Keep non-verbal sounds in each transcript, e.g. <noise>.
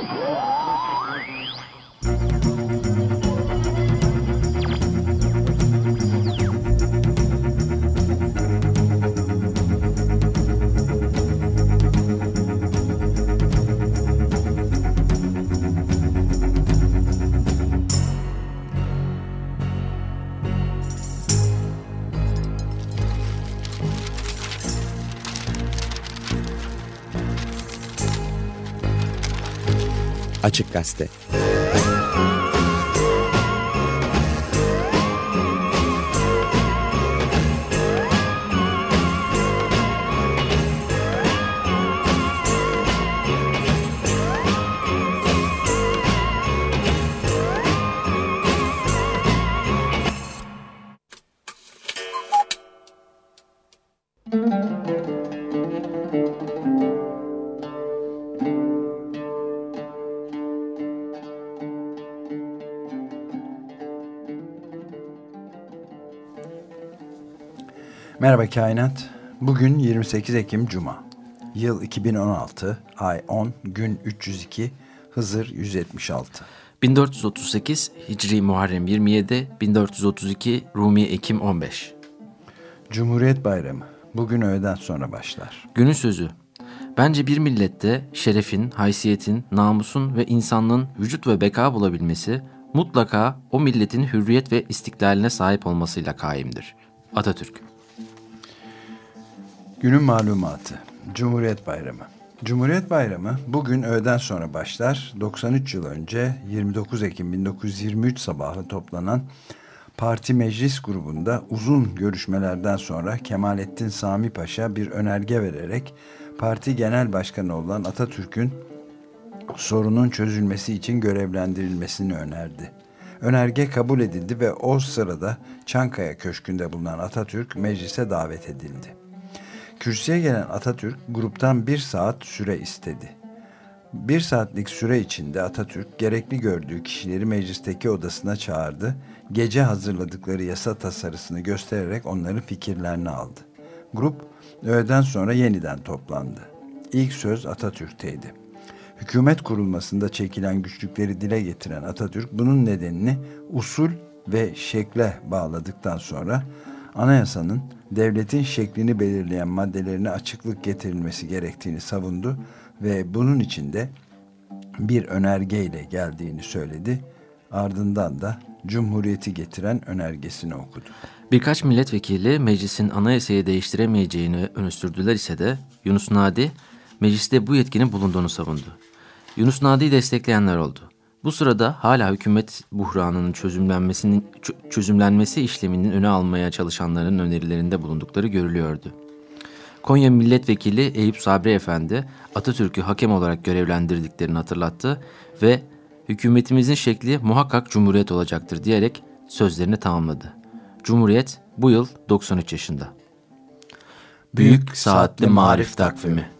Uhul! Açık Gazete Merhaba Kainat. Bugün 28 Ekim Cuma. Yıl 2016, ay 10, gün 302, Hızır 176. 1438 Hicri Muharrem 27, 1432 Rumi Ekim 15. Cumhuriyet Bayramı bugün öğleden sonra başlar. Günün sözü. Bence bir millette şerefin, haysiyetin, namusun ve insanlığın vücut ve beka bulabilmesi mutlaka o milletin hürriyet ve istiklaline sahip olmasıyla kaimdir. Atatürk Günün malumatı. Cumhuriyet Bayramı. Cumhuriyet Bayramı bugün öğleden sonra başlar. 93 yıl önce 29 Ekim 1923 sabahı toplanan parti meclis grubunda uzun görüşmelerden sonra Kemalettin Sami Paşa bir önerge vererek parti genel başkanı olan Atatürk'ün sorunun çözülmesi için görevlendirilmesini önerdi. Önerge kabul edildi ve o sırada Çankaya Köşkü'nde bulunan Atatürk meclise davet edildi. Kürsüye gelen Atatürk gruptan bir saat süre istedi. Bir saatlik süre içinde Atatürk gerekli gördüğü kişileri meclisteki odasına çağırdı. Gece hazırladıkları yasa tasarısını göstererek onların fikirlerini aldı. Grup öğleden sonra yeniden toplandı. İlk söz Atatürk'teydi. Hükümet kurulmasında çekilen güçlükleri dile getiren Atatürk bunun nedenini usul ve şekle bağladıktan sonra anayasanın devletin şeklini belirleyen maddelerine açıklık getirilmesi gerektiğini savundu ve bunun için de bir önergeyle geldiğini söyledi. Ardından da Cumhuriyeti getiren önergesini okudu. Birkaç milletvekili meclisin anayasayı değiştiremeyeceğini öne sürdüler ise de Yunus Nadi mecliste bu yetkinin bulunduğunu savundu. Yunus Nadi'yi destekleyenler oldu. Bu sırada hala hükümet buhranının çözümlenmesinin çözümlenmesi işleminin öne almaya çalışanların önerilerinde bulundukları görülüyordu. Konya Milletvekili Eyüp Sabri Efendi Atatürk'ü hakem olarak görevlendirdiklerini hatırlattı ve hükümetimizin şekli muhakkak cumhuriyet olacaktır diyerek sözlerini tamamladı. Cumhuriyet bu yıl 93 yaşında. Büyük Saatli Marif Takvimi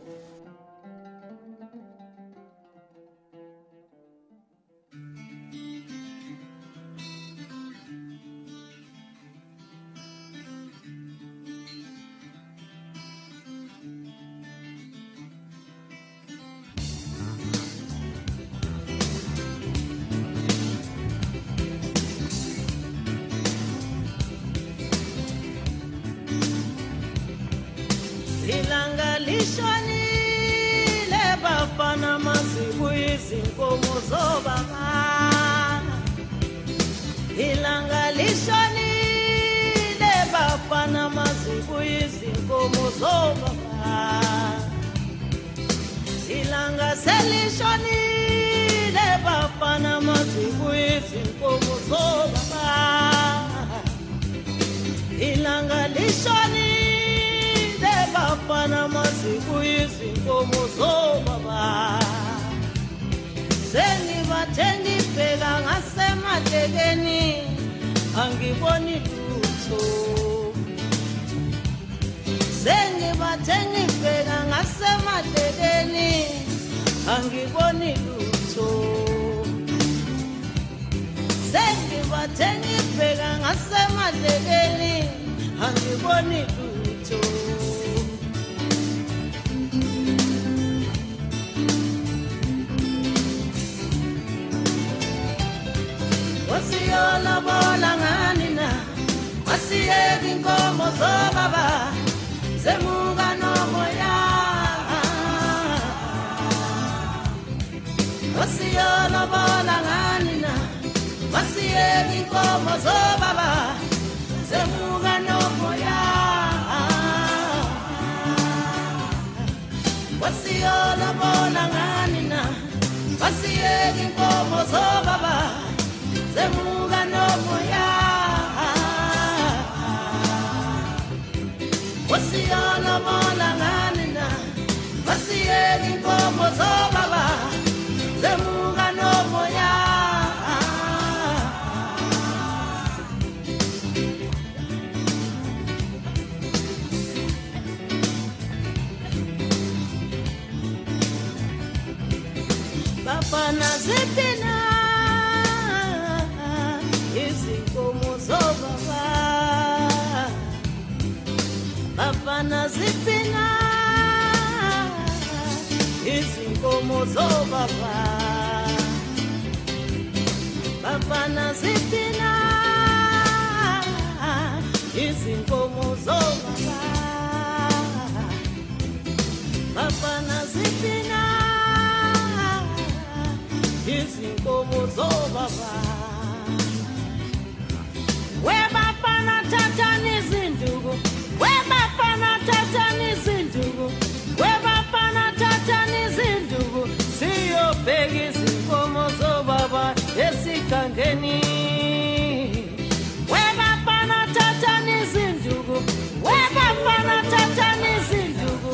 zikomo zobabana ilanga lishonile bafana mazibu izinkomo baba. ilanga selishonile bafana mazibu izinkomo zobabana ilanga lishonile bafana mazibu angiboni lutho sengibathe ngibheka ngasemadleleni angiboni lutho sengibathe ngibheka ngasemadleleni angiboni lutho wasiyolobola ngani na? Wasiyeka inkomo zobaba zemuka nomoya. Wasiyolobola ngani na? Wasiyeka inkomo zobaba zemuka nomoya. Wasiyolobola ngani na? Wasiyeka inkomo zobaba zemuka What's the all I'm all I'm nas espinas e sim como oh, papá papá nas espinas y sin como oh, papá papá nas espinas y sin como oh, papá esigangeni webafana thathani izinduku webafana thathani izinduku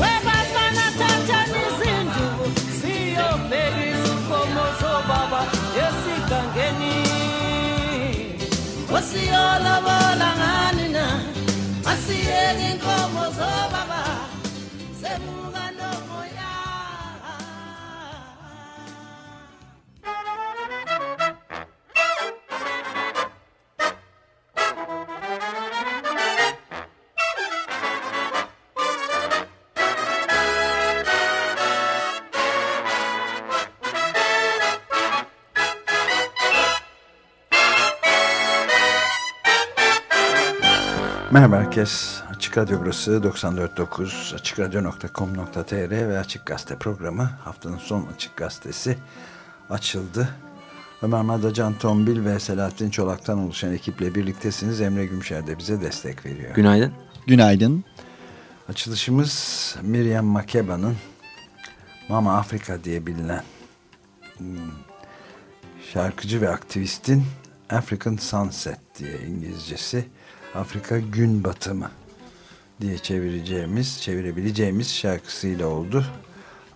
webafana thathani izinduku siyobheka izinkomo zobaba esigangeni wasiyolobola ngani na? Asiyeka inkomo zobaba Merhaba herkes. Açık Radyo burası 94.9 açıkradyo.com.tr ve Açık Gazete programı haftanın son Açık Gazetesi açıldı. Ömer Madacan Tombil ve Selahattin Çolak'tan oluşan ekiple birliktesiniz. Emre Gümşer de bize destek veriyor. Günaydın. Günaydın. Açılışımız Miriam Makeba'nın Mama Afrika diye bilinen hmm, şarkıcı ve aktivistin African Sunset diye İngilizcesi Afrika Gün Batımı diye çevireceğimiz, çevirebileceğimiz şarkısıyla oldu.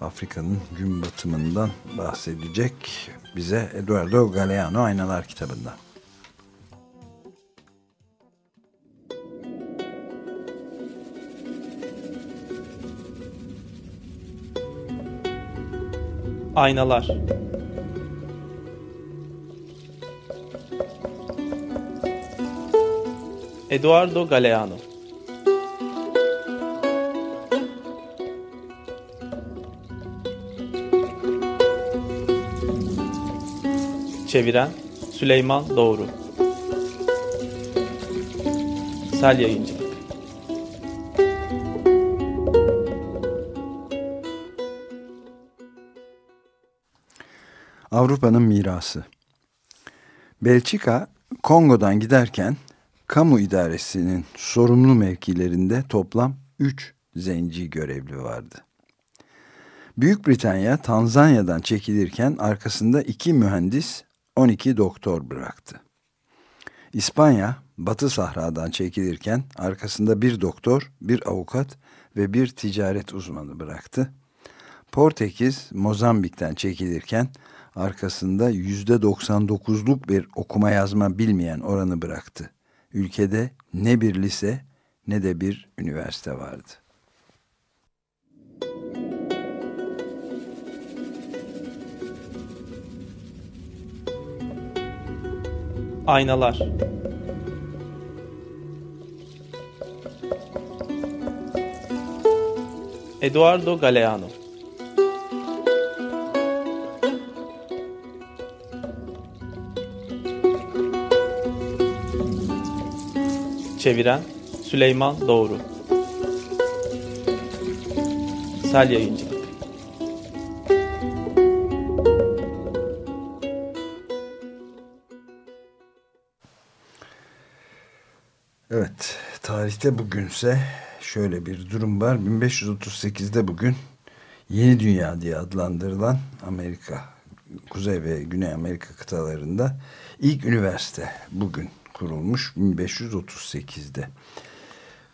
Afrika'nın gün batımından bahsedecek bize Eduardo Galeano Aynalar kitabından. Aynalar Eduardo Galeano. Çeviren Süleyman Doğru. Sel Yayıncılık Avrupa'nın mirası. Belçika, Kongo'dan giderken kamu idaresinin sorumlu mevkilerinde toplam 3 zenci görevli vardı. Büyük Britanya Tanzanya'dan çekilirken arkasında 2 mühendis, 12 doktor bıraktı. İspanya Batı Sahra'dan çekilirken arkasında bir doktor, bir avukat ve bir ticaret uzmanı bıraktı. Portekiz Mozambik'ten çekilirken arkasında %99'luk bir okuma yazma bilmeyen oranı bıraktı. Ülkede ne bir lise ne de bir üniversite vardı. Aynalar Eduardo Galeano Çeviren Süleyman Doğru Sel Yayıncılık Evet, tarihte bugünse şöyle bir durum var. 1538'de bugün Yeni Dünya diye adlandırılan Amerika, Kuzey ve Güney Amerika kıtalarında ilk üniversite bugün kurulmuş 1538'de.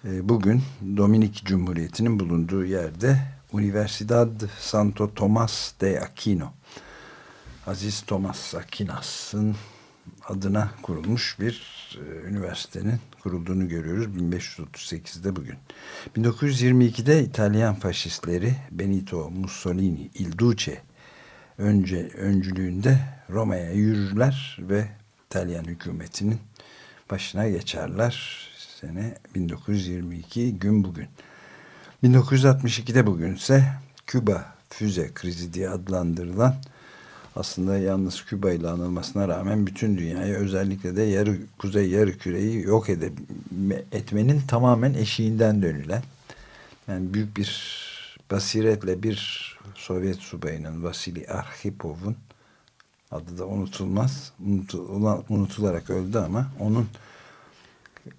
Ee, Bugün Dominik Cumhuriyeti'nin bulunduğu yerde Universidad Santo Tomas de Aquino Aziz Thomas Aquinas'ın adına kurulmuş bir e, üniversitenin kurulduğunu görüyoruz 1538'de bugün. 1922'de İtalyan faşistleri Benito Mussolini Il Duce önce öncülüğünde Roma'ya yürürler ve İtalyan hükümetinin başına geçerler. Sene 1922 gün bugün. 1962'de bugünse Küba füze krizi diye adlandırılan aslında yalnız Küba ile anılmasına rağmen bütün dünyayı özellikle de yarı kuzey yarı küreyi yok edip, etmenin tamamen eşiğinden dönülen yani büyük bir basiretle bir Sovyet subayının Vasili Arhipov'un adı da unutulmaz unutu, unutularak öldü ama onun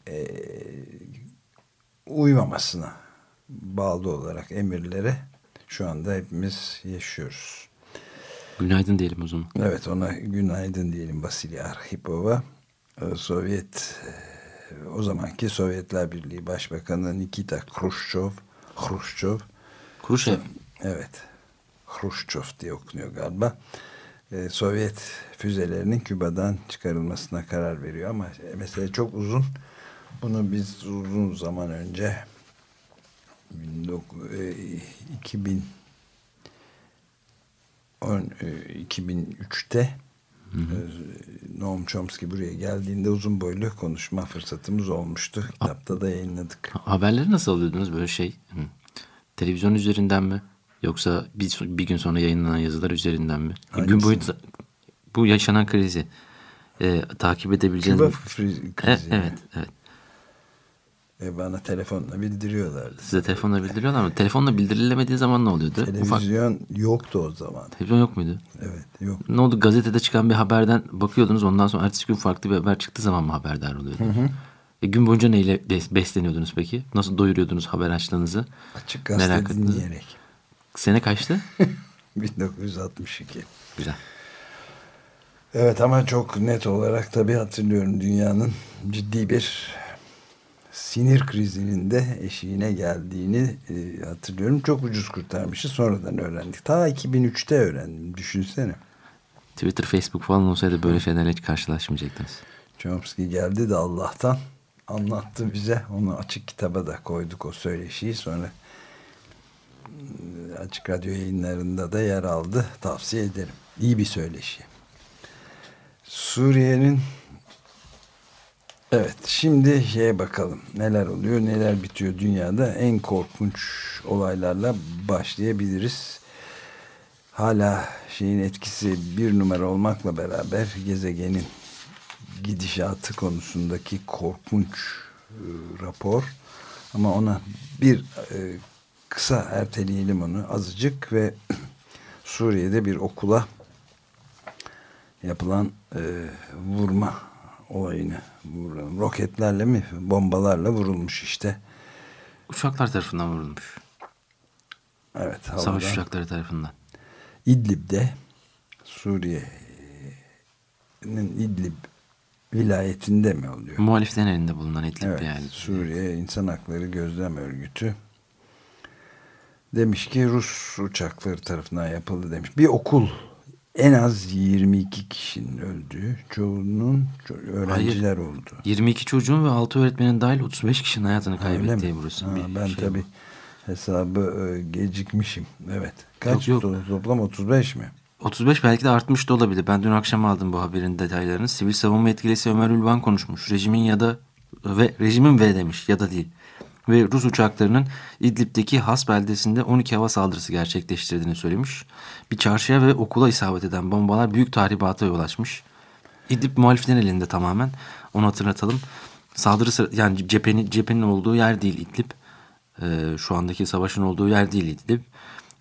e, uymamasına bağlı olarak emirlere şu anda hepimiz yaşıyoruz. Günaydın diyelim o zaman. Evet ona günaydın diyelim Vasili Arhipov'a. Ee, Sovyet e, o zamanki Sovyetler Birliği Başbakanı Nikita Khrushchev Khrushchev Khrushchev. evet Khrushchev diye okunuyor galiba. Ee, Sovyet füzelerinin Küba'dan çıkarılmasına karar veriyor ama mesele çok uzun. Bunu biz uzun zaman önce 2000 2003'te e, Noam Chomsky buraya geldiğinde uzun boylu konuşma fırsatımız olmuştu. Kitapta da yayınladık. Haberleri nasıl alıyordunuz böyle şey? Hı. Televizyon üzerinden mi? Yoksa bir, bir gün sonra yayınlanan yazılar üzerinden mi? Hangisi? Gün boyu bu yaşanan krizi e, takip edebileceğiniz... Küba krizi. Evet, evet, evet. E, bana telefonla bildiriyorlardı. Size telefonla bildiriyorlar mı? Telefonla bildirilemediği zaman ne oluyordu? Ufak, Televizyon yoktu o zaman. televizyon yok muydu? Evet yok. Ne oldu? Gazetede çıkan bir haberden bakıyordunuz. Ondan sonra ertesi gün farklı bir haber çıktığı zaman mı haberdar oluyordunuz? E, gün boyunca neyle besleniyordunuz peki? Nasıl doyuruyordunuz haber açlığınızı? Açık gazete dinleyerek. Sene kaçtı? <laughs> 1962. Güzel. Evet ama çok net olarak tabii hatırlıyorum dünyanın ciddi bir sinir krizinin de eşiğine geldiğini e, hatırlıyorum. Çok ucuz kurtarmışız sonradan öğrendik. Ta 2003'te öğrendim düşünsene. Twitter, Facebook falan olsaydı böyle şeylerle hiç karşılaşmayacaktınız. Chomsky geldi de Allah'tan anlattı bize. Onu açık kitaba da koyduk o söyleşiyi. Sonra açık radyo yayınlarında da yer aldı. Tavsiye ederim. İyi bir söyleşi. Suriye'nin Evet şimdi şeye bakalım neler oluyor neler bitiyor dünyada en korkunç olaylarla başlayabiliriz. Hala şeyin etkisi bir numara olmakla beraber gezegenin gidişatı konusundaki korkunç e, rapor ama ona bir e, kısa erteleyelim onu azıcık ve <clears throat> Suriye'de bir okula yapılan e, vurma olayını vuran roketlerle mi bombalarla vurulmuş işte. Uçaklar tarafından vurulmuş. Evet. Savaş havadan. uçakları tarafından. İdlib'de Suriye'nin İdlib vilayetinde mi oluyor? Muhaliflerin elinde bulunan İdlib Evet, yani. Suriye İnsan Hakları Gözlem Örgütü demiş ki Rus uçakları tarafından yapıldı demiş. Bir okul en az 22 kişinin öldüğü, çoğunun ço- öğrenciler oldu. 22 çocuğun ve 6 öğretmenin dahil 35 kişinin hayatını Ha, kaybettiği burası. Ha, bir ben şey tabii bu. hesabı e, gecikmişim. Evet. Kaç Yok, yok. to- toplam 35 mi? 35 belki de artmış da olabilir. Ben dün akşam aldım bu haberin detaylarını. Sivil savunma yetkilisi Ömer Ülvan konuşmuş. Rejimin ya da ve rejimin ve demiş ya da değil. Ve Rus uçaklarının İdlib'deki Has beldesinde 12 hava saldırısı gerçekleştirdiğini söylemiş. Bir çarşıya ve okula isabet eden bombalar büyük tahribata yol açmış. İdlib muhaliflerin elinde tamamen. Onu hatırlatalım. Saldırı yani cephenin, cephenin olduğu yer değil İdlib. Ee, şu andaki savaşın olduğu yer değil İdlib.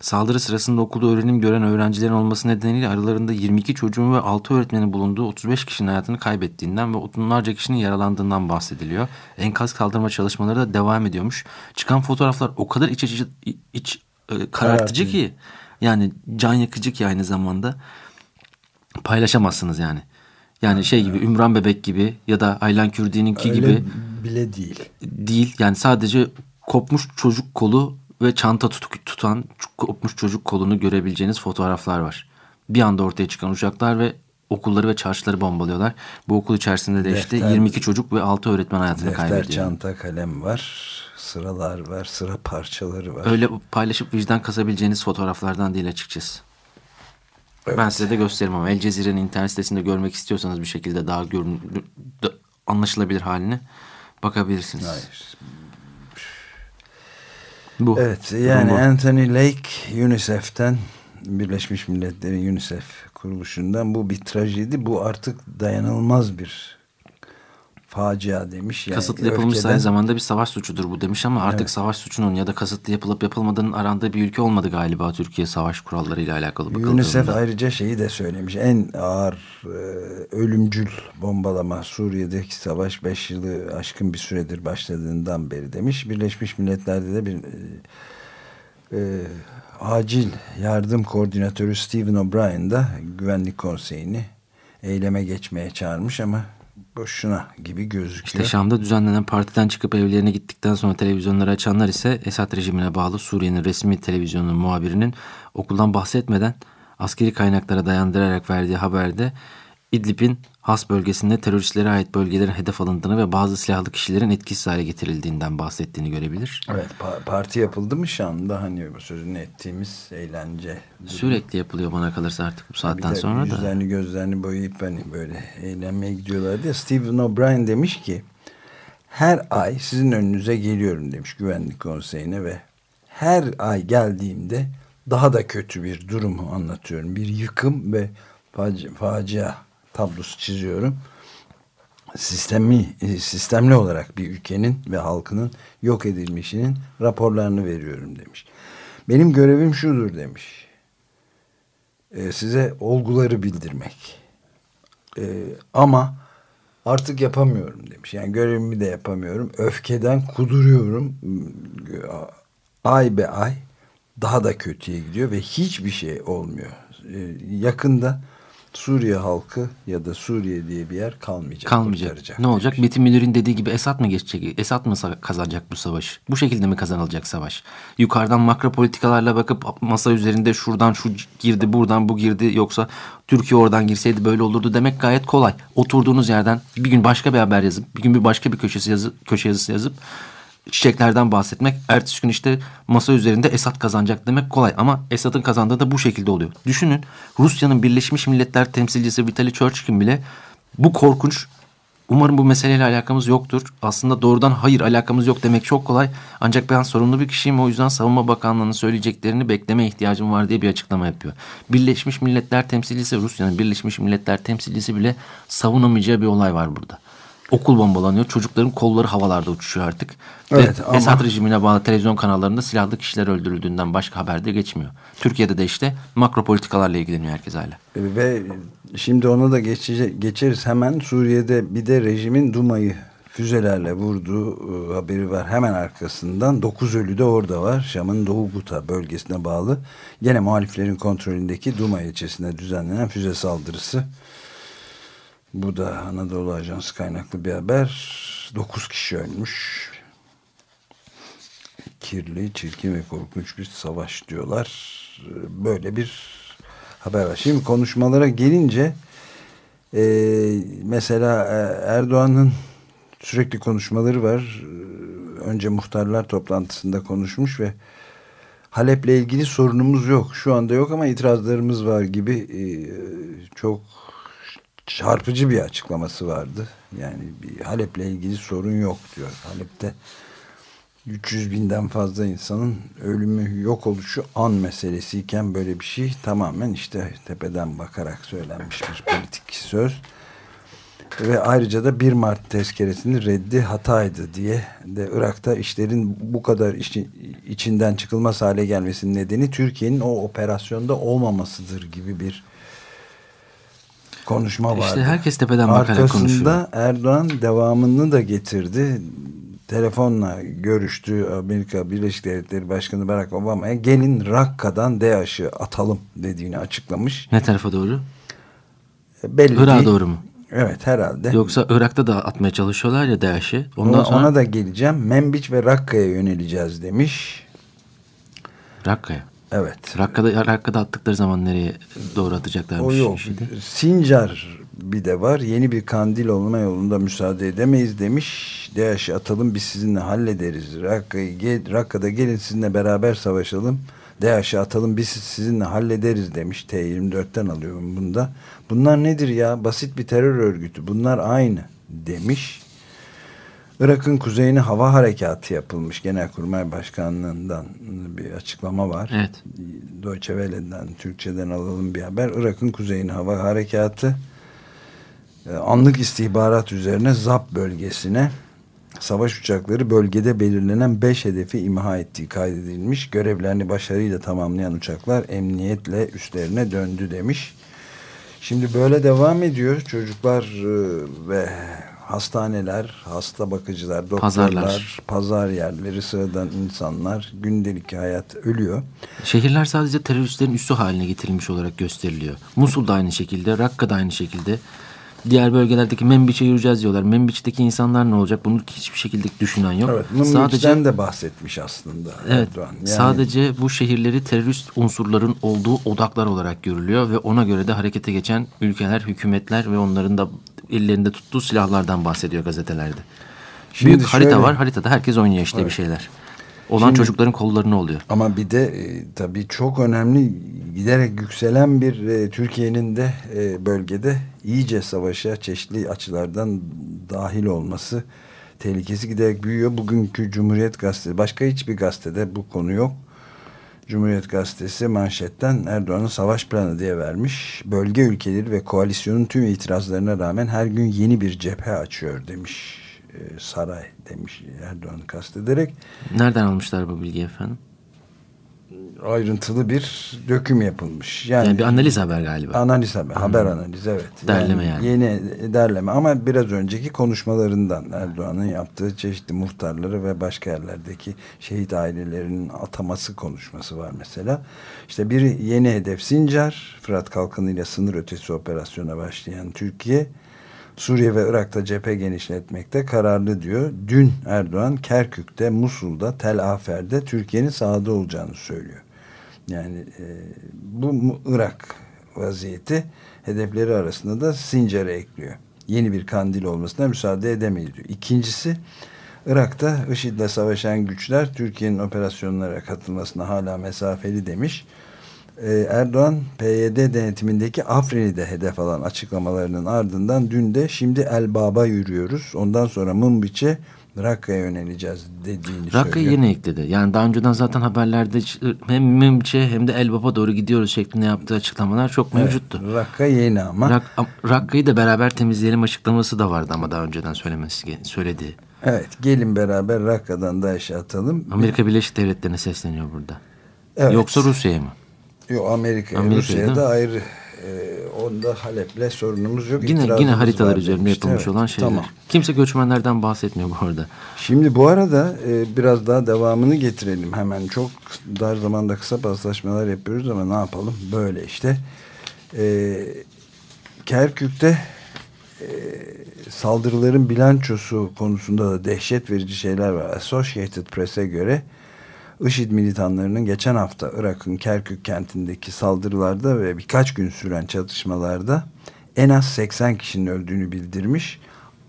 Saldırı sırasında okulda öğrenim gören öğrencilerin olması nedeniyle aralarında 22 çocuğun ve 6 öğretmenin bulunduğu 35 kişinin hayatını kaybettiğinden ve onlarca kişinin yaralandığından bahsediliyor. Enkaz kaldırma çalışmaları da devam ediyormuş. Çıkan fotoğraflar o kadar iç, iç, iç e, karartıcı ki yani can yakıcı ki aynı zamanda paylaşamazsınız yani. Yani şey gibi Ümran Bebek gibi ya da Aylan Kürdi'ninki gibi bile değil. değil. Yani sadece kopmuş çocuk kolu ve çanta tut- tutan kopmuş çocuk kolunu görebileceğiniz fotoğraflar var. Bir anda ortaya çıkan uçaklar ve okulları ve çarşıları bombalıyorlar. Bu okul içerisinde de işte Defter- 22 çocuk ve 6 öğretmen hayatını Defter, kaybediyor. çanta, kalem var. Sıralar var. Sıra parçaları var. Öyle paylaşıp vicdan kasabileceğiniz fotoğraflardan değil açıkçası. Ben size de gösteririm ama El Cezire'nin internet sitesinde görmek istiyorsanız bir şekilde daha görün, da- anlaşılabilir halini bakabilirsiniz. Hayır. Bu. Evet yani Bu. Anthony Lake UNICEF'ten Birleşmiş Milletler'in UNICEF kuruluşundan bu bir trajedi. Bu artık dayanılmaz bir facia demiş. Yani kasıtlı yapılmış öfkeden- aynı zamanda bir savaş suçudur bu demiş ama artık savaş suçunun ya da kasıtlı yapılıp yapılmadığının arandığı bir ülke olmadı galiba Türkiye savaş kurallarıyla alakalı bakıldığında. UNICEF ayrıca şeyi de söylemiş. En ağır e, ölümcül bombalama Suriye'deki savaş 5 yılı aşkın bir süredir başladığından beri demiş. Birleşmiş Milletler'de de bir e, e, acil yardım koordinatörü Stephen O'Brien da güvenlik konseyini eyleme geçmeye çağırmış ama boşuna gibi gözüküyor. İşte Şam'da düzenlenen partiden çıkıp evlerine gittikten sonra televizyonları açanlar ise Esad rejimine bağlı Suriye'nin resmi televizyonunun muhabirinin okuldan bahsetmeden askeri kaynaklara dayandırarak verdiği haberde İdlib'in Has bölgesinde teröristlere ait bölgelerin hedef alındığını ve bazı silahlı kişilerin etkisiz hale getirildiğinden bahsettiğini görebilir. Evet pa- parti yapıldı mı Şam'da hani bu sözünü ettiğimiz eğlence. Sürekli yapılıyor bana kalırsa artık bu saatten de sonra da. yüzlerini gözlerini boyayıp hani böyle eğlenmeye gidiyorlardı ya. Stephen O'Brien demiş ki her ay sizin önünüze geliyorum demiş güvenlik konseyine ve her ay geldiğimde daha da kötü bir durumu anlatıyorum. Bir yıkım ve faci- facia tablosu çiziyorum. Sistemi, e, sistemli olarak bir ülkenin ve halkının yok edilmişinin raporlarını veriyorum demiş. Benim görevim şudur demiş e, size olguları bildirmek. E, ama artık yapamıyorum demiş. Yani görevimi de yapamıyorum. Öfkeden kuduruyorum. Ay be ay daha da kötüye gidiyor ve hiçbir şey olmuyor. E, yakında Suriye halkı ya da Suriye diye bir yer kalmayacak. Kalmayacak. kurtaracak Ne olacak? demiş. Metin Münir'in dediği gibi Esat mı geçecek? Esat mı kazanacak bu savaş? Bu şekilde mi kazanılacak savaş? Yukarıdan makro politikalarla bakıp masa üzerinde şuradan şu girdi, buradan bu girdi yoksa Türkiye oradan girseydi böyle olurdu demek gayet kolay. Oturduğunuz yerden bir gün başka bir haber yazıp, bir gün bir başka bir köşesi yazı, köşe yazısı yazıp çiçeklerden bahsetmek. Ertesi gün işte masa üzerinde Esad kazanacak demek kolay ama Esad'ın kazandığı da bu şekilde oluyor. Düşünün Rusya'nın Birleşmiş Milletler temsilcisi Vitaly Churchill bile bu korkunç umarım bu meseleyle alakamız yoktur. Aslında doğrudan hayır alakamız yok demek çok kolay. Ancak ben sorumlu bir kişiyim o yüzden Savunma Bakanlığı'nın söyleyeceklerini bekleme ihtiyacım var diye bir açıklama yapıyor. Birleşmiş Milletler temsilcisi Rusya'nın Birleşmiş Milletler temsilcisi bile savunamayacağı bir olay var burada. Okul bombalanıyor. Çocukların kolları havalarda uçuşuyor artık. Evet, Ve ama- Esad rejimine bağlı televizyon kanallarında silahlı kişiler öldürüldüğünden başka haber de geçmiyor. Türkiye'de de işte makro politikalarla ilgileniyor herkes hala. Ve şimdi ona da geçece, geçeriz hemen. Suriye'de bir de rejimin Duma'yı füzelerle vurduğu e, haberi var. Hemen arkasından 9 ölü de orada var. Şam'ın Doğu Guta bölgesine bağlı. Gene muhaliflerin kontrolündeki Duma ilçesinde düzenlenen füze saldırısı. Bu da Anadolu Ajansı kaynaklı bir haber. 9 kişi ölmüş. Kirli, çirkin ve korkunç bir savaş diyorlar. Böyle bir haber var. Şimdi konuşmalara gelince e, mesela e, Erdoğan'ın sürekli konuşmaları var. Önce muhtarlar toplantısında konuşmuş ve Halep'le ilgili sorunumuz yok. Şu anda yok ama itirazlarımız var gibi e, çok çarpıcı bir açıklaması vardı. Yani bir Halep'le ilgili sorun yok diyor. Halep'te 300 binden fazla insanın ölümü yok oluşu an meselesiyken böyle bir şey tamamen işte tepeden bakarak söylenmiş bir politik söz. Ve ayrıca da 1 Mart tezkeresinin reddi hataydı diye de Irak'ta işlerin bu kadar içi- içinden çıkılmaz hale gelmesinin nedeni Türkiye'nin o operasyonda olmamasıdır gibi bir konuşma vardı. İşte herkes tepeden bakarak konuşuyor. Arkasında Erdoğan devamını da getirdi. Telefonla görüştü Amerika Birleşik Devletleri Başkanı Barack Obama'ya gelin Rakka'dan DAEŞ'ı atalım dediğini açıklamış. Ne tarafa doğru? Belli Irak'a değil. doğru mu? Evet herhalde. Yoksa Irak'ta da atmaya çalışıyorlar ya DAEŞ'i. Ondan ona, sonra ona da geleceğim. Membiç ve Rakka'ya yöneleceğiz demiş. Rakka'ya. Evet. Rakka'da, Rakka'da attıkları zaman nereye doğru atacaklarmış? O yok. şimdi? Sincar bir de var. Yeni bir kandil olma yolunda müsaade edemeyiz demiş. DAEŞ'i atalım biz sizinle hallederiz. Rakka'yı gel, Rakka'da gelin sizinle beraber savaşalım. DAEŞ'i atalım biz sizinle hallederiz demiş. T24'ten alıyorum bunda. Bunlar nedir ya? Basit bir terör örgütü. Bunlar aynı demiş. Irak'ın kuzeyine hava harekatı yapılmış. Genelkurmay Başkanlığı'ndan bir açıklama var. Evet. Deutsche Welle'den, Türkçe'den alalım bir haber. Irak'ın kuzeyine hava harekatı e, anlık istihbarat üzerine ZAP bölgesine savaş uçakları bölgede belirlenen 5 hedefi imha ettiği kaydedilmiş. Görevlerini başarıyla tamamlayan uçaklar emniyetle üstlerine döndü demiş. Şimdi böyle devam ediyor. Çocuklar e, ve hastaneler, hasta bakıcılar, doktorlar, Pazarlar. pazar yerleri, sıradan insanlar, gündelik hayat ölüyor. Şehirler sadece teröristlerin üssü haline getirilmiş olarak gösteriliyor. Musul da aynı şekilde, Rakka da aynı şekilde. Diğer bölgelerdeki Membiç'e yürüyeceğiz diyorlar. Membiç'teki insanlar ne olacak? Bunu hiçbir şekilde düşünen yok. Evet, sadece Münbiç'ten de bahsetmiş aslında Evet, Erdoğan. Yani sadece bu şehirleri terörist unsurların olduğu odaklar olarak görülüyor ve ona göre de harekete geçen ülkeler, hükümetler ve onların da ellerinde tuttuğu silahlardan bahsediyor gazetelerde. Şimdi Büyük harita şöyle- var, haritada herkes oynuyor işte bir şeyler. Olan Şimdi- çocukların kollarına oluyor. Ama bir de e, tabii çok önemli giderek yükselen bir e, Türkiye'nin de e, bölgede iyice savaşa çeşitli açılardan dahil olması tehlikesi giderek büyüyor. Bugünkü Cumhuriyet Gazetesi başka hiçbir gazetede bu konu yok. Cumhuriyet Gazetesi manşetten Erdoğan'ın savaş planı diye vermiş. Bölge ülkeleri ve koalisyonun tüm itirazlarına rağmen her gün yeni bir cephe açıyor demiş. E, saray demiş Erdoğan kastederek. Nereden almışlar bu bilgiyi efendim? Ayrıntılı bir döküm yapılmış. Yani, Yani bir analiz haber galiba. Analiz haber, haber analizi evet. Derleme yani. Yeni derleme ama biraz önceki konuşmalarından Erdoğan'ın yaptığı çeşitli muhtarları ve başka yerlerdeki şehit ailelerinin ataması konuşması var mesela. İşte bir yeni hedef Sincar, Fırat Kalkanı ile sınır ötesi operasyona başlayan Türkiye, Suriye ve Irak'ta cephe genişletmekte kararlı diyor. Dün Erdoğan Kerkük'te, Musul'da, Tel Afer'de Türkiye'nin sahada olacağını söylüyor. Yani e, bu Irak vaziyeti hedefleri arasında da Sincar'ı ekliyor. Yeni bir kandil olmasına müsaade edemeyiz diyor. İkincisi Irak'ta IŞİD'le savaşan güçler Türkiye'nin operasyonlara katılmasına hala mesafeli demiş. Ee, Erdoğan PYD denetimindeki Afrin'i de hedef alan açıklamalarının ardından dün de şimdi Elbab'a yürüyoruz. Ondan sonra Mumbiç'e Rakka'ya yöneleceğiz dediğini Rakka'yı yeni ekledi. Yani daha önceden zaten haberlerde hem Memçe hem de Elbap'a doğru gidiyoruz şeklinde yaptığı açıklamalar çok mevcuttu. Rakka yeni ama. Rak, Rakka'yı da beraber temizleyelim açıklaması da vardı ama daha önceden söylemesi söylediği. Evet gelin beraber Rakka'dan da işe atalım. Amerika Birleşik Devletleri'ne sesleniyor burada. Evet. Yoksa Rusya'ya mı? Yok Amerika'ya, Amerika'ya Rusya'ya değil da mi? ayrı. Ee, onda Halep'le sorunumuz yok. Yine yine haritalar var üzerinde demişti. yapılmış Evet, olan şeyler. Tamam. Kimse göçmenlerden bahsetmiyor bu arada. Şimdi bu arada e, biraz daha devamını getirelim. Hemen çok dar zamanda kısa paslaşmalar yapıyoruz ama ne yapalım? Böyle işte. E, Kerkük'te e, saldırıların bilançosu konusunda da dehşet verici şeyler var. Associated Press'e göre IŞİD militanlarının geçen hafta Irak'ın Kerkük kentindeki saldırılarda ve birkaç gün süren çatışmalarda en az 80 kişinin öldüğünü bildirmiş.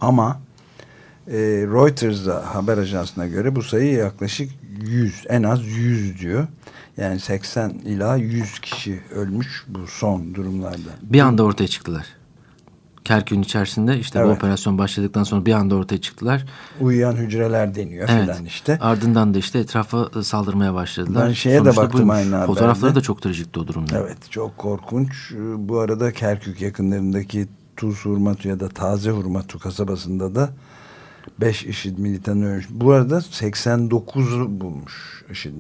Ama e, Reuters'a haber ajansına göre bu sayı yaklaşık 100 en az 100 diyor. Yani 80 ila 100 kişi ölmüş bu son durumlarda. Bir anda ortaya çıktılar. Kerkük'ün içerisinde işte bu Evet. operasyon başladıktan sonra bir anda ortaya çıktılar. Uyuyan hücreler deniyor Evet. filan işte. Ardından da işte etrafa e, saldırmaya başladılar. Ben şeye de Sonuçta baktım buymuş. aynı haberde. Fotoğrafları da çok trajikti o durumda. Evet çok korkunç. Bu arada Kerkük yakınlarındaki Tuz Hurmatu ya da Taze Hurmatu kasabasında da 5 IŞİD militanı ölmüş. Bu arada 89'u bulmuş IŞİD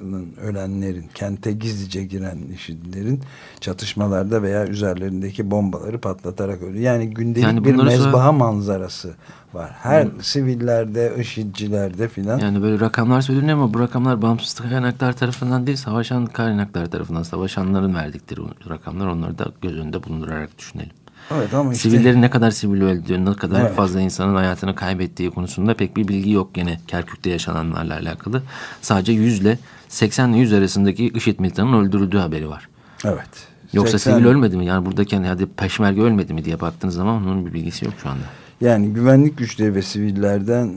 militanlarının ölenlerin kente gizlice giren IŞİD'lerin çatışmalarda veya üzerlerindeki bombaları patlatarak öldü. Yani gündelik Yani bir mezbaha manzarası var. Her sivillerde, IŞİD'cilerde filan. Yani böyle rakamlar söyleniyor ama bu rakamlar bağımsız kaynaklar tarafından değil, savaşan kaynaklar tarafından, savaşanların verdikleri rakamlar onları da göz önünde bulundurarak düşünelim. Evet ama işte Sivillerin ne kadar sivil öldüğü, ne kadar Evet. fazla insanın hayatını kaybettiği konusunda pek bir bilgi yok gene Kerkük'te yaşananlarla alakalı. Sadece 100 ile 80 ile 100 arasındaki IŞİD militanının öldürüldüğü haberi var. evet. Yoksa 80 sivil ölmedi mi? Yani buradaki hani hadi peşmerge ölmedi mi diye baktığınız zaman onun bir bilgisi yok şu anda. Yani güvenlik güçleri ve sivillerden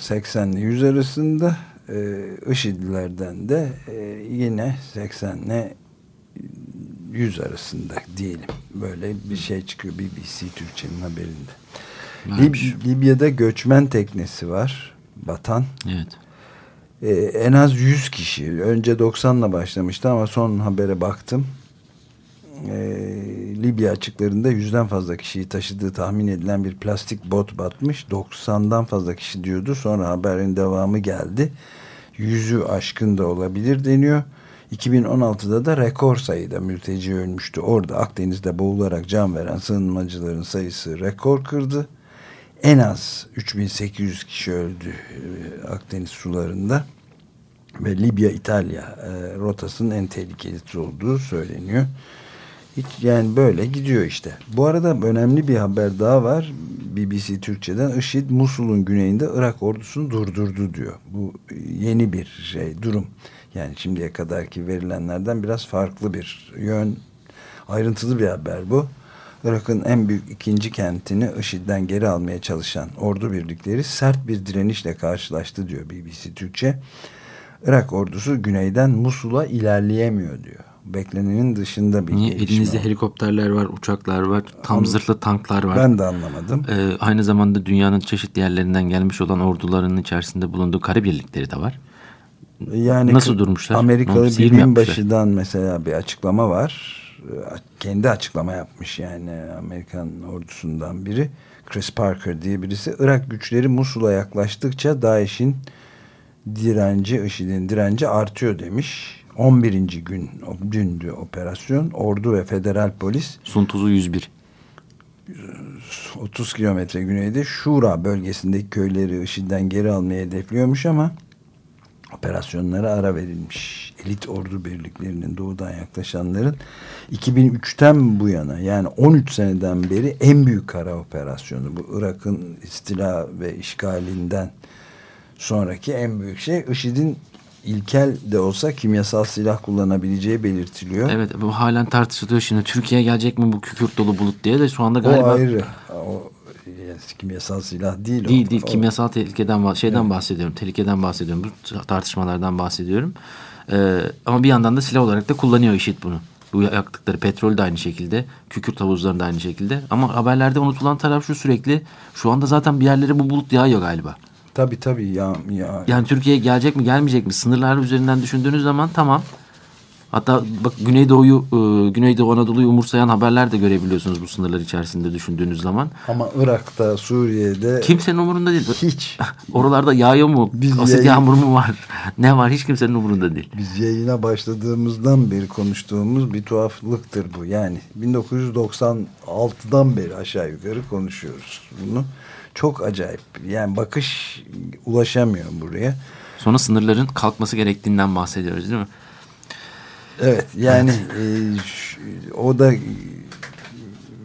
80 ile 100 arasında e, IŞİD'lilerden de e, yine 80 ile 100 arasında diyelim. Böyle bir şey çıkıyor BBC Türkçe'nin haberinde. Lib- Libya'da göçmen teknesi var. Batan. Evet. Ee, en az 100 kişi. Önce 90'la başlamıştı ama son habere baktım. Ee, Libya açıklarında yüzden fazla kişiyi taşıdığı tahmin edilen bir plastik bot batmış. 90'dan fazla kişi diyordu. Sonra haberin devamı geldi. Yüzü aşkın da olabilir deniyor. 2016'da da rekor sayıda mülteci ölmüştü. Orada Akdeniz'de boğularak can veren sığınmacıların sayısı rekor kırdı. En az 3800 kişi öldü e, Akdeniz sularında ve Libya İtalya e, rotasının en tehlikelisi olduğu söyleniyor. Hiç yani böyle gidiyor işte. Bu arada önemli bir haber daha var. BBC Türkçe'den IŞİD Musul'un güneyinde Irak ordusunu durdurdu diyor. Bu yeni bir şey durum. Yani şimdiye kadarki verilenlerden biraz farklı bir yön. Ayrıntılı bir haber bu. Irak'ın en büyük ikinci kentini IŞİD'den geri almaya çalışan ordu birlikleri sert bir direnişle karşılaştı diyor BBC Türkçe. Irak ordusu güneyden Musul'a ilerleyemiyor diyor. Beklenenin dışında bir Niye? Elinizde helikopterler var, uçaklar var, tam zırhlı tanklar var. Ben de anlamadım. Ee, aynı zamanda dünyanın çeşitli yerlerinden gelmiş olan ordularının içerisinde bulunduğu kara birlikleri de var. Yani Nasıl durmuşlar? Amerikalı bir binbaşıdan mesela bir açıklama var. Ee, Kendi açıklama yapmış yani Amerikan ordusundan biri. Chris Parker diye birisi. Irak güçleri Musul'a yaklaştıkça DAEŞ'in direnci, IŞİD'in direnci artıyor demiş. 11. gün, dündü operasyon. Ordu ve federal polis Sun Tuzu 101. 30 kilometre güneyde Şura bölgesindeki köyleri IŞİD'den geri almayı hedefliyormuş ama operasyonlara ara verilmiş. Elit ordu birliklerinin doğudan yaklaşanların 2003'ten bu yana yani 13 seneden beri en büyük kara operasyonu. Bu Irak'ın istila ve işgalinden sonraki en büyük şey IŞİD'in ilkel de olsa kimyasal silah kullanabileceği belirtiliyor. Evet bu halen tartışılıyor şimdi. Türkiye'ye gelecek mi bu kükürt dolu bulut diye de şu anda O galiba ayrı. O yani kimyasal silah değil. değil o. değil O- kimyasal tehlikeden şeyden bahsediyorum. Tehlikeden bahsediyorum. Bu tartışmalardan bahsediyorum. Ee, ama bir yandan da silah olarak da kullanıyor IŞİD bunu. Bu yaktıkları petrol de aynı şekilde. Kükürt havuzları da aynı şekilde. Ama haberlerde unutulan taraf şu sürekli. Şu anda zaten bir yerlere bu bulut yağıyor galiba. Tabii tabii ya, ya Yani Türkiye'ye gelecek mi gelmeyecek mi? Sınırlar üzerinden düşündüğünüz zaman tamam. Hatta bak Güneydoğu'yu, e, Güneydoğu Anadolu'yu umursayan haberler de görebiliyorsunuz bu sınırlar içerisinde düşündüğünüz zaman. ama Irak'ta, Suriye'de Kimsenin umurunda değil. hiç <laughs> Oralarda yağıyor mu? Biz Asit yayın- yağmur mu var? <laughs> ne var? Hiç kimsenin umurunda değil. biz yayına başladığımızdan beri konuştuğumuz bir tuhaflıktır bu. Yani 1996'dan beri aşağı yukarı konuşuyoruz bunu. Çok acayip. Yani bakış ulaşamıyor buraya. Sonra sınırların kalkması gerektiğinden bahsediyoruz değil mi? Evet yani e, o da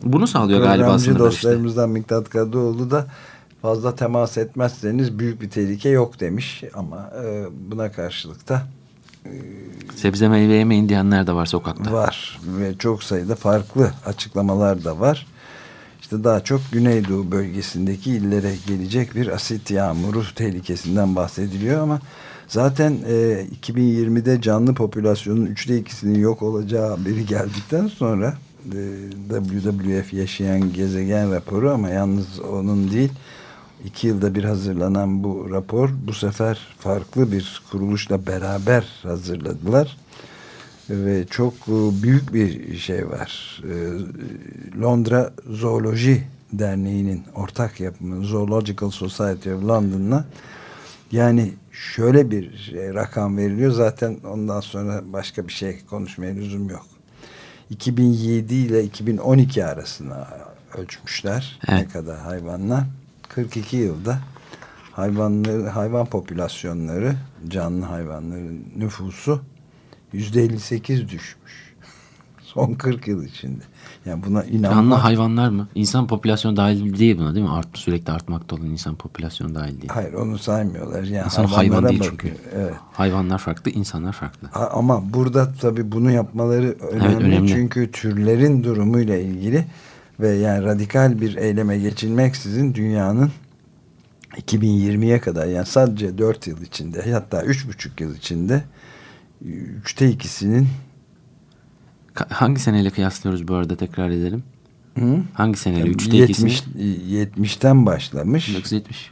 Bunu sağlıyor galiba sınırlar işte. dostlarımızdan Miktat Kadıoğlu da fazla temas etmezseniz büyük bir tehlike yok demiş ama e, buna karşılık da Sebze meyve yemeyin diyenler de var sokakta. var ve çok sayıda farklı açıklamalar da var. İşte daha çok Güneydoğu bölgesindeki illere gelecek bir asit yağmuru tehlikesinden bahsediliyor ama zaten e, 2020'de canlı popülasyonun üçte ikisinin yok olacağı haberi geldikten sonra e, WWF yaşayan gezegen raporu ama yalnız onun değil iki yılda bir hazırlanan bu rapor bu sefer farklı bir kuruluşla beraber hazırladılar ve çok e, büyük bir şey var. E, Londra Zooloji Derneği'nin ortak yapımı Zoological Society of London'la yani şöyle bir şey, rakam veriliyor. Zaten ondan sonra başka bir şey konuşmaya lüzum yok. 2007 ile 2012 arasında ölçmüşler Evet. ne kadar hayvanlar. 42 yılda hayvanları, hayvan popülasyonları, canlı hayvanların nüfusu %58 düşmüş. Son 40 yıl içinde. Yani buna Canlı inanmak hayvanlar mı? İnsan popülasyonu dahil değil buna değil mi? Art, sürekli artmakta olan insan popülasyonu dahil değil. Hayır onu saymıyorlar. Yani İnsan hayvan değil bakıyor. çünkü. Evet. Hayvanlar farklı, insanlar farklı. Ha- Ama burada tabii bunu yapmaları önemli. önemli. Çünkü türlerin durumuyla ilgili ve yani radikal bir eyleme geçilmeksizin dünyanın 2020'ye kadar yani sadece 4 yıl içinde hatta 3,5 yıl içinde üçte ikisinin Ka- hangi seneyle kıyaslıyoruz bu arada tekrar edelim. hı? Hangi seneyle? Üçte ikisini. 70 70'ten başlamış. 1970.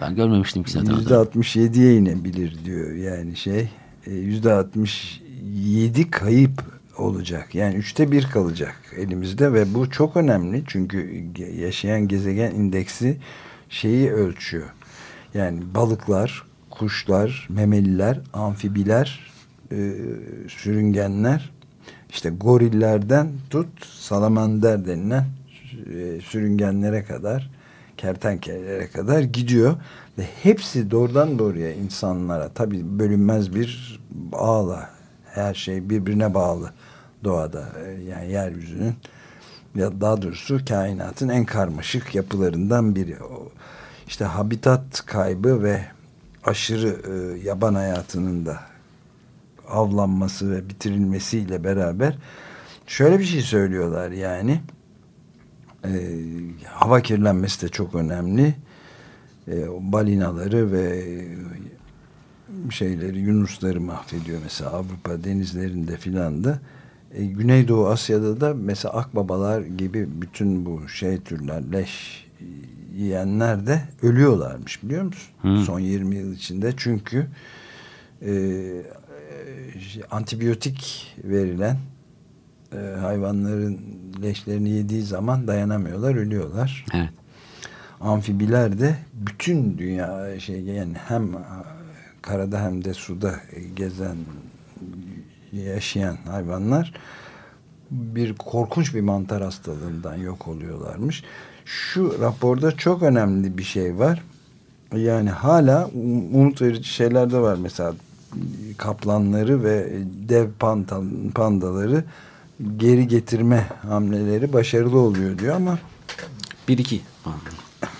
Ben görmemiştim ki zaten. Yüzde 67'ye inebilir diyor yani şey. e, Yüzde 67 kayıp olacak. Yani üçte bir kalacak elimizde ve bu çok önemli. Çünkü yaşayan gezegen indeksi şeyi ölçüyor. Yani balıklar, kuşlar, memeliler, amfibiler, e, sürüngenler, işte gorillerden tut salamander denilen e, sürüngenlere kadar kertenkelelere kadar gidiyor ve hepsi doğrudan doğruya insanlara tabi bölünmez bir ağla her şey birbirine bağlı doğada e, yani yeryüzünün ya daha doğrusu kainatın en karmaşık yapılarından biri. İşte habitat kaybı ve aşırı e, yaban hayatının da avlanması ve bitirilmesiyle beraber şöyle bir şey söylüyorlar yani e, hava kirlenmesi de çok önemli e, balinaları ve şeyleri yunusları mahvediyor mesela Avrupa denizlerinde filan da e, Güneydoğu Asya'da da mesela akbabalar gibi bütün bu şey türler leş yiyenler de ölüyorlarmış biliyor musun? Hı. Son 20 yıl içinde çünkü e, antibiyotik verilen e, hayvanların leşlerini yediği zaman dayanamıyorlar, ölüyorlar. Evet. Amfibiler de bütün dünya şey yani hem karada hem de suda gezen yaşayan hayvanlar bir korkunç bir mantar hastalığından yok oluyorlarmış. Şu raporda çok önemli bir şey var. Yani hala umut verici şeyler de var. Mesela kaplanları ve dev panda, pandaları geri getirme hamleleri başarılı oluyor diyor ama Bir iki.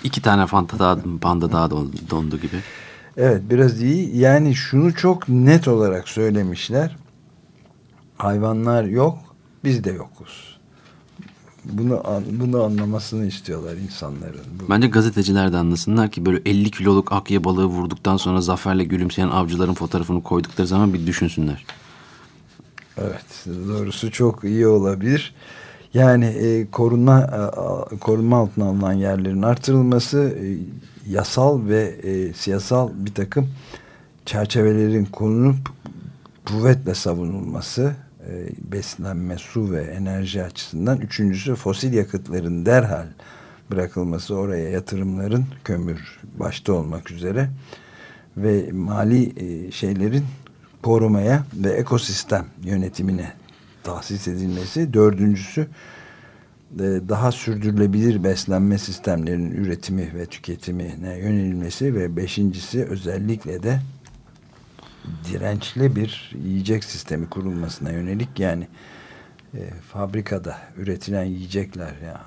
İki tane panda daha, panda daha dondu gibi. evet biraz iyi. Yani şunu çok net olarak söylemişler. Hayvanlar yok, biz de yokuz. Bunu bunu anlamasını istiyorlar insanların. Bu- Bence gazeteciler de anlasınlar ki böyle 50 kiloluk akya balığı vurduktan sonra zaferle gülümseyen avcıların fotoğrafını koydukları zaman bir düşünsünler. Evet, doğrusu çok iyi olabilir. Yani e, korunma e, korunma altına alınan yerlerin artırılması, e, yasal ve e, siyasal bir takım çerçevelerin konunup kuvvetle savunulması, beslenme, su ve enerji açısından. Üçüncüsü fosil yakıtların derhal bırakılması, oraya yatırımların kömür başta olmak üzere ve mali e, şeylerin korumaya ve ekosistem yönetimine tahsis edilmesi. Dördüncüsü e, daha sürdürülebilir beslenme sistemlerinin üretimi ve tüketimine yönelilmesi ve beşincisi özellikle de dirençli bir yiyecek sistemi kurulmasına yönelik yani e, fabrikada üretilen yiyecekler ya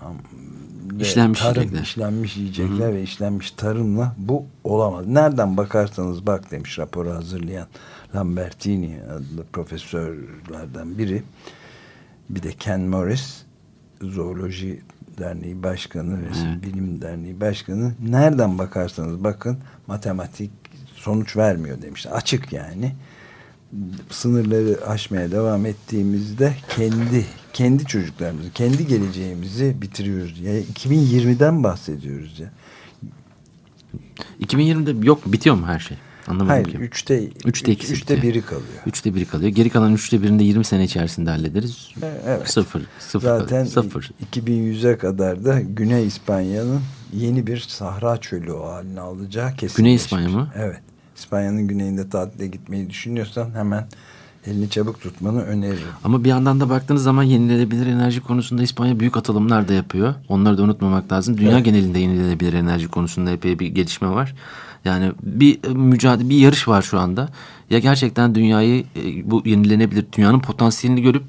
ve İşlenmiş tarım, yiyecekler. işlenmiş yiyecekler ve işlenmiş tarımla bu olamaz. Nereden bakarsanız bak demiş raporu hazırlayan Lambertini adlı profesörlerden biri. Bir de Ken Morris Zooloji Derneği Başkanı ve Evet. Bilim Derneği Başkanı nereden bakarsanız bakın matematik sonuç vermiyor demişler. Açık yani. Sınırları aşmaya devam ettiğimizde kendi kendi çocuklarımızı, kendi geleceğimizi bitiriyoruz. Ya 2020'den bahsediyoruz ya. 2020'de yok bitiyor mu her şey? Anlamadım Hayır ki. üçte, Üçte ikisi üçte bitiyor. biri kalıyor. Üçte biri kalıyor. Geri kalan üçte birini de 20 sene içerisinde hallederiz. Evet. Sıfır. Sıfır. Zaten. Sıfır. 2100'e kadar da Güney İspanya'nın yeni bir sahra çölü haline alacağı kesinleşmiş. Güney İspanya mı? Evet. İspanya'nın güneyinde tatile gitmeyi düşünüyorsan hemen elini çabuk tutmanı öneririm. Ama bir yandan da baktığınız zaman yenilenebilir enerji konusunda İspanya büyük atılımlar da yapıyor. Onları da unutmamak lazım. Dünya genelinde yenilenebilir enerji konusunda epey bir gelişme var. Yani bir mücadele, bir yarış var şu anda. Ya gerçekten dünyayı e, bu yenilenebilir dünyanın potansiyelini görüp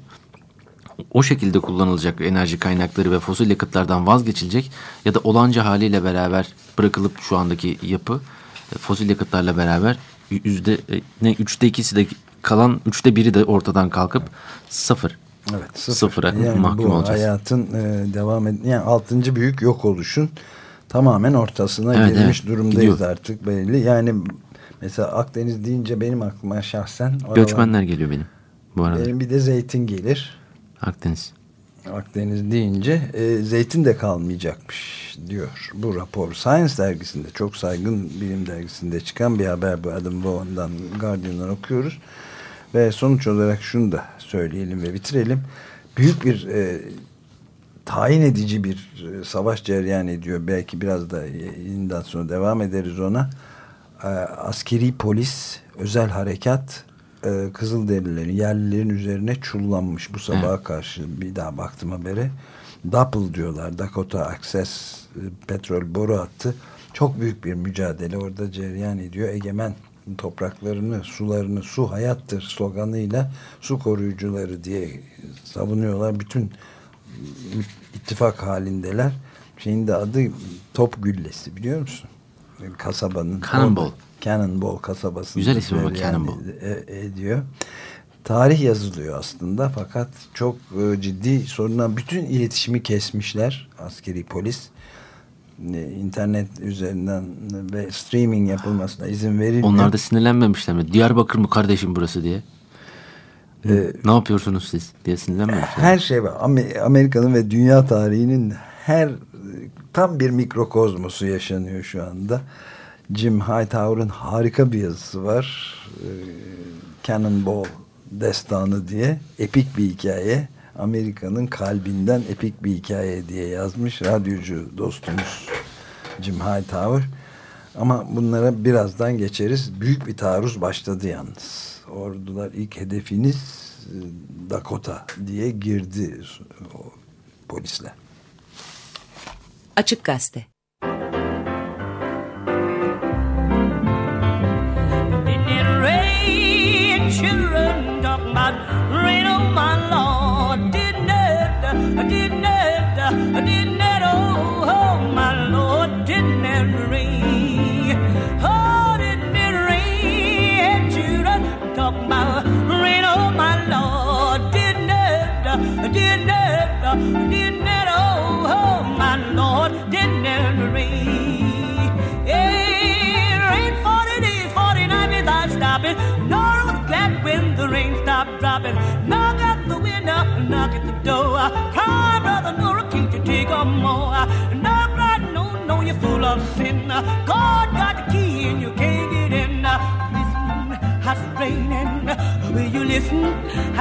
o şekilde kullanılacak enerji kaynakları ve fosil yakıtlardan vazgeçilecek ya da olanca haliyle beraber bırakılıp şu andaki yapı e, fosil yakıtlarla beraber yüzde e, ne üçte ikisi de kalan üçte biri de ortadan kalkıp sıfır. Evet, sıfır. Sıfıra yani mahkum bu olacağız. hayatın e, devam ed yani altıncı büyük yok oluşun tamamen ortasına Evet, gelmiş evet, durumdayız gidiyor. artık belli. Yani mesela Akdeniz deyince benim aklıma şahsen oralar- Göçmenler geliyor benim bu arada. benim bir de zeytin gelir. Akdeniz. Akdeniz deyince e, zeytin de kalmayacakmış diyor bu rapor. Science dergisinde çok saygın bilim dergisinde çıkan bir haber bu Adam Vaughan'dan Guardian'dan okuyoruz. Ve sonuç olarak şunu da söyleyelim ve bitirelim. Büyük bir e, tayin edici bir e, savaş cereyan ediyor. Belki biraz da yayından sonra devam ederiz ona. E, askeri polis, özel harekat e, Kızılderililerin, yerlilerin üzerine çullanmış bu sabaha karşı bir daha baktım habere. DAPL diyorlar. Dakota Access e, petrol boru hattı. Çok büyük bir mücadele orada cereyan ediyor. Egemen topraklarını, sularını, su hayattır sloganıyla su koruyucuları diye savunuyorlar. Bütün ittifak halindeler. Şeyin de adı Top Güllesi biliyor musun? Kasabanın. Cannonball. orada- Cannonball kasabasında. Güzel isim ama, Cannonball. e- ediyor. Tarih yazılıyor aslında fakat çok e, ciddi sorunlar. Bütün iletişimi kesmişler askeri polis. E, internet üzerinden ve streaming yapılmasına izin verilmiyor. Onlar da sinirlenmemişler mi? Diyarbakır mı kardeşim burası diye. ne yapıyorsunuz siz diye sinirlenmemişler. her şey var. Amer- Amerika'nın ve dünya tarihinin her tam bir mikrokozmosu yaşanıyor şu anda. Jim Hightower'ın harika bir yazısı var. Ee, Cannonball destanı diye epik bir hikaye. Amerika'nın kalbinden epik bir hikaye diye yazmış radyocu dostumuz Jim Hightower. Ama bunlara birazdan geçeriz. Büyük bir taarruz başladı yalnız. Ordular ilk hedefiniz e, Dakota diye girdi polisler. Açık Gazete it, didn't uh, it, didn't it, oh, my Lord, didn't it rain? Oh, didn't it rain, talk about rain, oh my Lord. Didn't it, uh, didn't it, uh, didn't it, oh, my Lord, didn't it rain? It rained 40 days, 40 nights without stopping. Nora was glad when the rain stopped dropping. Knock at the window, knock at the door. Cry, brother Nora, can't you take on more? Knock right, no, no, you're full of sin. God got the key and you can't get in. Listen, it's raining. Will you listen?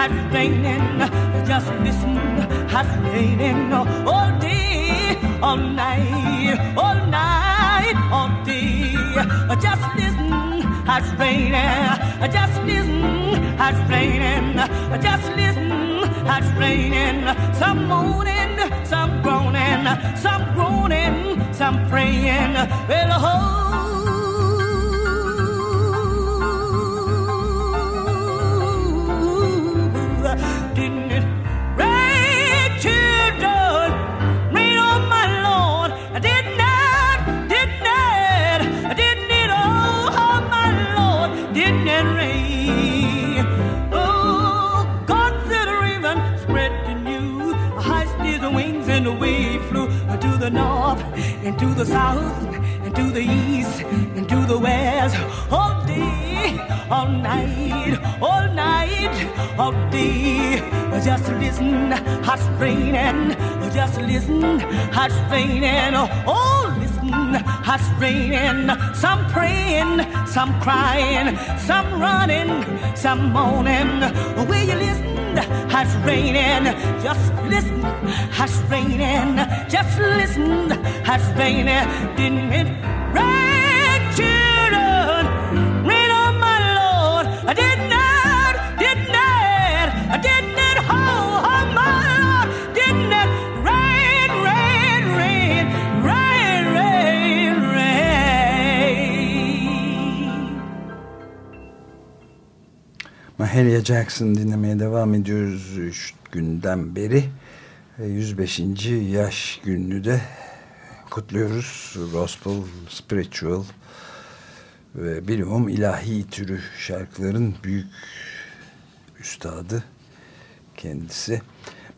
It's raining. Just listen. It's raining all day, all night, all night, all day. Just listen. It's raining. Just listen. It's raining. Just listen. It's raining. Some moaning, some groaning, some groaning, some praying. Well, oh, the north and to the south and to the east and to the west. All day, all night, all night, all day. Just listen, it's raining. Just listen, it's raining. Oh, listen, has raining, some praying, some crying, some running, some moaning. Will you listen? Has raining, just listen. Has raining, just listen. Has raining, didn't it rain, children? Rain on my Lord, I did Mahalia Jackson dinlemeye devam ediyoruz 3 günden beri. E, 105. yaş gününü de kutluyoruz. Gospel, spiritual ve bilumum ilahi türü şarkıların büyük üstadı kendisi.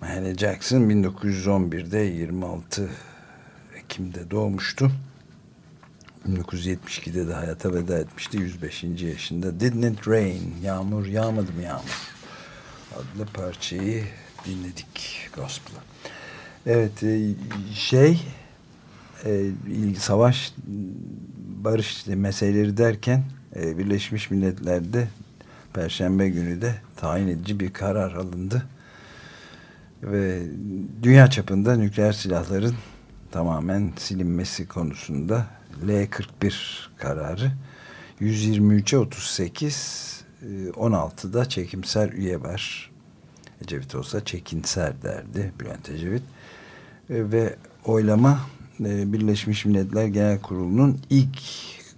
Mahalia Jackson 1911'de 26 Ekim'de doğmuştu. 1972'de de hayata veda etmişti 105. yaşında. Didn't it rain? Yağmur yağmadı mı yağmur? Adlı parçayı dinledik gospel'ı. Evet e, şey e, savaş barış meseleleri derken e, Birleşmiş Milletler'de Perşembe günü de tayin edici bir karar alındı. Ve dünya çapında nükleer silahların tamamen silinmesi konusunda L-41 kararı 123'e 38 e, 16'da çekimser üye var. Ecevit olsa çekinser derdi Bülent Ecevit. E, Ve oylama e, Birleşmiş Milletler Genel Kurulu'nun ilk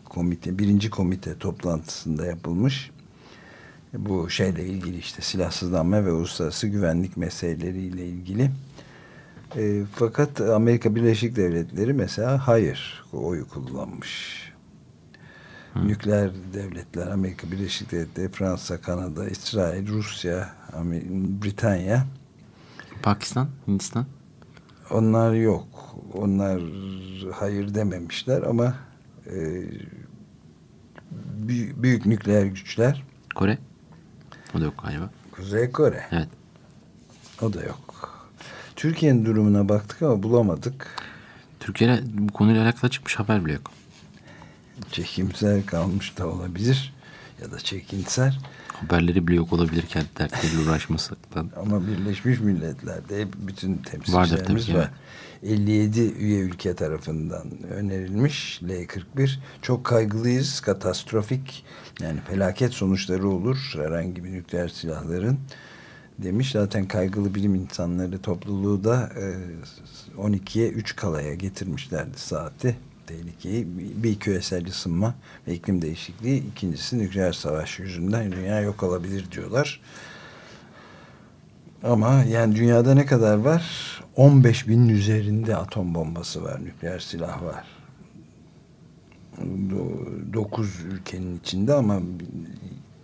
komite, birinci komite toplantısında yapılmış. E, Bu şeyle ilgili işte silahsızlanma ve uluslararası güvenlik meseleleriyle ilgili. E, fakat Amerika Birleşik Devletleri mesela hayır oyu kullanmış. Nükleer devletler Amerika Birleşik Devletleri, Fransa, Kanada, İsrail, Rusya, Britanya Pakistan, Hindistan. onlar yok. Onlar hayır dememişler ama e, büyük, büyük nükleer güçler Kore. O da yok galiba. Kuzey Kore. Evet. O da yok. Türkiye'nin durumuna baktık ama bulamadık. Türkiye'de bu konuyla alakalı çıkmış haber bile yok. Çekimsel kalmış da olabilir. Ya da çekinser. Haberleri bile yok olabilirken dertleriyle uğraşmasından. Ama Birleşmiş Milletler'de hep bütün temsilcilerimiz tabii var. 57 üye ülke tarafından önerilmiş L-41. Çok kaygılıyız. Katastrofik yani felaket sonuçları olur herhangi bir nükleer silahların demiş. Zaten kaygılı bilim insanları topluluğu da e, 12'ye 3 kalaya getirmişlerdi saati. Tehlikeyi bir küresel ısınma ve iklim değişikliği ikincisi nükleer savaş yüzünden dünya yok olabilir diyorlar. Ama yani dünyada ne kadar var? 15 binin üzerinde atom bombası var, nükleer silah var. 9 ülkenin içinde ama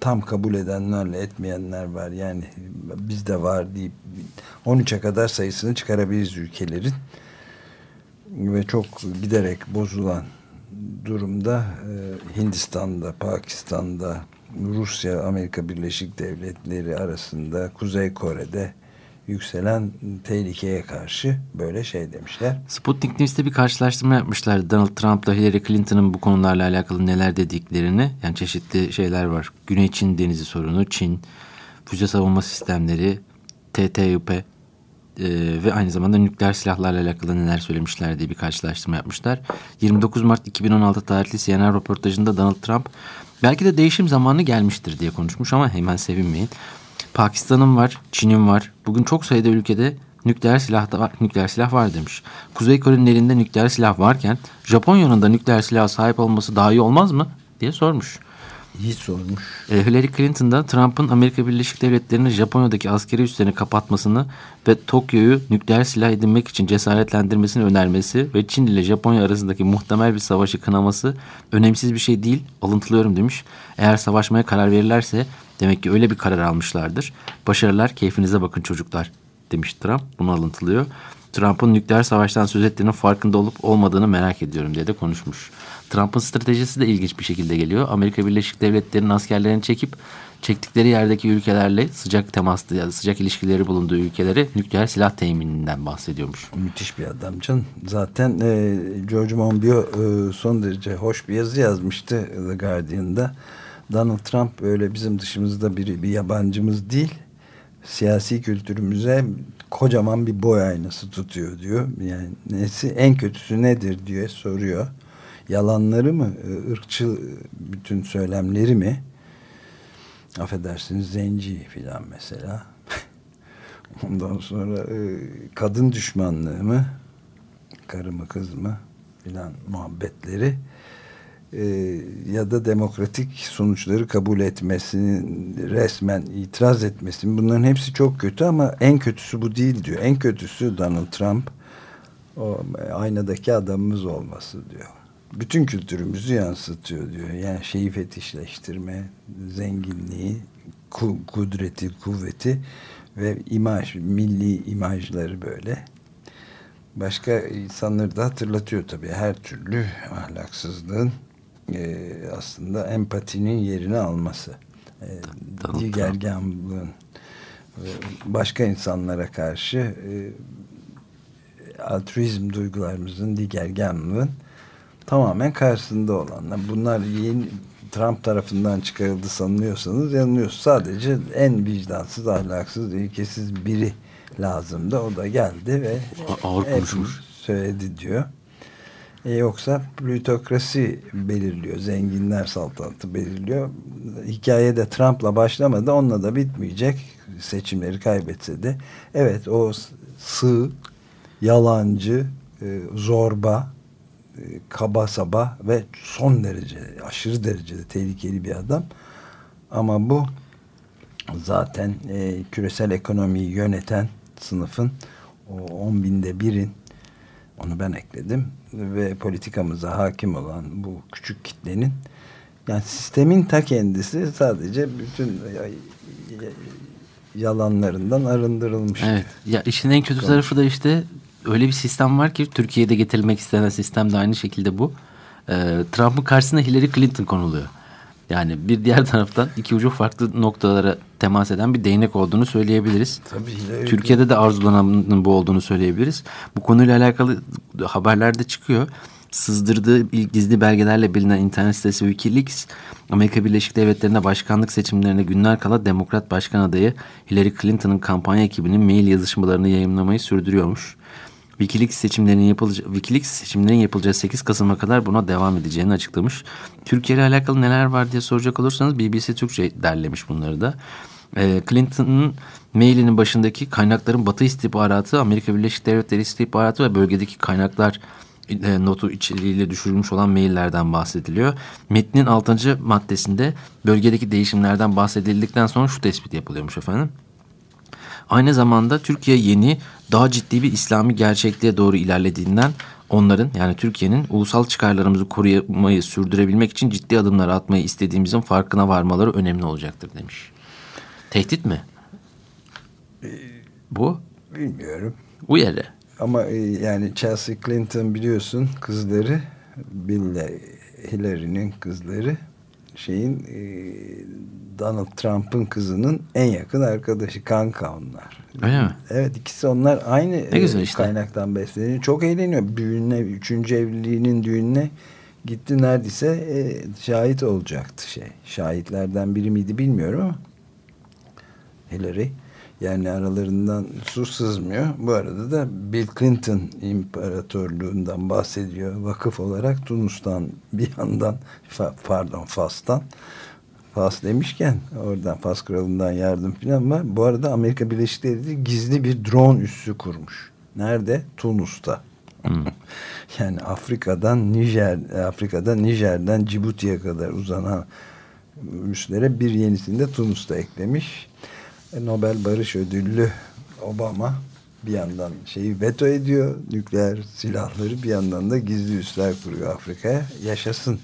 tam kabul edenlerle etmeyenler var. Yani bizde var deyip 13'e kadar sayısını çıkarabiliriz ülkelerin. Ve çok giderek bozulan durumda e, Hindistan'da, Pakistan'da, Rusya, Amerika Birleşik Devletleri arasında, Kuzey Kore'de yükselen tehlikeye karşı böyle şey demişler. Sputnik News'te bir karşılaştırma yapmışlar. Donald Trump'la Hillary Clinton'ın bu konularla alakalı neler dediklerini. Yani çeşitli şeyler var. Güney Çin denizi sorunu, Çin, füze savunma sistemleri, TTUP e, ve aynı zamanda nükleer silahlarla alakalı neler söylemişler diye bir karşılaştırma yapmışlar. 29 Mart 2016 tarihli CNN röportajında Donald Trump belki de değişim zamanı gelmiştir diye konuşmuş ama hemen sevinmeyin. Pakistan'ın var, Çin'in var. Bugün çok sayıda ülkede nükleer silah da var, nükleer silah var demiş. Kuzey Kore'nin elinde nükleer silah varken Japonya'nın da nükleer silah sahip olması daha iyi olmaz mı diye sormuş. İyi sormuş. E, Hillary Clinton da Trump'ın Amerika Birleşik Devletleri'nin Japonya'daki askeri üslerini kapatmasını ve Tokyo'yu nükleer silah edinmek için cesaretlendirmesini önermesi ve Çin ile Japonya arasındaki muhtemel bir savaşı kınaması önemsiz bir şey değil, alıntılıyorum demiş. Eğer savaşmaya karar verirlerse demek ki öyle bir karar almışlardır. Başarılar, keyfinize bakın çocuklar demiş Trump. Bunu alıntılıyor. Trump'ın nükleer savaştan söz ettiğinin farkında olup olmadığını merak ediyorum diye de konuşmuş. Trump'ın stratejisi de ilginç bir şekilde geliyor. Amerika Birleşik Devletleri'nin askerlerini çekip çektikleri yerdeki ülkelerle sıcak temaslı ya da sıcak ilişkileri bulunduğu ülkelere nükleer silah temininden bahsediyormuş. Müthiş bir adam can. Zaten e, George Monbiot e, son derece hoş bir yazı yazmıştı The Guardian'da. Donald Trump öyle bizim dışımızda bir, bir yabancımız değil. Siyasi kültürümüze kocaman bir boy aynası tutuyor diyor. Yani nesi en kötüsü nedir diye soruyor. Yalanları mı, e, ırkçı bütün söylemleri mi? Affedersiniz zenci filan mesela. <laughs> Ondan sonra e, kadın düşmanlığı mı? Karı mı kız mı? Filan muhabbetleri e, ya da demokratik sonuçları kabul etmesini resmen itiraz etmesini bunların hepsi çok kötü ama en kötüsü bu değil diyor. En kötüsü Donald Trump o aynadaki adamımız olması diyor. Bütün kültürümüzü yansıtıyor diyor. Yani şeyi fetişleştirme, zenginliği, ku, kudreti, kuvveti ve imaj, milli imajları böyle. Başka insanları da hatırlatıyor tabii. Her türlü ahlaksızlığın e, aslında empatinin yerini alması. E, digergamlığın e, başka insanlara karşı e, altruizm duygularımızın digergamlığın tamamen karşısında olanlar. Bunlar yeni Trump tarafından çıkarıldı sanıyorsanız yanılıyorsunuz. Sadece en vicdansız, ahlaksız, ilkesiz biri lazımdı. O da geldi ve ağır konuşmuş. söyledi diyor. E yoksa plutokrasi belirliyor. Zenginler saltanatı belirliyor. Hikaye de Trump'la başlamadı. Onunla da bitmeyecek. Seçimleri kaybetse de. Evet o sığ, yalancı, e, zorba, e, kaba saba ve son derece, aşırı derecede tehlikeli bir adam. Ama bu zaten küresel ekonomiyi yöneten sınıfın o on binde birin onu ben ekledim ve politikamıza hakim olan bu küçük kitlenin yani sistemin ta kendisi sadece bütün yalanlarından arındırılmış. Evet. Ya işin en kötü tarafı da işte öyle bir sistem var ki Türkiye'de getirilmek istenen sistem de aynı şekilde bu. Ee, Trump'ın karşısına Hillary Clinton konuluyor. Yani bir diğer <laughs> taraftan iki ucu farklı noktalara temas eden bir değnek olduğunu söyleyebiliriz. Tabii Hillary Türkiye'de de arzulananın bu olduğunu söyleyebiliriz. Bu konuyla alakalı haberlerde çıkıyor. Sızdırdığı gizli belgelerle bilinen internet sitesi Wikileaks, Amerika Birleşik Devletleri'nde başkanlık seçimlerine günler kala Demokrat Başkan adayı Hillary Clinton'ın kampanya ekibinin mail yazışmalarını yayınlamayı sürdürüyormuş. Wikileaks seçimlerinin yapılacağı Wikileaks seçimlerin yapılacağı 8 Kasım'a kadar buna devam edeceğini açıklamış. Türkiye ile alakalı neler var diye soracak olursanız BBC Türkçe derlemiş bunları da. Ee, Clinton'ın mailinin başındaki kaynakların Batı istihbaratı, Amerika Birleşik Devletleri istihbaratı ve bölgedeki kaynaklar e, notu içeriğiyle düşürülmüş olan maillerden bahsediliyor. Metnin 6. maddesinde bölgedeki değişimlerden bahsedildikten sonra şu tespit yapılıyormuş efendim. Aynı zamanda Türkiye yeni, daha ciddi bir İslami gerçekliğe doğru ilerlediğinden onların yani Türkiye'nin ulusal çıkarlarımızı korumayı sürdürebilmek için ciddi adımlar atmayı istediğimizin farkına varmaları önemli olacaktır demiş. Tehdit mi? Bu bilmiyorum. uyarı. Ama e, yani Chelsea Clinton biliyorsun kızları Bill Hillary'nin kızları şeyin e, Donald Trump'ın kızının en yakın arkadaşı kanka onlar. Öyle mi? Evet ikisi onlar aynı e, işte. kaynaktan besleniyor. Çok eğleniyor. Düğününe, üçüncü evliliğinin düğününe gitti neredeyse e, şahit olacaktı şey. Şahitlerden biri miydi bilmiyorum ama Hillary. Yani aralarından su sızmıyor. Bu arada da Bill Clinton imparatorluğundan bahsediyor. Vakıf olarak Tunus'tan bir yandan fa- pardon Fas'tan Fas demişken oradan Fas kralından yardım falan var. Bu arada Amerika Birleşik Devletleri gizli bir drone üssü kurmuş. Nerede? Tunus'ta. <laughs> Yani Afrika'dan Nijer, Afrika'dan Nijer'den Cibuti'ye kadar uzanan üslere bir yenisini de Tunus'ta eklemiş. E, Nobel Barış Ödüllü Obama bir yandan şeyi veto ediyor nükleer silahları bir yandan da gizli üsler kuruyor Afrika'ya. Yaşasın.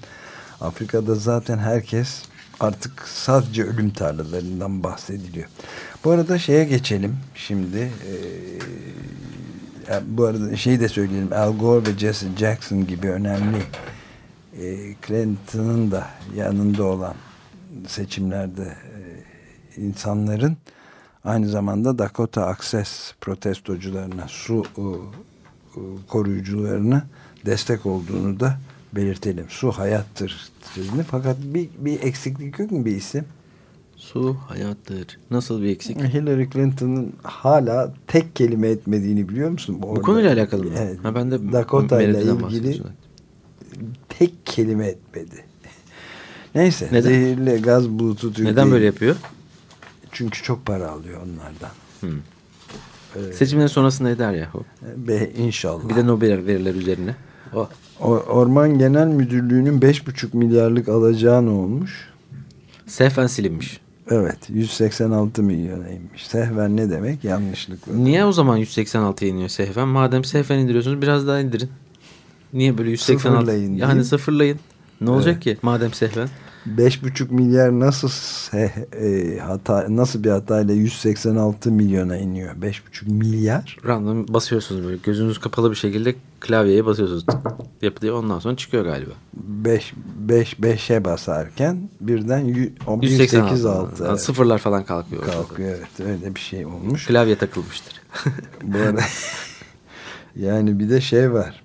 Afrika'da zaten herkes artık sadece ölüm tarlalarından bahsediliyor. Bu arada şeye geçelim şimdi. E, bu arada şeyi de söyleyelim. Al Gore ve Jesse Jackson gibi önemli e, Clinton'ın da yanında olan seçimlerde e, insanların aynı zamanda Dakota Access protestocularına, su e, e, koruyucularına destek olduğunu da belirtelim. Su hayattır sözünü. Fakat bir, bir eksiklik yok mu bir isim? Su hayattır. Nasıl bir eksik? Hillary Clinton'ın hala tek kelime etmediğini biliyor musun? Bu Orada- konuyla alakalı mı? Evet. Ha, ben de Dakota ile ilgili tek kelime etmedi. Neyse. Neden? Zehirli gaz bulutu Türkiye. Neden böyle yapıyor? Çünkü çok para alıyor onlardan. Seçimlerin sonrasında eder ya. o. Be, inşallah. Bir de Nobel verirler üzerine. O. O- Orman Genel Müdürlüğü'nün 5,5 milyarlık alacağı ne olmuş? Sehven silinmiş. Evet 186 milyona inmiş. Sehven ne demek? Yanlışlıkla. Niye o zaman 186'ya iniyor Sehven? Madem Sehven indiriyorsunuz biraz daha indirin. Niye böyle 186? Sıfırlayın Yani sıfırlayın. Ne olacak ki madem Sehven? 5,5 milyar nasıl e, hata nasıl bir hatayla 186 milyona iniyor? 5,5 milyar. Random basıyorsunuz böyle gözünüz kapalı bir şekilde klavyeye basıyorsunuz. Tık yapıyor ondan sonra çıkıyor galiba. 5 5 5'e basarken birden yü- o 186. 186 Yani Sıfırlar falan kalkıyor. kalkıyor evet öyle bir şey olmuş. Klavye takılmıştır. Bu arada <laughs> yani bir de şey var.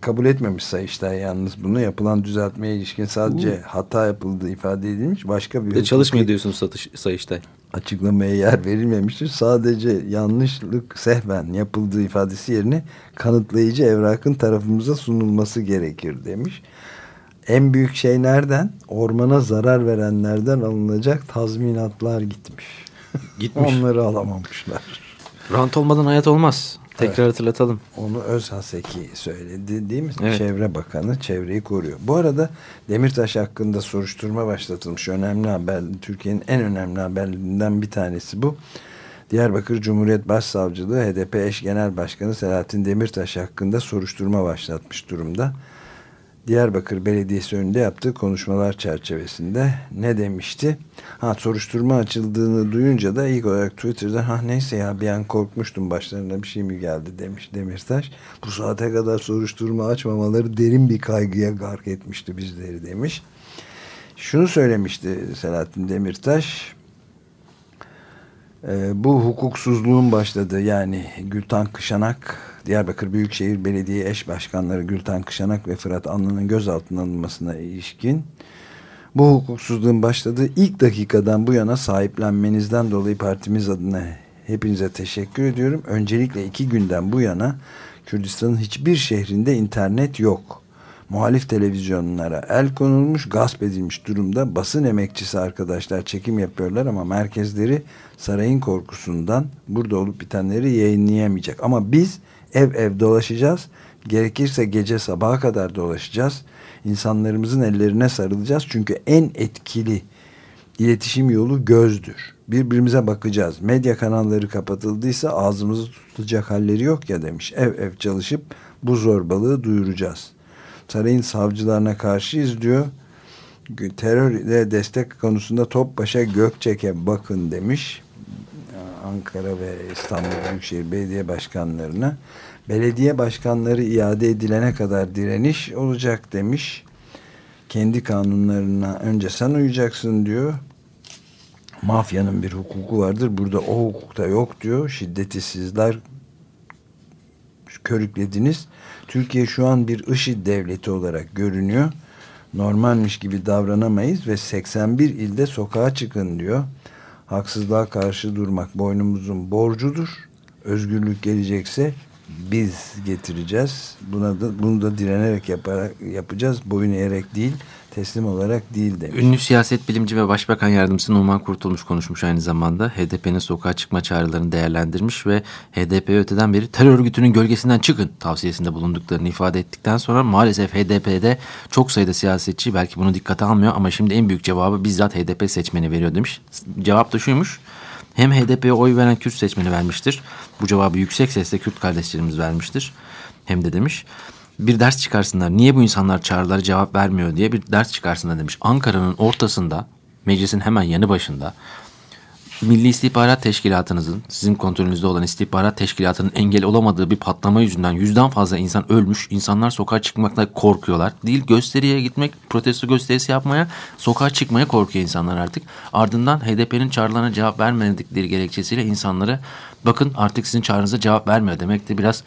Kabul etmemiş Sayıştay yalnız bunu yapılan düzeltmeye ilişkin sadece hata yapıldığı ifade edilmiş. Başka bir de çalışmıyor diyorsunuz satış Sayıştay. açıklamaya yer verilmemiştir. Sadece yanlışlık sehven yapıldığı ifadesi yerine kanıtlayıcı evrakın tarafımıza sunulması gerekir demiş. En büyük şey nereden? Ormana zarar verenlerden alınacak tazminatlar gitmiş. Gitmiş. Onları alamamışlar. Rant olmadan hayat olmaz. Tekrar hatırlatalım. Onu Özhaseki söyledi değil mi? Evet. Çevre Bakanı çevreyi koruyor. Bu arada Demirtaş hakkında soruşturma başlatılmış. Önemli haber, Türkiye'nin en önemli haberlerinden bir tanesi bu. Diyarbakır Cumhuriyet Başsavcılığı HDP eş genel başkanı Selahattin Demirtaş hakkında soruşturma başlatmış durumda. Diyarbakır Belediyesi önünde yaptığı konuşmalar çerçevesinde ne demişti? Ha soruşturma açıldığını duyunca da ilk olarak Twitter'da ha neyse ya bir an korkmuştum başlarına bir şey mi geldi demiş Demirtaş. Bu saate kadar soruşturma açmamaları derin bir kaygıya gark etmişti bizleri demiş. Şunu söylemişti Selahattin Demirtaş. Ee, bu hukuksuzluğun başladığı yani Gültan Kışanak, Diyarbakır Büyükşehir Belediye eş başkanları Gültan Kışanak ve Fırat Anlı'nın gözaltına alınmasına ilişkin bu hukuksuzluğun başladığı ilk dakikadan bu yana sahiplenmenizden dolayı partimiz adına hepinize teşekkür ediyorum. Öncelikle iki günden bu yana Kürdistan'ın hiçbir şehrinde internet yok. Muhalif televizyonlara el konulmuş, gasp edilmiş durumda. Basın emekçisi arkadaşlar çekim yapıyorlar ama merkezleri sarayın korkusundan burada olup bitenleri yayınlayamayacak. Ama biz ev ev dolaşacağız. Gerekirse gece sabaha kadar dolaşacağız. İnsanlarımızın ellerine sarılacağız. Çünkü en etkili iletişim yolu gözdür. Birbirimize bakacağız. Medya kanalları kapatıldıysa ağzımızı tutacak halleri yok ya demiş. Ev ev çalışıp bu zorbalığı duyuracağız. Sarayın savcılarına karşıyız diyor. Terörle destek konusunda Topbaş'a Gökçek'e bakın demiş. Ankara ve İstanbul Büyükşehir Belediye Başkanlarına. Belediye başkanları iade edilene kadar direniş olacak demiş. Kendi kanunlarına önce sen uyacaksın diyor. Mafyanın bir hukuku vardır. Burada o hukukta yok diyor. Şiddeti sizler körüklediniz. Türkiye şu an bir IŞİD devleti olarak görünüyor. Normalmiş gibi davranamayız ve 81 ilde sokağa çıkın diyor. Haksızlığa karşı durmak boynumuzun borcudur. Özgürlük gelecekse biz getireceğiz. Buna da bunu da direnerek yaparak yapacağız. Boyun eğerek değil, teslim olarak değil demiş. Ünlü siyaset bilimci ve başbakan yardımcısı Numan Kurtulmuş konuşmuş aynı zamanda. HDP'nin sokağa çıkma çağrılarını değerlendirmiş ve HDP öteden beri terör örgütünün gölgesinden çıkın tavsiyesinde bulunduklarını ifade ettikten sonra maalesef HDP'de çok sayıda siyasetçi belki bunu dikkate almıyor ama şimdi en büyük cevabı bizzat HDP seçmeni veriyor demiş. Cevap da şuymuş. Hem HDP'ye oy veren Kürt seçmeni vermiştir. Bu cevabı yüksek sesle Kürt kardeşlerimiz vermiştir. Hem de demiş bir ders çıkarsınlar. Niye bu insanlar çağrılara cevap vermiyor diye bir ders çıkarsınlar demiş. Ankara'nın ortasında meclisin hemen yanı başında Milli İstihbarat Teşkilatı'nızın, sizin kontrolünüzde olan istihbarat teşkilatının engel olamadığı bir patlama yüzünden yüzden fazla insan ölmüş. İnsanlar sokağa çıkmakta korkuyorlar. Değil gösteriye gitmek, protesto gösterisi yapmaya, sokağa çıkmaya korkuyor insanlar artık. Ardından HDP'nin çağrılarına cevap vermedikleri gerekçesiyle insanları bakın artık sizin çağrınıza cevap vermiyor demek de biraz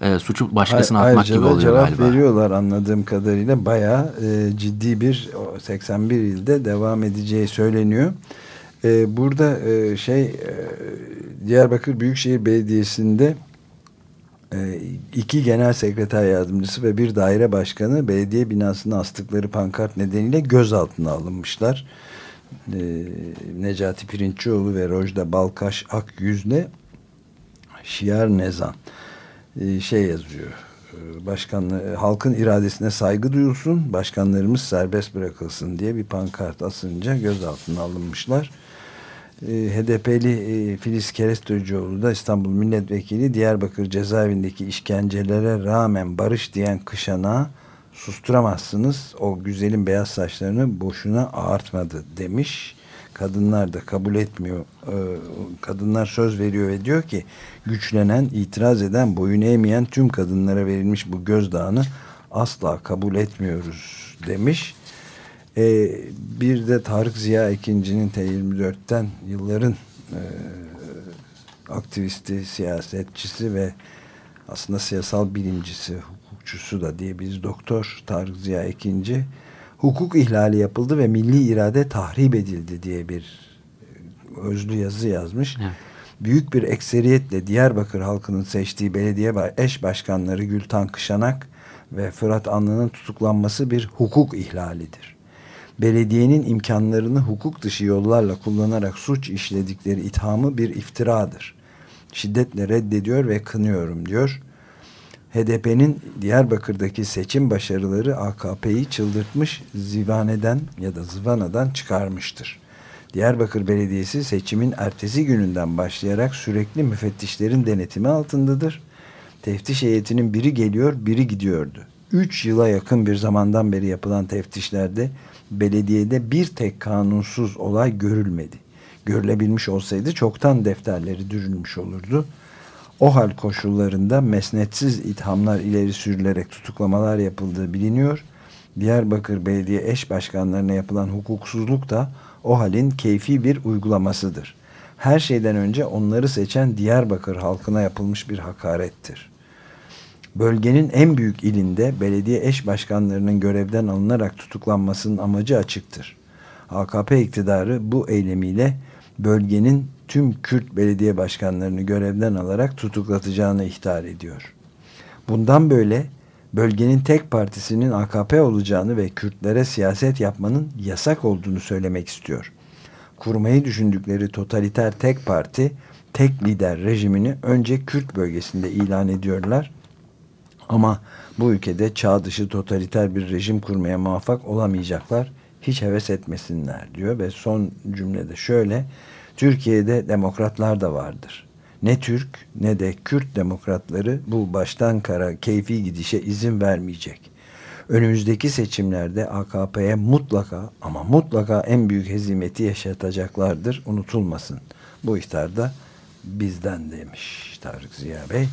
e, suçu başkasına Ay- atmak gibi oluyor cevap galiba. veriyorlar anladığım kadarıyla bayağı e, ciddi bir o 81 ilde devam edeceği söyleniyor. E, burada e, şey e, Diyarbakır Büyükşehir Belediyesi'nde e, iki genel sekreter yardımcısı ve bir daire başkanı belediye binasına astıkları pankart nedeniyle gözaltına alınmışlar. E, Necati Pirinççioğlu ve Rojda Balkaş Akyüz'le Şiar Nezan e, şey yazıyor. E, Başkanlı, halkın iradesine saygı duyulsun, başkanlarımız serbest bırakılsın diye bir pankart asınca gözaltına alınmışlar. E, HDP'li e, Filiz Kerestörcüoğlu da İstanbul Milletvekili Diyarbakır cezaevindeki işkencelere rağmen barış diyen kışana susturamazsınız. O güzelim beyaz saçlarını boşuna ağartmadı demiş. Kadınlar da kabul etmiyor. Ee, Kadınlar söz veriyor ve diyor ki güçlenen, itiraz eden, boyun eğmeyen tüm kadınlara verilmiş bu gözdağını asla kabul etmiyoruz demiş. Ee, bir de Tarık Ziya ikincinin T24'ten yılların e, aktivisti, siyasetçisi ve aslında siyasal bilimcisi, hukukçusu da diye biz doktor Tarık Ziya ikinci hukuk ihlali yapıldı ve milli irade tahrip edildi diye bir e, özlü yazı yazmış. Evet. Büyük bir ekseriyetle Diyarbakır halkının seçtiği belediye eş başkanları Gültan Kışanak ve Fırat Anlı'nın tutuklanması bir hukuk ihlalidir. Belediyenin imkanlarını hukuk dışı yollarla kullanarak suç işledikleri ithamı bir iftiradır. Şiddetle reddediyor ve kınıyorum diyor. HDP'nin Diyarbakır'daki seçim başarıları AKP'yi çıldırtmış zivaneden ya da zıvanadan çıkarmıştır. Diyarbakır Belediyesi seçimin ertesi gününden başlayarak sürekli müfettişlerin denetimi altındadır. Teftiş heyetinin biri geliyor, biri gidiyordu. Üç yıla yakın bir zamandan beri yapılan teftişlerde belediyede bir tek kanunsuz olay görülmedi. Görülebilmiş olsaydı çoktan defterleri dürülmüş olurdu. O hal koşullarında mesnetsiz ithamlar ileri sürülerek tutuklamalar yapıldığı biliniyor. Diyarbakır Belediye eş başkanlarına yapılan hukuksuzluk da o halin keyfi bir uygulamasıdır. Her şeyden önce onları seçen Diyarbakır halkına yapılmış bir hakarettir. Bölgenin en büyük ilinde belediye eş başkanlarının görevden alınarak tutuklanmasının amacı açıktır. AKP iktidarı bu eylemiyle bölgenin tüm Kürt belediye başkanlarını görevden alarak tutuklatacağını ihtar ediyor. Bundan böyle bölgenin tek partisinin AKP olacağını ve Kürtlere siyaset yapmanın yasak olduğunu söylemek istiyor. Kurmayı düşündükleri totaliter tek parti, tek lider rejimini önce Kürt bölgesinde ilan ediyorlar. Ama bu ülkede çağ dışı totaliter bir rejim kurmaya muvaffak olamayacaklar. Hiç heves etmesinler diyor ve son cümlede şöyle Türkiye'de demokratlar da vardır. Ne Türk ne de Kürt demokratları bu baştan kara keyfi gidişe izin vermeyecek. Önümüzdeki seçimlerde AKP'ye mutlaka ama mutlaka en büyük hezimeti yaşatacaklardır. Unutulmasın. Bu ihtar da bizden demiş Tarık Ziya Bey.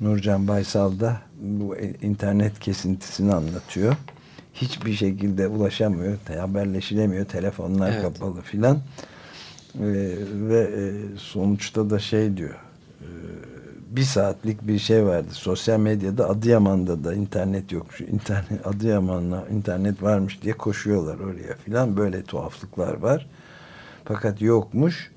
Nurcan Baysal da bu internet kesintisini anlatıyor. Hiçbir şekilde ulaşamıyor, haberleşilemiyor, telefonlar Evet. kapalı filan. Ee, ve e, sonuçta da şey diyor e, bir saatlik bir şey vardı sosyal medyada Adıyaman'da da internet yokmuş internet Adıyaman'la internet varmış diye koşuyorlar oraya filan böyle tuhaflıklar var fakat yokmuş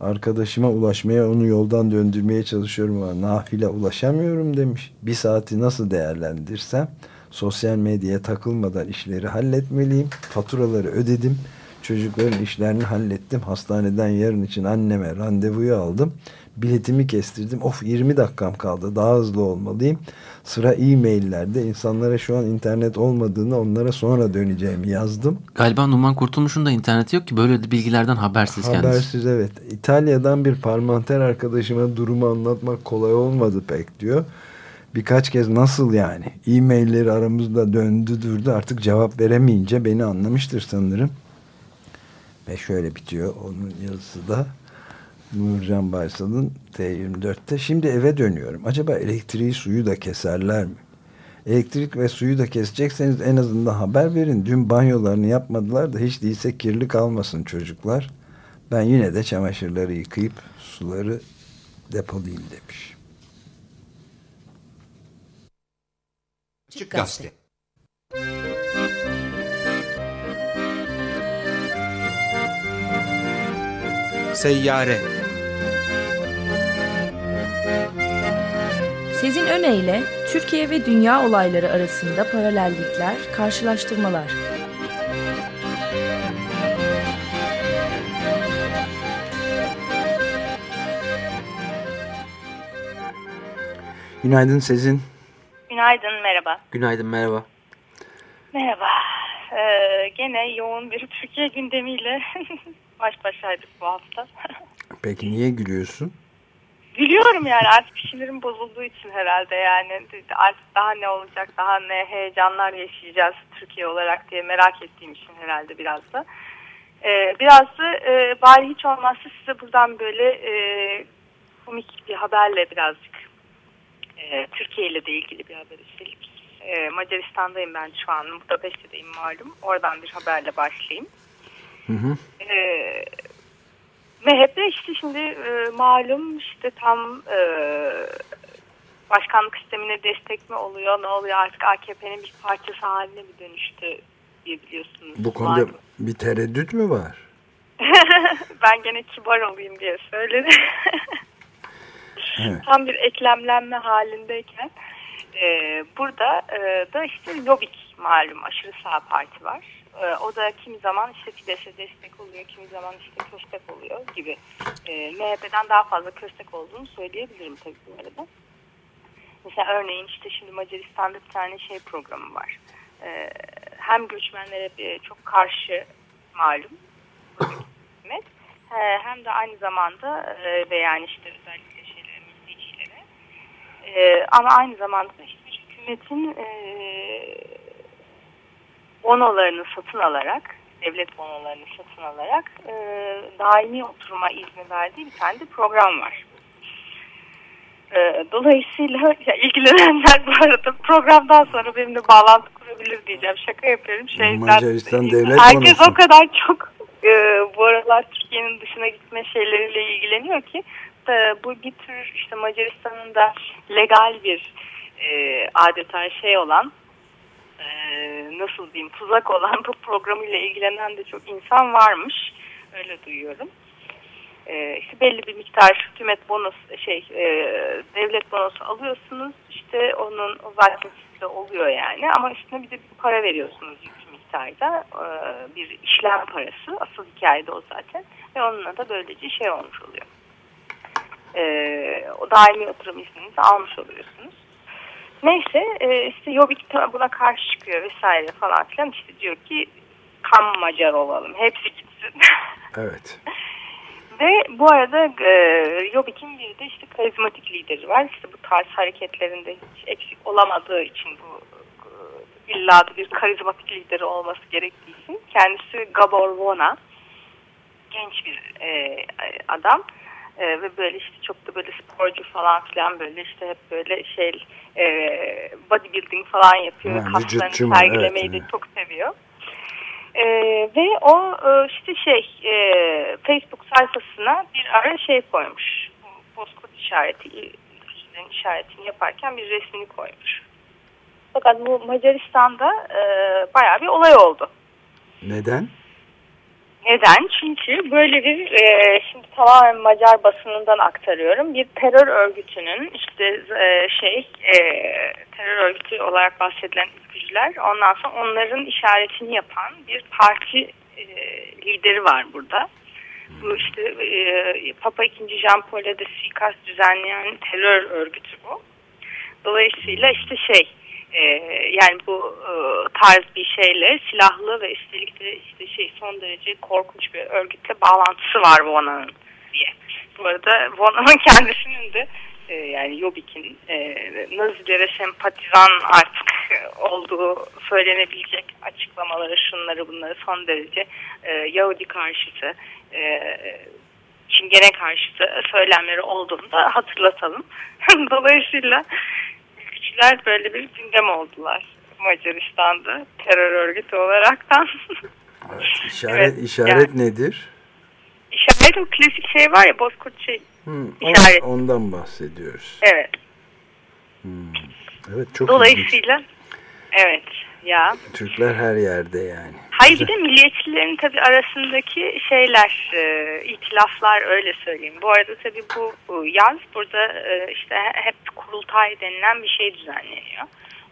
arkadaşıma ulaşmaya onu yoldan döndürmeye çalışıyorum ama nafile ulaşamıyorum demiş bir saati nasıl değerlendirsem sosyal medyaya takılmadan işleri halletmeliyim faturaları ödedim Çocukların işlerini hallettim. Hastaneden yarın için anneme randevuyu aldım. Biletimi kestirdim. Of 20 dakikam kaldı. Daha hızlı olmalıyım. Sıra e-maillerde insanlara şu an internet olmadığını onlara sonra döneceğimi yazdım. Galiba Numan Kurtulmuş'un da interneti yok ki böyle de bilgilerden habersiz kendisi. Habersiz evet. İtalya'dan bir parlamenter arkadaşıma durumu anlatmak kolay olmadı pek diyor. Birkaç kez nasıl yani? E-mailleri aramızda döndü durdu artık cevap veremeyince beni anlamıştır sanırım. Ve şöyle bitiyor onun yazısı da. Nurcan Baysal'ın T24'te. Şimdi eve dönüyorum. Acaba elektriği suyu da keserler mi? Elektrik ve suyu da kesecekseniz en azından haber verin. Dün banyolarını yapmadılar da hiç değilse kirli kalmasın çocuklar. Ben yine de çamaşırları yıkayıp suları depolayayım demiş. Açık Gazete. Seyyare Sezin Öne Türkiye ve dünya olayları arasında paralellikler, karşılaştırmalar. Günaydın Sezin. Günaydın, merhaba. Günaydın, merhaba. Merhaba. Ee, gene yoğun bir Türkiye gündemiyle <laughs> baş başaydık bu hafta. Peki niye gülüyorsun? Gülüyorum yani artık sinirim bozulduğu için herhalde yani artık daha ne olacak, daha ne heyecanlar yaşayacağız Türkiye olarak diye merak ettiğim için herhalde biraz da. Ee, biraz da e, bari hiç olmazsa size buradan böyle e, komik bir haberle birazcık e, Türkiye ile de ilgili bir haber üstelik. E, Macaristan'dayım ben şu an, Budapeşte'deyim malum. Oradan bir haberle başlayayım. Hı hı. E, MHP işte şimdi e, malum işte tam e, başkanlık sistemine destek mi oluyor, ne oluyor artık AKP'nin bir parçası haline mi dönüştü diye biliyorsunuz. Bu konuda Malum. bir tereddüt mü var? <laughs> ben gene kibar olayım diye söyledim. <laughs> Evet. Tam bir eklemlenme halindeyken e, burada e, da işte Jobbik malum aşırı sağ parti var. E, o da kimi zaman işte Fidesz'e destek oluyor, kimi zaman işte köstek oluyor gibi. E, MHP'den daha fazla köstek olduğunu söyleyebilirim tabii bu arada. Mesela örneğin işte şimdi Macaristan'da bir tane şey programı var. E, hem göçmenlere bir çok karşı malum hükümet hem de aynı zamanda e, ve yani işte özellikle şeylere, mültecilere e, ama aynı zamanda da işte hükümetin e, bonolarını satın alarak devlet bonolarını satın alarak e, daimi oturma izni verdiği bir tane de program var. E, dolayısıyla <laughs> ya ilgilenenler bu arada programdan sonra benimle bağlantı kurabilir diyeceğim. Şaka yapıyorum. Şeyden, Macaristan <laughs> devlet Herkes bonosu. o kadar çok e, bu aralar Türkiye'nin dışına gitme şeyleriyle ilgileniyor ki e, bu bir tür işte Macaristan'ın da legal bir e, adeta şey olan e, nasıl diyeyim tuzak olan bu programıyla ilgilenen de çok insan varmış. Öyle duyuyorum. E, belli bir miktar hükümet bonus şey e, devlet bonosu alıyorsunuz. İşte onun o zaten sizde oluyor yani ama üstüne bir de bir para veriyorsunuz yüklü miktarda. E, bir işlem parası. Asıl hikayede o zaten. Ve onunla da böylece şey olmuş oluyor. O daimi oturum izninizi almış oluyorsunuz. Neyse e, işte Jobbik buna karşı çıkıyor vesaire falan filan işte diyor ki kan Macar olalım hepsi gitsin. <laughs> Evet. Ve bu arada e, Jobbik'in bir de işte karizmatik lideri var. İşte bu tarz hareketlerinde hiç eksik olamadığı için bu e, illa bir karizmatik lideri olması gerektiği için kendisi Gabor Vona genç bir e, adam E, ve böyle işte çok da böyle sporcu falan filan böyle işte hep böyle şey e, bodybuilding falan yapıyor. Ha, Kaslarını sergilemeyi Evet, de çok seviyor. E, ve o e, işte şey e, Facebook sayfasına bir ara şey koymuş. Bozkurt işareti işaretini yaparken bir resmini koymuş. Fakat bu Macaristan'da e, bayağı bir olay oldu. Neden? Neden? Çünkü böyle bir e, şimdi tamamen Macar basınından aktarıyorum. Bir terör örgütünün işte e, şey e, terör örgütü olarak bahsedilen ülkücüler ondan sonra onların işaretini yapan bir parti e, lideri var burada. Bu işte e, Papa II. Jean Paul'e de suikast düzenleyen terör örgütü bu. Dolayısıyla işte şey e, yani bu e, tarz bir şeyle silahlı ve üstelik de işte şey son derece korkunç bir örgütle bağlantısı var Vona'nın diye. Bu arada Vona'nın <laughs> kendisinin de e, yani Jobbik'in e, Nazilere sempatizan artık olduğu söylenebilecek açıklamaları şunları bunları son derece e, Yahudi karşıtı e, Çingene karşıtı söylemleri olduğunu da hatırlatalım. <laughs> Dolayısıyla ülkücüler böyle bir gündem oldular Macaristan'da terör örgütü olaraktan. Evet, <laughs> işaret Evet, işaret yani. nedir? İşaret o klasik şey var ya bozkurt şey. On- İşaret. ondan bahsediyoruz. Evet. Evet çok ilginç. Dolayısıyla evet ya. Türkler her yerde yani. Hayır bir de milliyetçilerin tabii arasındaki şeyler, e, itilaflar öyle söyleyeyim. Bu arada tabii bu, bu yaz burada e, işte hep kurultay denilen bir şey düzenleniyor.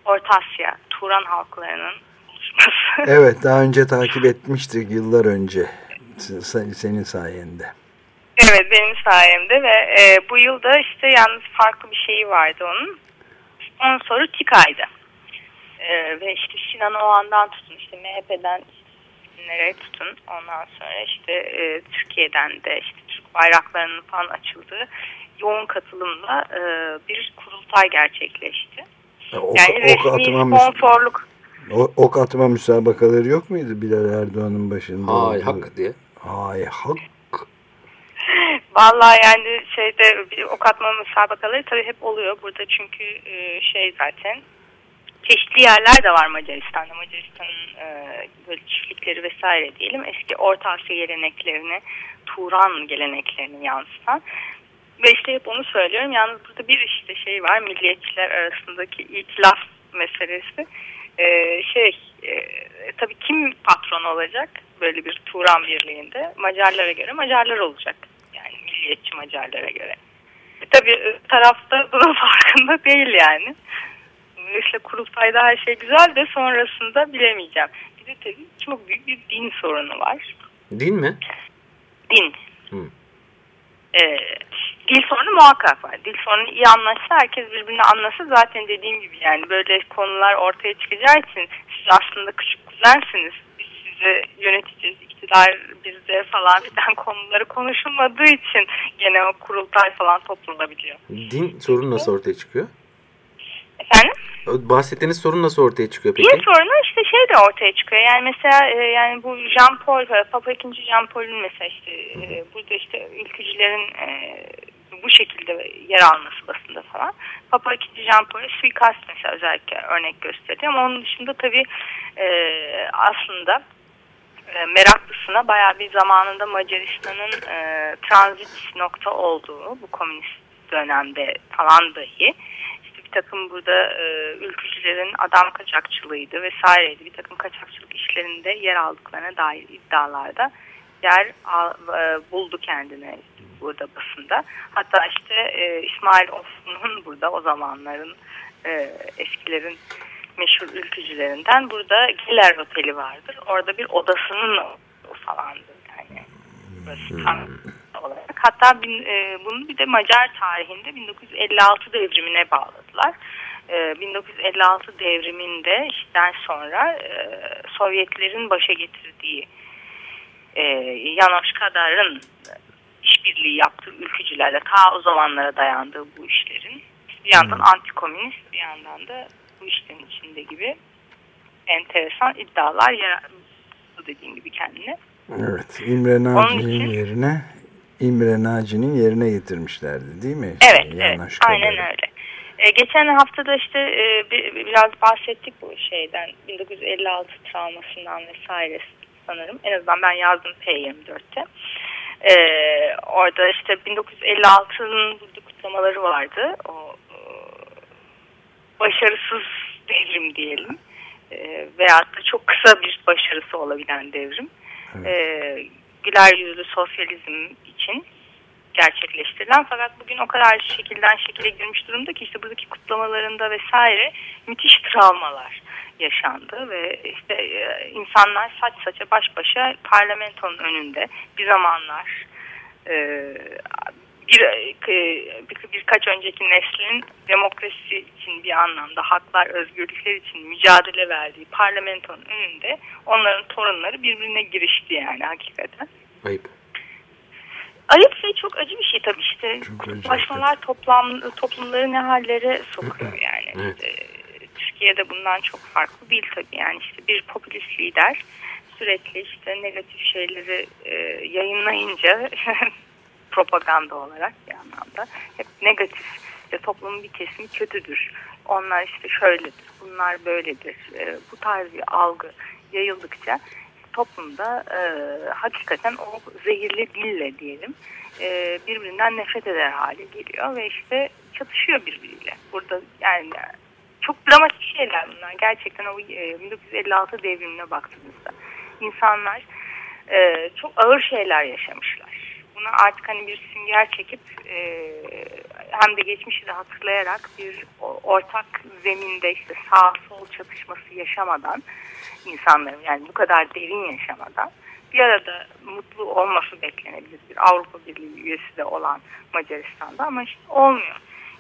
Orta Asya, Turan halklarının buluşması. <laughs> Evet daha önce takip etmiştik yıllar önce. Sen- Senin sayende. Evet benim sayemde ve e, bu yılda işte yalnız farklı bir şeyi vardı onun. Onun soru TİKA'ydı. E, ve işte Sinan Oğan'dan tutun işte MHP'den nereye tutun ondan sonra işte e, Türkiye'den de işte Türk bayraklarının falan açıldığı yoğun katılımla e, bir kurultay gerçekleşti. Ok, Yani ok resmi sponsorluk o- ok atma müsabakaları yok muydu Bilal Erdoğan'ın başında? Hay olduğu? hak diye. Hay hak. Vallahi yani şeyde bir ok atma müsabakaları tabii hep oluyor burada çünkü e, şey zaten çeşitli yerler de var Macaristan'da. Macaristan'ın e, böyle çiftlikleri vesaire diyelim eski Orta Asya geleneklerini, Turan geleneklerini yansıtan. Ve işte hep onu söylüyorum. Yalnız burada bir işte şey var milliyetçiler arasındaki itilaf meselesi. E, şey e, tabii kim patron olacak böyle bir Turan birliğinde? Macarlara göre Macarlar olacak. Yani milliyetçi Macarlara göre. E, tabii e, tarafta bunun <laughs> farkında değil yani. Dolayısıyla kurultayda her şey güzel de sonrasında bilemeyeceğim. Bir de tabii çok büyük bir din sorunu var. Din mi? Din. Hı. Ee, dil sorunu muhakkak var. Dil sorunu iyi anlaşsa herkes birbirini anlasa zaten dediğim gibi yani böyle konular ortaya çıkacağı için siz aslında küçük kuzensiniz. Biz sizi yöneteceğiz, iktidar bizde falan filan <laughs> konuları konuşulmadığı için gene o kurultay falan toplanabiliyor. Din sorunu nasıl ortaya çıkıyor? Efendim? Bahsettiğiniz sorun nasıl ortaya çıkıyor peki? Din sorunu işte şey de ortaya çıkıyor. Yani mesela e, yani bu Jean Paul, Papa II. Jean Paul'un mesela işte e, burada işte ülkücülerin e, bu şekilde yer alması basında falan. Papa II. Jean Paul'e suikast mesela özellikle örnek gösteriyor. Ama onun dışında tabii e, aslında e, meraklısına bayağı bir zamanında Macaristan'ın e, transit nokta olduğu bu komünist dönemde falan dahi bir takım burada e, ülkücülerin adam kaçakçılığıydı vesaireydi. Bir takım kaçakçılık işlerinde yer aldıklarına dair iddialarda yer al, e, buldu kendine burada basında. Hatta işte e, İsmail Oflu'nun burada o zamanların e, eskilerin meşhur ülkücülerinden burada Geller Oteli vardır. Orada bir odasının falandı yani. Burası tam olarak. Hatta bin, e, bunu bir de Macar tarihinde 1956 devrimine bağladılar. E, 1956 devriminde işten sonra e, Sovyetlerin başa getirdiği e, Janosch Kadar'ın işbirliği yaptığı ülkücülerle ta o zamanlara dayandığı bu işlerin bir yandan antikomünist bir yandan da bu işlerin içinde gibi enteresan iddialar yer dediğim gibi kendine. Evet İmre Naci'nin yerine İmre Naci'nin yerine getirmişlerdi değil mi? Evet, Şey, evet aynen Kadar'ı. öyle. E, geçen hafta da işte e, bir- bir- biraz bahsettik bu şeyden 1956 travmasından vesaire sanırım. En azından ben yazdım P24'te. E, orada işte 1956'nın burada kutlamaları vardı. O e, başarısız devrim diyelim. E, veyahut da çok kısa bir başarısı olabilen devrim. E, güler yüzlü sosyalizm için gerçekleştirilen fakat bugün o kadar şekilden şekile girmiş durumda ki işte buradaki kutlamalarında vesaire müthiş travmalar yaşandı ve işte e, insanlar saç saça baş başa parlamentonun önünde bir zamanlar e, bir, e, bir birkaç önceki neslin demokrasi için bir anlamda haklar, özgürlükler için mücadele verdiği parlamentonun önünde onların torunları birbirine girişti yani hakikaten. Ayıp. Ayıp ve çok acı bir şey tabii işte. Kutuplaşmalar toplam, toplumları ne hallere sokuyor yani. Evet. İşte, Türkiye'de bundan çok farklı değil tabii. Yani işte bir popülist lider sürekli işte negatif şeyleri e, yayınlayınca <laughs> propaganda olarak bir anlamda hep negatif işte toplumun bir kesimi kötüdür. Onlar işte şöyledir, bunlar böyledir. E, bu tarz bir algı yayıldıkça toplumda e, hakikaten o zehirli dille diyelim e, birbirinden nefret eder hale geliyor ve işte çatışıyor birbiriyle. Burada yani çok dramatik şeyler bunlar. Gerçekten o e, 1956 devrimine baktığımızda insanlar e, çok ağır şeyler yaşamışlar. Buna artık hani bir sünger çekip e, hem de geçmişi de hatırlayarak bir ortak zeminde işte sağ sol çatışması yaşamadan insanların yani bu kadar derin yaşamadan bir arada mutlu olması beklenebilir bir Avrupa Birliği üyesi de olan Macaristan'da ama işte olmuyor.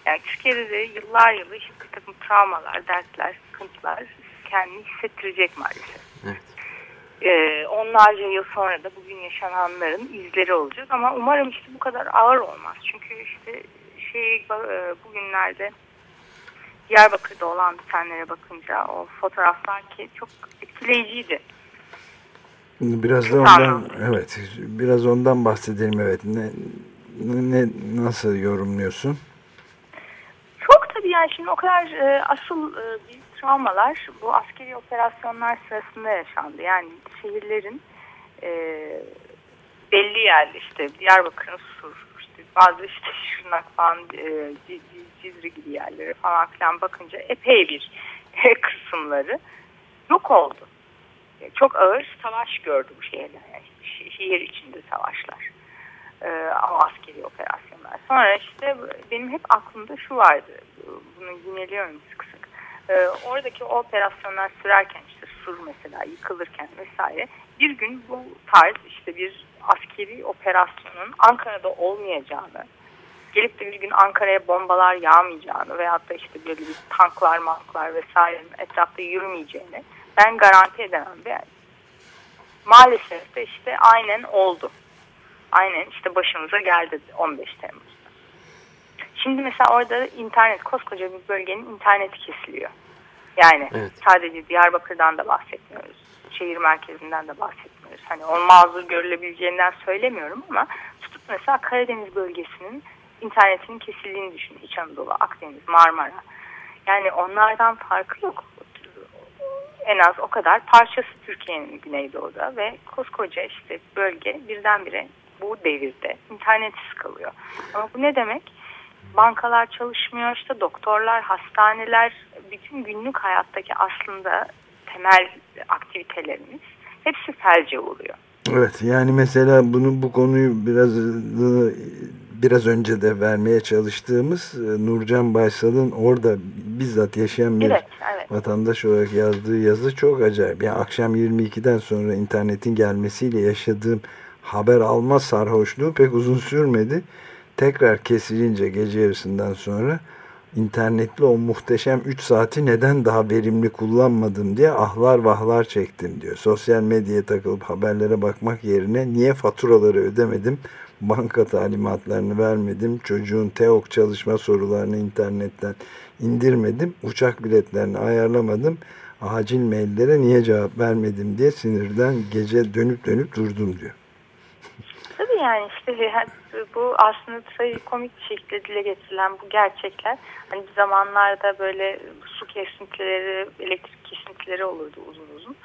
Yani Türkiye'de de yıllar yılı işte bir takım travmalar, dertler, sıkıntılar kendini hissettirecek maalesef. Evet. Ee, onlarca yıl sonra da bugün yaşananların izleri olacak ama umarım işte bu kadar ağır olmaz. Çünkü işte şey e, bugünlerde Diyarbakır'da olan bitenlere bakınca o fotoğraflar ki çok etkileyiciydi. Biraz da ondan evet biraz ondan bahsedelim evet ne, ne nasıl yorumluyorsun? Çok tabii yani şimdi o kadar e, asıl e, büyük travmalar bu askeri operasyonlar sırasında yaşandı. Yani şehirlerin e, belli yerde işte Diyarbakır'ın Sur, işte bazı işte Şırnak falan e, Cizri gibi yerlere falan filan bakınca epey bir <laughs> kısımları yok oldu. Çok ağır savaş gördü bu şehirler. Yani şehir içinde savaşlar. E, ama askeri operasyonlar. Sonra işte benim hep aklımda şu vardı. Bunu yineliyorum sık sık. E, oradaki o operasyonlar sürerken işte Sur mesela yıkılırken vesaire bir gün bu tarz işte bir askeri operasyonun Ankara'da olmayacağını gelip de bir gün Ankara'ya bombalar yağmayacağını veyahut da işte böyle bir tanklar, manklar vesaire etrafta yürümeyeceğini ben garanti edemem. Ve maalesef de işte aynen oldu. Aynen işte başımıza geldi 15 Temmuz'da. Şimdi mesela orada internet, koskoca bir bölgenin interneti kesiliyor. Yani evet. sadece Diyarbakır'dan da bahsetmiyoruz. Şehir merkezinden de bahsetmiyoruz. Hani o mazur görülebileceğinden söylemiyorum ama tutup mesela Karadeniz bölgesinin internetinin kesildiğini düşünün. İç Anadolu, Akdeniz, Marmara. Yani onlardan farkı yok. En az o kadar parçası Türkiye'nin Güneydoğu'da ve koskoca işte bölge birdenbire bu devirde internetsiz kalıyor. Ama bu ne demek? Bankalar çalışmıyor, işte doktorlar, hastaneler, bütün günlük hayattaki aslında temel aktivitelerimiz hepsi felce oluyor. Evet yani mesela bunu bu konuyu biraz biraz önce de vermeye çalıştığımız e, Nurcan Baysal'ın orada bizzat yaşayan bir evet, evet. vatandaş olarak yazdığı yazı çok acayip. Yani akşam 22'den sonra internetin gelmesiyle yaşadığım haber alma sarhoşluğu pek uzun sürmedi. Tekrar kesilince gece yarısından sonra internetli o muhteşem 3 saati neden daha verimli kullanmadım diye ahlar vahlar çektim diyor. Sosyal medyaya takılıp haberlere bakmak yerine niye faturaları ödemedim, banka talimatlarını vermedim, çocuğun TEOK çalışma sorularını internetten indirmedim, uçak biletlerini ayarlamadım, acil maillere niye cevap vermedim diye sinirden gece dönüp dönüp durdum diyor. Tabii yani işte bu aslında komik bir şekilde dile getirilen bu gerçekler hani bir zamanlarda böyle su kesintileri, elektrik kesintileri olurdu uzun uzun.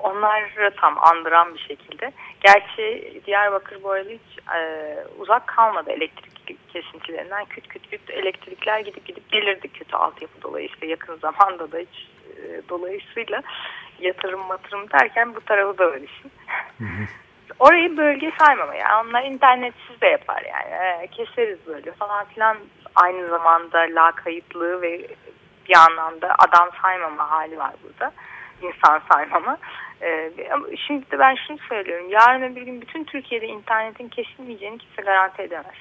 Onları tam andıran bir şekilde. Gerçi Diyarbakır bu arada hiç e, uzak kalmadı elektrik kesintilerinden. Küt küt küt elektrikler gidip gidip gelirdi kötü altyapı dolayısıyla yakın zamanda da hiç e, dolayısıyla yatırım matırım derken bu tarafı da öyle. Orayı bölge saymama yani onlar internetsiz de yapar yani e, keseriz böyle falan filan aynı zamanda la kayıtlığı ve bir anlamda adam saymama hali var burada insan saymama. Ee, şimdi de ben şunu söylüyorum. Yarın bir gün bütün Türkiye'de internetin kesilmeyeceğini kimse garanti edemez.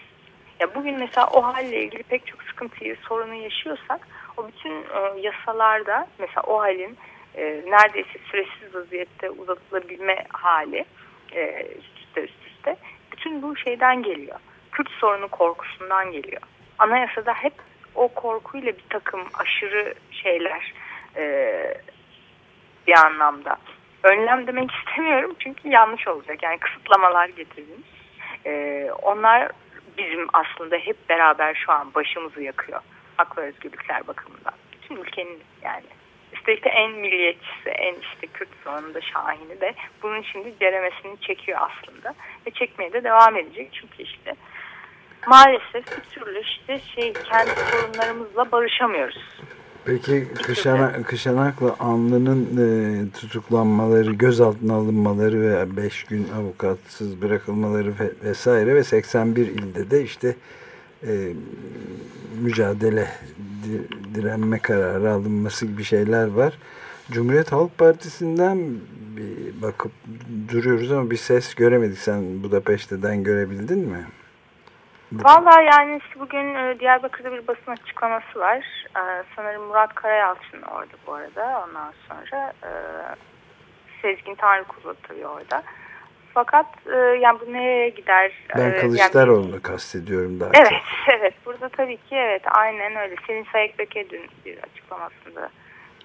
Ya bugün mesela o halle ilgili pek çok sıkıntıyı, sorunu yaşıyorsak o bütün e, yasalarda mesela o halin e, neredeyse süresiz vaziyette uzatılabilme hali e, üst üste üst üste bütün bu şeyden geliyor. Kürt sorunu korkusundan geliyor. Anayasada hep o korkuyla bir takım aşırı şeyler e, bir anlamda. Önlem demek istemiyorum çünkü yanlış olacak. Yani kısıtlamalar getirdiniz. E, onlar bizim aslında hep beraber şu an başımızı yakıyor. Hak özgürlükler bakımından. Bütün ülkenin yani. De en milliyetçisi, en işte Kürt sorununda Şahin'i de bunun şimdi ceremesini çekiyor aslında. Ve çekmeye de devam edecek. Çünkü işte maalesef bir türlü işte şey kendi sorunlarımızla barışamıyoruz. Peki Kışana, Kışanak'la Anlı'nın e, tutuklanmaları, gözaltına alınmaları ve 5 gün avukatsız bırakılmaları ve, vesaire ve 81 ilde de işte e, mücadele, di, direnme kararı alınması gibi şeyler var. Cumhuriyet Halk Partisi'nden bir bakıp duruyoruz ama bir ses göremedik. Sen Budapeşte'den görebildin mi? Valla yani işte bugün e, Diyarbakır'da bir basın açıklaması var. E, sanırım Murat Karayalçın orada bu arada. Ondan sonra e, Sezgin Tanrıkulu tabii orada. Fakat e, yani bu nereye gider? Ben E, Kılıçdaroğlu'nu yani, kastediyorum daha Evet, çok. <laughs> evet. Burada tabii ki evet aynen öyle. Selin Sayıkbeke dün bir açıklamasında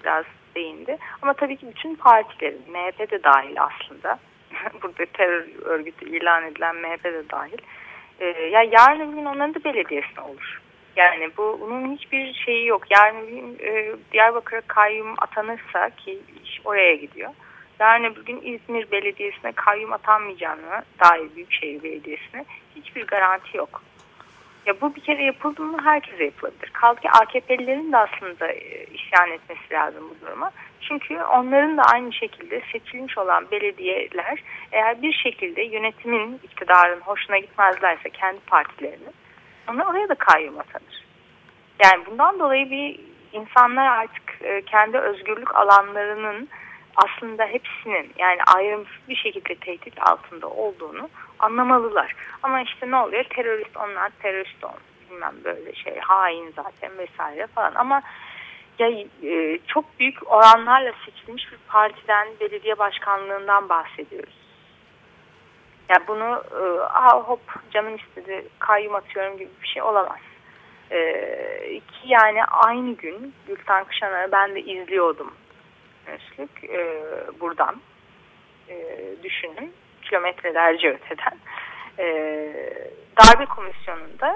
biraz değindi. Ama tabii ki bütün partilerin, MHP de dahil aslında. <laughs> Burada terör örgütü ilan edilen MHP de dahil. Ee, ya yarın öbür gün onların da belediyesine olur. Yani bu bunun hiçbir şeyi yok. Yarın öbür gün e, Diyarbakır'a kayyum atanırsa ki iş oraya gidiyor. Yarın öbür gün İzmir Belediyesi'ne kayyum atanmayacağını dair Büyükşehir Belediyesi'ne hiçbir garanti yok. Ya bu bir kere yapıldı mı herkese yapılabilir. Kaldı ki AKP'lilerin de aslında e, isyan etmesi lazım bu duruma. Çünkü onların da aynı şekilde seçilmiş olan belediyeler eğer bir şekilde yönetimin, iktidarın hoşuna gitmezlerse kendi partilerinin onlar oraya da kayyum atanır. Yani bundan dolayı bir insanlar artık e, kendi özgürlük alanlarının aslında hepsinin yani ayrımsız bir şekilde tehdit altında olduğunu anlamalılar. Ama işte ne oluyor? Terörist onlar terörist olmuş. Bilmem böyle şey hain zaten vesaire falan. Ama ya e, çok büyük oranlarla seçilmiş bir partiden belediye başkanlığından bahsediyoruz. Ya bunu e, aha hop canım istedi kayyum atıyorum gibi bir şey olamaz. E, ki yani aynı gün Gülten Kışanar'ı ben de izliyordum. Üstlük e, buradan e, düşünün kilometrelerce öteden e, darbe komisyonunda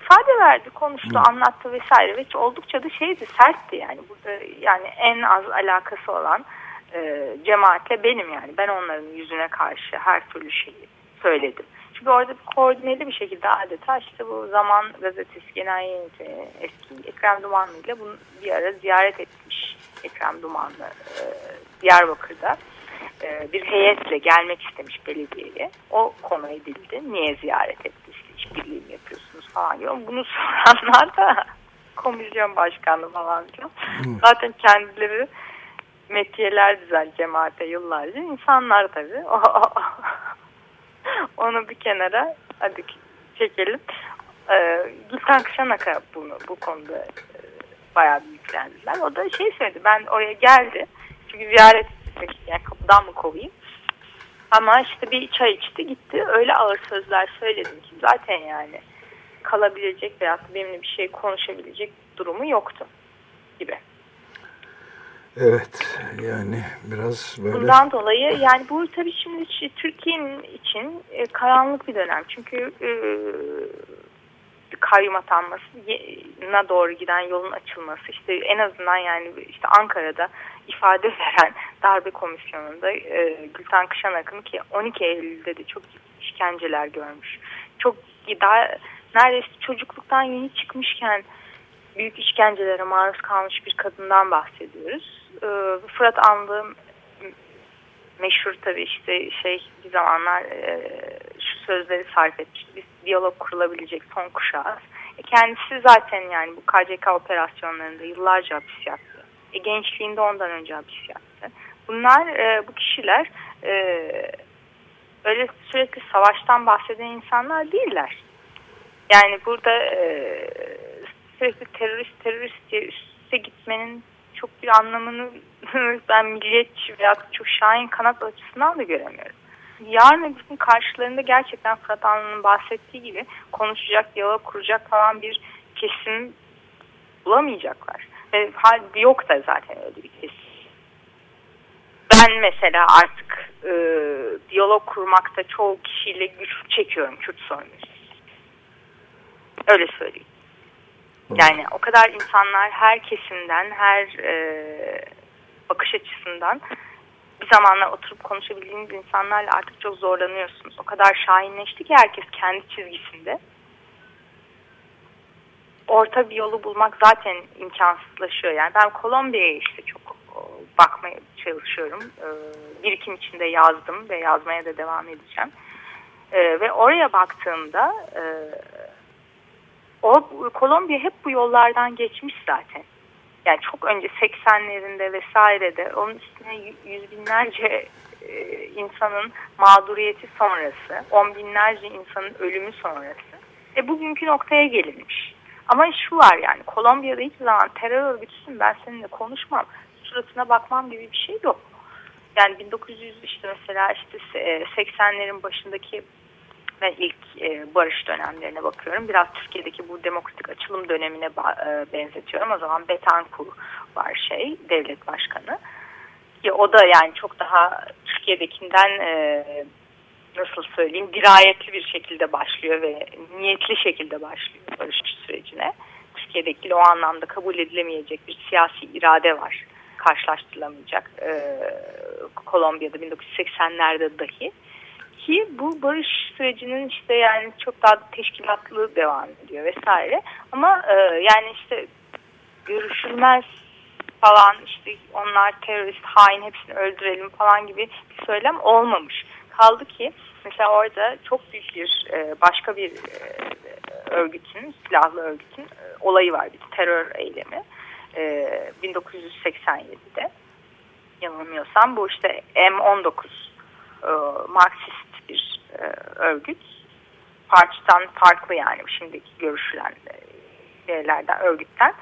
ifade verdi, konuştu, Hı. anlattı vesaire ve oldukça da şeydi, sertti yani. Burada yani en az alakası olan e, cemaatle benim yani. Ben onların yüzüne karşı her türlü şeyi söyledim. Çünkü orada bir koordineli bir şekilde adeta işte bu Zaman Gazetesi Genel Yönetmeni eski Ekrem Dumanlı ile bunu bir ara ziyaret etmiş Ekrem Dumanlı e, Diyarbakır'da e, bir heyetle gelmek istemiş belediyeye. O konu edildi. Niye ziyaret etti? İşte işbirliği mi yapıyorsunuz falan diyor. Bunu <laughs> soranlar da komisyon başkanı falan diyor. Zaten kendileri metiyeler dizen cemaate yıllarca insanlar tabii. <laughs> <laughs> Onu bir kenara hadi çekelim. Ee, Gülten Kışanak'a bunu bu konuda e, bayağı büyüklendiler. O da şey söyledi. Ben oraya geldi. Çünkü ziyaret etmek yani kapıdan mı kovayım? Ama işte bir çay içti gitti. Öyle ağır sözler söyledim ki zaten yani kalabilecek veya benimle bir şey konuşabilecek durumu yoktu gibi. Evet yani biraz böyle. Bundan dolayı yani bu tabii şimdi Türkiye'nin için e, karanlık bir dönem. Çünkü e, kayyum atanmasına doğru giden yolun açılması işte en azından yani işte Ankara'da ifade <laughs> veren darbe komisyonunda e, Gülten Kışanak'ın ki 12 Eylül'de de çok işkenceler görmüş. Çok daha neredeyse çocukluktan yeni çıkmışken büyük işkencelere maruz kalmış bir kadından bahsediyoruz. E, Fırat Anlı meşhur tabii işte şey bir zamanlar e, şu sözleri sarf etmişti. Biz diyalog kurulabilecek son kuşağız. E, kendisi zaten yani bu KCK operasyonlarında yıllarca hapis yattı. E, gençliğinde ondan önce hapis yattı. Bunlar e, bu kişiler öyle sürekli savaştan bahseden insanlar değiller. Yani burada sürekli terörist terörist diye üste gitmenin çok bir anlamını <laughs> ben milliyetçi veya çok şahin kanat açısından da göremiyorum. Yarın öbür karşılarında gerçekten Fırat Anlı'nın bahsettiği gibi konuşacak, diyalog kuracak falan bir kesim bulamayacaklar. Ve yok da zaten öyle bir kesim. Ben mesela artık e, diyalog kurmakta çoğu kişiyle güçlük çekiyorum Kürt sorunu. Öyle söyleyeyim. Yani o kadar insanlar her kesimden, her e, bakış açısından bir zamanlar oturup konuşabildiğiniz insanlarla artık çok zorlanıyorsunuz. O kadar şahinleşti ki herkes kendi çizgisinde. Orta bir yolu bulmak zaten imkansızlaşıyor. Yani ben Kolombiya'ya işte çok e, bakmaya çalışıyorum. E, birikim içinde yazdım ve yazmaya da devam edeceğim. E, ve oraya baktığımda o Kolombiya hep bu yollardan geçmiş zaten. Yani çok önce 80'lerinde vesairede onun üstüne yüz binlerce e, insanın mağduriyeti sonrası, on binlerce insanın ölümü sonrası ve bugünkü noktaya gelinmiş. Ama şu var yani Kolombiya'da hiçbir zaman terör örgütüsün ben seninle konuşmam, suratına bakmam gibi bir şey yok. Yani 1900 işte mesela işte 80'lerin başındaki ve ilk e, barış dönemlerine bakıyorum. Biraz Türkiye'deki bu demokratik açılım dönemine e, benzetiyorum. O zaman Betancourt var şey, devlet başkanı. Ya o da yani çok daha Türkiye'dekinden e, nasıl söyleyeyim dirayetli bir şekilde başlıyor ve niyetli şekilde başlıyor barış sürecine. Türkiye'deki o anlamda kabul edilemeyecek bir siyasi irade var. Karşılaştırılamayacak e, Kolombiya'da 1980'lerde dahi ki bu barış sürecinin işte yani çok daha teşkilatlı devam ediyor vesaire. Ama e, yani işte görüşülmez falan işte onlar terörist, hain hepsini öldürelim falan gibi bir söylem olmamış. Kaldı ki mesela orada çok büyük bir e, başka bir e, örgütün, silahlı örgütün e, olayı var. Bir terör eylemi. E, 1987'de yanılmıyorsam bu işte M19 e, Marksist bir e, örgüt. Partiden farklı yani şimdiki görüşülen e, yerlerden, örgütten.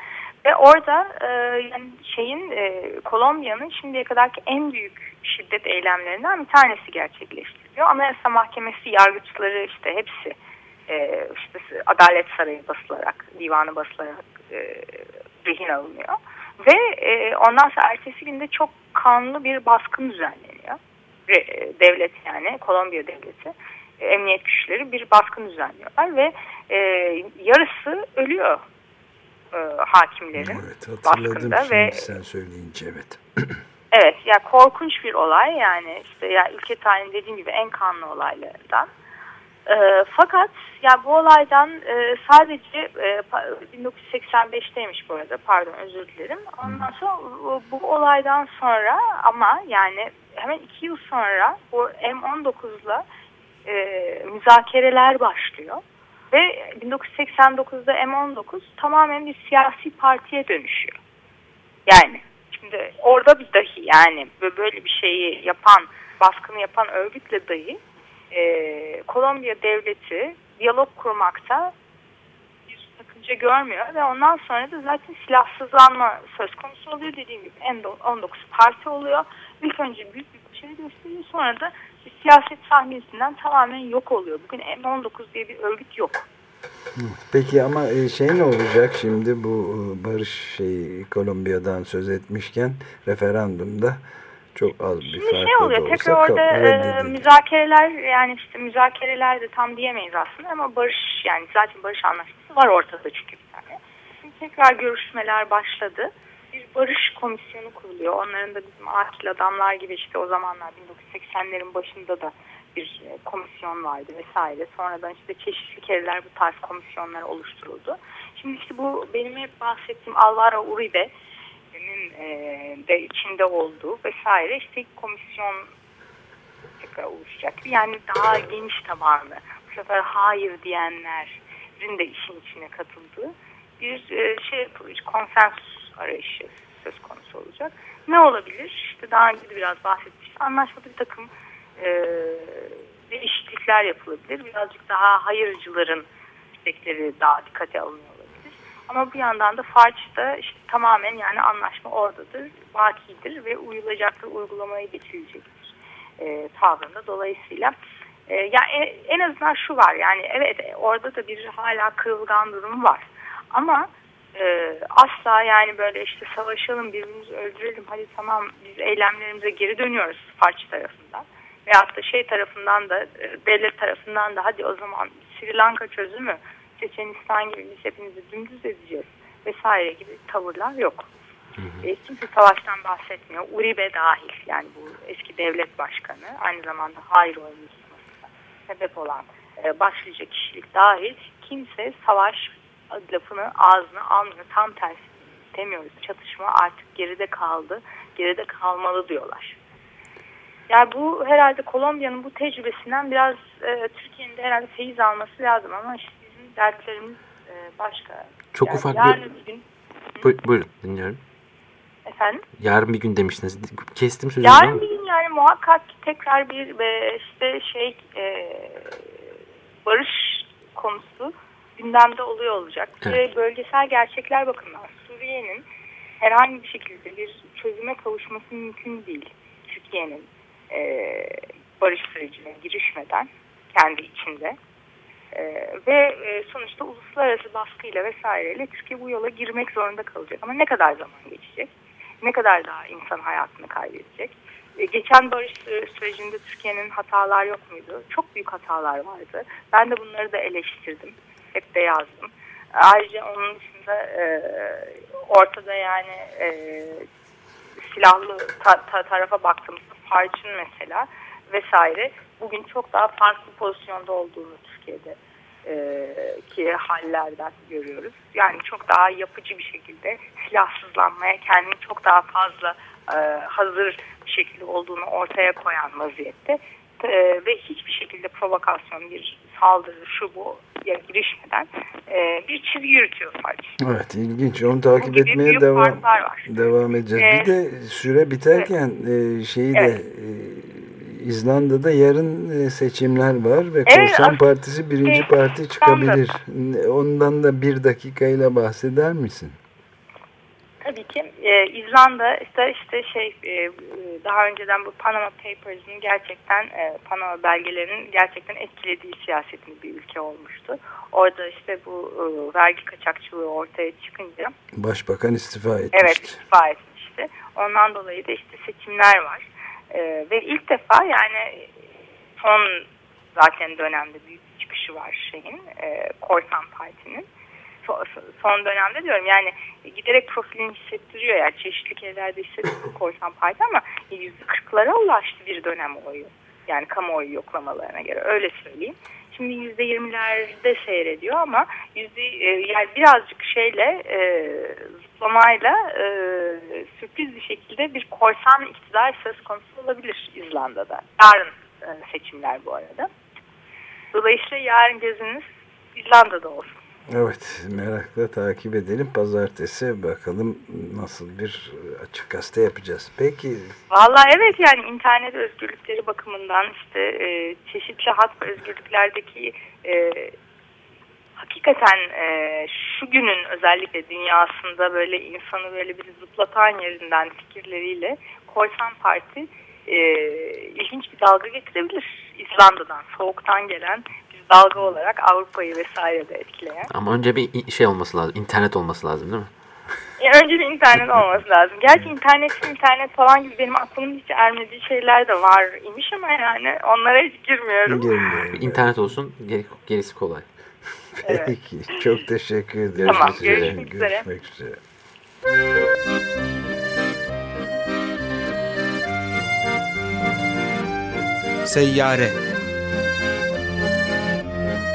Ve orada e, yani şeyin e, Kolombiya'nın şimdiye kadarki en büyük şiddet eylemlerinden bir tanesi gerçekleştiriliyor. Anayasa Mahkemesi yargıçları işte hepsi e, işte Adalet Sarayı basılarak, divanı basılarak e, rehin alınıyor. Ve e, ondan sonra ertesi günde çok kanlı bir baskın düzenleniyor. E, devlet yani Kolombiya devleti e, emniyet güçleri bir baskın düzenliyorlar ve e, yarısı ölüyor e, hakimlerin evet, baskında ve sen söyleyince evet. <clears throat> <clears throat> evet ya yani korkunç bir olay yani işte ya yani ülke tarihinin dediğim gibi en kanlı olaylarından. E, fakat ya bu olaydan e, sadece e, 1985'teymiş bu arada pardon özür dilerim. Ondan sonra bu, bu olaydan sonra ama yani hemen iki yıl sonra bu M19'la e, müzakereler başlıyor. Ve 1989'da M19 tamamen bir siyasi partiye dönüşüyor. Yani şimdi orada bir dahi yani böyle bir şeyi yapan, baskını yapan örgütle dahi e, Kolombiya devleti diyalog kurmakta bir sakınca görmüyor ve ondan sonra da zaten silahsızlanma söz konusu oluyor. Dediğim gibi M19 parti oluyor. İlk önce büyük bir başarı gösteriyor sonra da bir siyaset sahnesinden tamamen yok oluyor. Bugün M19 diye bir örgüt yok. Peki ama şey ne olacak şimdi bu barış şey Kolombiya'dan söz etmişken referandumda çok az bir Şimdi şey oluyor tekrar orada e, müzakereler yani işte müzakereler de tam diyemeyiz aslında ama barış yani zaten barış anlaşması var ortada çünkü bir tane. Şimdi tekrar görüşmeler başladı. Bir barış komisyonu kuruluyor. Onların da bizim akil adamlar gibi işte o zamanlar 1980'lerin başında da bir komisyon vardı vesaire. Sonradan işte çeşitli kereler bu tarz komisyonlar oluşturuldu. Şimdi işte bu benim hep bahsettiğim Alvaro Uribe de içinde olduğu vesaire işte komisyon tekrar oluşacak. Yani daha geniş tabanlı. Bu sefer hayır diyenlerin de işin içine katıldığı bir şey yapılacak. Konsensus arayışı söz konusu olacak. Ne olabilir? İşte daha önce de biraz bahsetmiştim. Anlaşmada bir takım e, değişiklikler yapılabilir. Birazcık daha hayırcıların istekleri daha dikkate alınıyor ama bir yandan da Farç'ta işte tamamen yani anlaşma oradadır, bakidir ve uyulacaktır, uygulamaya getirilecektir e, tavrında. Dolayısıyla e, yani en azından şu var yani evet orada da bir hala kırılgan durum var. Ama e, asla yani böyle işte savaşalım birbirimizi öldürelim hadi tamam biz eylemlerimize geri dönüyoruz Farç tarafından veyahut da şey tarafından da e, devlet tarafından da hadi o zaman Sri Lanka çözümü Çeçenistan gibi biz hepinizi dümdüz edeceğiz vesaire gibi tavırlar yok. E, kimse savaştan bahsetmiyor. Uribe dahil yani bu eski devlet başkanı aynı zamanda hayır oyuncusunun sebep olan e, başlıca kişilik dahil kimse savaş lafını ağzına almıyor. Tam tersi demiyoruz. Çatışma artık geride kaldı. Geride kalmalı diyorlar. Yani bu herhalde Kolombiya'nın bu tecrübesinden biraz e, Türkiye'nin de herhalde feyiz alması lazım ama işte dertlerimiz e, başka. Çok Yani ufak yarın bir... bir gün Buyur- buyurun dinliyorum. efendim. Yarın bir gün demiştiniz. Kestim sözünüzü Yarın bir gün yani muhakkak ki tekrar bir e, işte şey e, barış konusu gündemde oluyor olacak. Evet. Ve bölgesel gerçekler bakımından Suriye'nin herhangi bir şekilde bir çözüme kavuşması mümkün değil. Türkiye'nin e, barış sürecine girişmeden kendi içinde. E, ve e, sonuçta uluslararası baskıyla vesaireyle Türkiye bu yola girmek zorunda kalacak. Ama ne kadar zaman geçecek? Ne kadar daha insan hayatını kaybedecek? E, geçen barış sü- sürecinde Türkiye'nin hatalar yok muydu? Çok büyük hatalar vardı. Ben de bunları da eleştirdim. Hep de yazdım. Ayrıca onun dışında e, ortada yani e, silahlı ta- ta- tarafa baktığımızda Farç'ın mesela vesaire bugün çok daha farklı pozisyonda olduğunu Türkiye'de e, ki hallerden görüyoruz. Yani çok daha yapıcı bir şekilde silahsızlanmaya kendini çok daha fazla e, hazır bir şekilde olduğunu ortaya koyan vaziyette E, ve hiçbir şekilde provokasyon bir saldırı şu bu ya girişmeden e, bir çizgi yürütüyor Farç. Evet ilginç. Onu takip Bu etmeye devam devam edeceğiz. Ee, bir de süre biterken e, şeyi de Evet. e, İzlanda'da yarın e, seçimler var ve Evet, Korsan Partisi birinci şey, parti çıkabilir. Ondan da bir dakikayla bahseder misin? Tabii ki e, İzlanda işte işte şey e, daha önceden bu Panama Papers'ın gerçekten e, Panama belgelerinin gerçekten etkilediği siyasetli bir ülke olmuştu. Orada işte bu e, vergi kaçakçılığı ortaya çıkınca Başbakan istifa etmişti. evet istifa etmişti. Ondan dolayı da işte seçimler var. E, ve ilk defa yani son zaten dönemde büyük çıkışı var şeyin e, Korsan Parti'nin so- son dönemde diyorum yani giderek profilini hissettiriyor yani çeşitli kerelerde hissettiriyor Korsan Parti ama yüzde kırklara ulaştı bir dönem oyu. Yani kamuoyu yoklamalarına göre öyle söyleyeyim. Şimdi yüzde yirmilerde seyrediyor ama yüzde e, yani birazcık şeyle e, zıplamayla e, sürpriz bir şekilde bir korsan iktidar söz konusu olabilir İzlanda'da. Yarın e, seçimler bu arada. Dolayısıyla yarın gözünüz İzlanda'da olsun. Evet merakla takip edelim. Pazartesi bakalım nasıl bir açık gazete yapacağız. Peki Vallahi evet yani internet özgürlükleri bakımından işte e, çeşitli hak ve özgürlüklerdeki e, hakikaten e, şu günün özellikle dünyasında böyle insanı böyle bir zıplatan yerinden fikirleriyle Korsan Parti e, ilginç bir dalga getirebilir. İzlanda'dan, soğuktan gelen dalga olarak Avrupa'yı vesaire de etkileyen. Ama önce bir şey olması lazım. internet olması lazım değil mi? Ya önce bir internet olması lazım. Gerçi internet, internet falan gibi benim aklımın hiç ermediği şeyler de var imiş ama yani onlara hiç girmiyorum. girmiyorum. İnternet olsun geri- gerisi kolay. Evet. Peki çok teşekkür ederim. Tamam, görüşmek üzere. Görüşmek üzere. Seyyare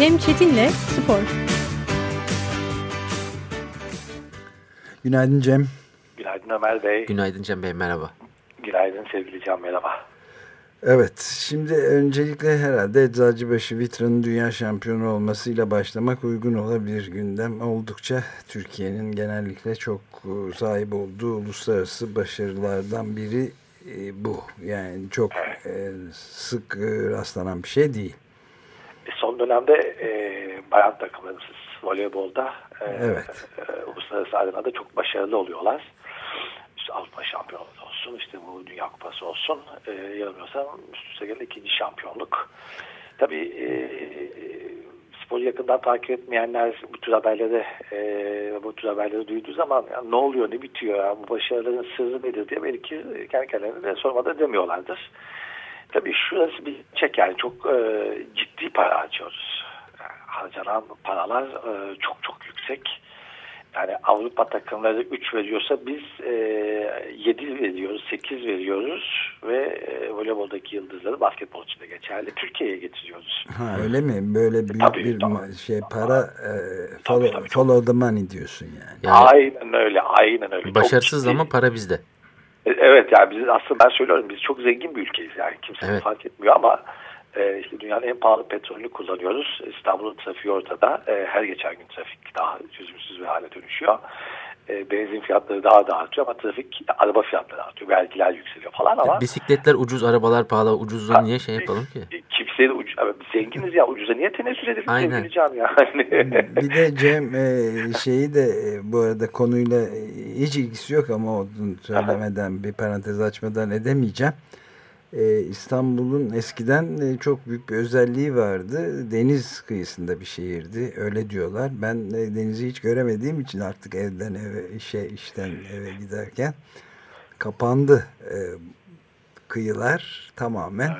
Cem Çetin'le Spor. Günaydın Cem. Günaydın Ömer Bey. Günaydın Cem Bey merhaba. Günaydın sevgili Can merhaba. Evet, şimdi öncelikle herhalde Eczacıbaşı Vitra'nın dünya şampiyonu olmasıyla başlamak uygun olabilir gündem. Oldukça Türkiye'nin genellikle çok e, sahip olduğu uluslararası başarılardan biri e, bu. Yani çok e, sık rastlanan bir şey değil. Son dönemde e, bayan takımlarımız voleybolda e, Evet. e, uluslararası arenada çok başarılı oluyorlar. İşte Avrupa şampiyonu olsun, işte bu Dünya Kupası olsun. E, yanılmıyorsam üst üste gelen ikinci şampiyonluk. Tabii e, sporu yakından takip etmeyenler bu tür haberleri e, bu tür haberleri duyduğu zaman ya ne oluyor, ne bitiyor, ya, bu başarıların sırrı nedir diye belki kendi kendilerine de sormadan demiyorlardır. Tabii şurası bir çek yani çok e, ciddi para harcıyoruz. Yani harcanan paralar e, çok çok yüksek. Yani Avrupa takımları 3 veriyorsa biz e, 7 veriyoruz, 8 veriyoruz ve e, voleyboldaki yıldızları basketbol için de geçerli. Türkiye'ye getiriyoruz. Ha öyle mi? Böyle büyük Tabii, bir tabii. şey para e, Tabii, follow, tabii, çok. follow the money diyorsun yani. Yani aynen öyle, aynen öyle. Başarısız ama para bizde. E, Evet yani biz aslında ben söylüyorum biz çok zengin bir ülkeyiz yani kimse Evet. fark etmiyor ama e, işte dünyanın en pahalı petrolünü kullanıyoruz. İstanbul'un trafiği ortada. E, her geçen gün trafik daha çözümsüz bir hale dönüşüyor. E, benzin fiyatları daha da artıyor ama trafik araba fiyatları artıyor. Vergiler yükseliyor falan ama Bisikletler ucuz, arabalar pahalı. Ucuzda niye şey yapalım ki? e, kimseye de ucu, evet, biz zenginiz ya ucuza niye tenezzül edelim Aynen. Can yani. Bir de Cem e, şeyi de e, bu arada konuyla hiç ilgisi yok ama onu söylemeden bir parantez açmadan edemeyeceğim. E, İstanbul'un eskiden e, çok büyük bir özelliği vardı. Deniz kıyısında bir şehirdi. Öyle diyorlar. Ben e, denizi hiç göremediğim için artık evden eve, işe, işten eve giderken kapandı. E, kıyılar tamamen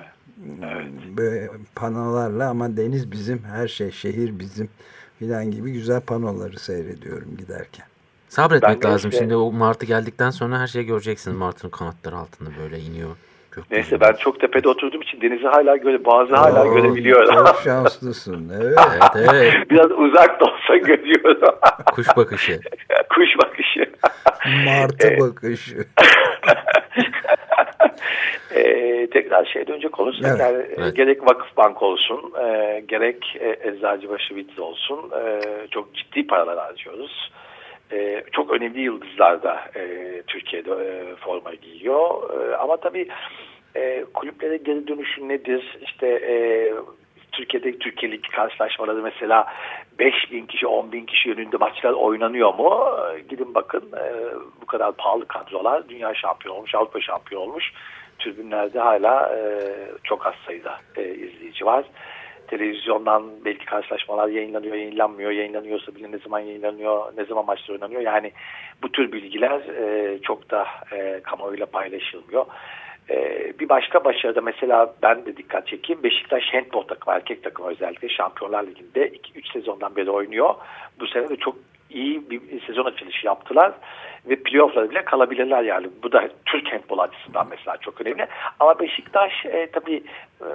böyle panolarla ama deniz bizim, her şey şehir bizim filan gibi güzel panoları seyrediyorum giderken. Sabretmek Ben lazım. işte- Şimdi o martı geldikten sonra her şeyi göreceksiniz. Martının kanatları altında böyle iniyor. Gökyüzüne. Neyse ben çok tepede oturduğum için denizi hala göre bazı hala Oo, görebiliyorum. Çok şanslısın. Evet. <laughs> Evet. Biraz uzak da olsa görüyorum. <laughs> Kuş bakışı. <laughs> Kuş bakışı. Martı bakışı. Ee, tekrar şeye dönecek olursak Evet, yani e, evet. gerek Vakıfbank olsun e, gerek e, Eczacıbaşı Vitz olsun e, çok ciddi paralar harcıyoruz. E, çok önemli yıldızlar da e, Türkiye'de e, forma giyiyor. E, ama tabii e, kulüplere geri dönüşü nedir? İşte e, Türkiye'de Türkiye Ligi karşılaşmaları mesela 5 bin kişi 10 bin kişi yönünde maçlar oynanıyor mu? E, Gidin bakın e, bu kadar pahalı kadrolar dünya şampiyonu olmuş Avrupa şampiyonu olmuş. Tribünlerde hala e, çok az sayıda e, izleyici var. Televizyondan belki karşılaşmalar yayınlanıyor, yayınlanmıyor. Yayınlanıyorsa bile ne zaman yayınlanıyor, ne zaman maçlar oynanıyor. Yani bu tür bilgiler e, çok da e, kamuoyuyla paylaşılmıyor. E, bir başka başarıda mesela ben de dikkat çekeyim. Beşiktaş handball takımı, erkek takımı özellikle Şampiyonlar Ligi'nde 2-3 sezondan beri oynuyor. Bu sene de çok iyi bir sezon açılışı yaptılar ve playoff'lara bile kalabilirler yani. Bu da Türk handball açısından mesela çok önemli. Ama Beşiktaş e, tabii e,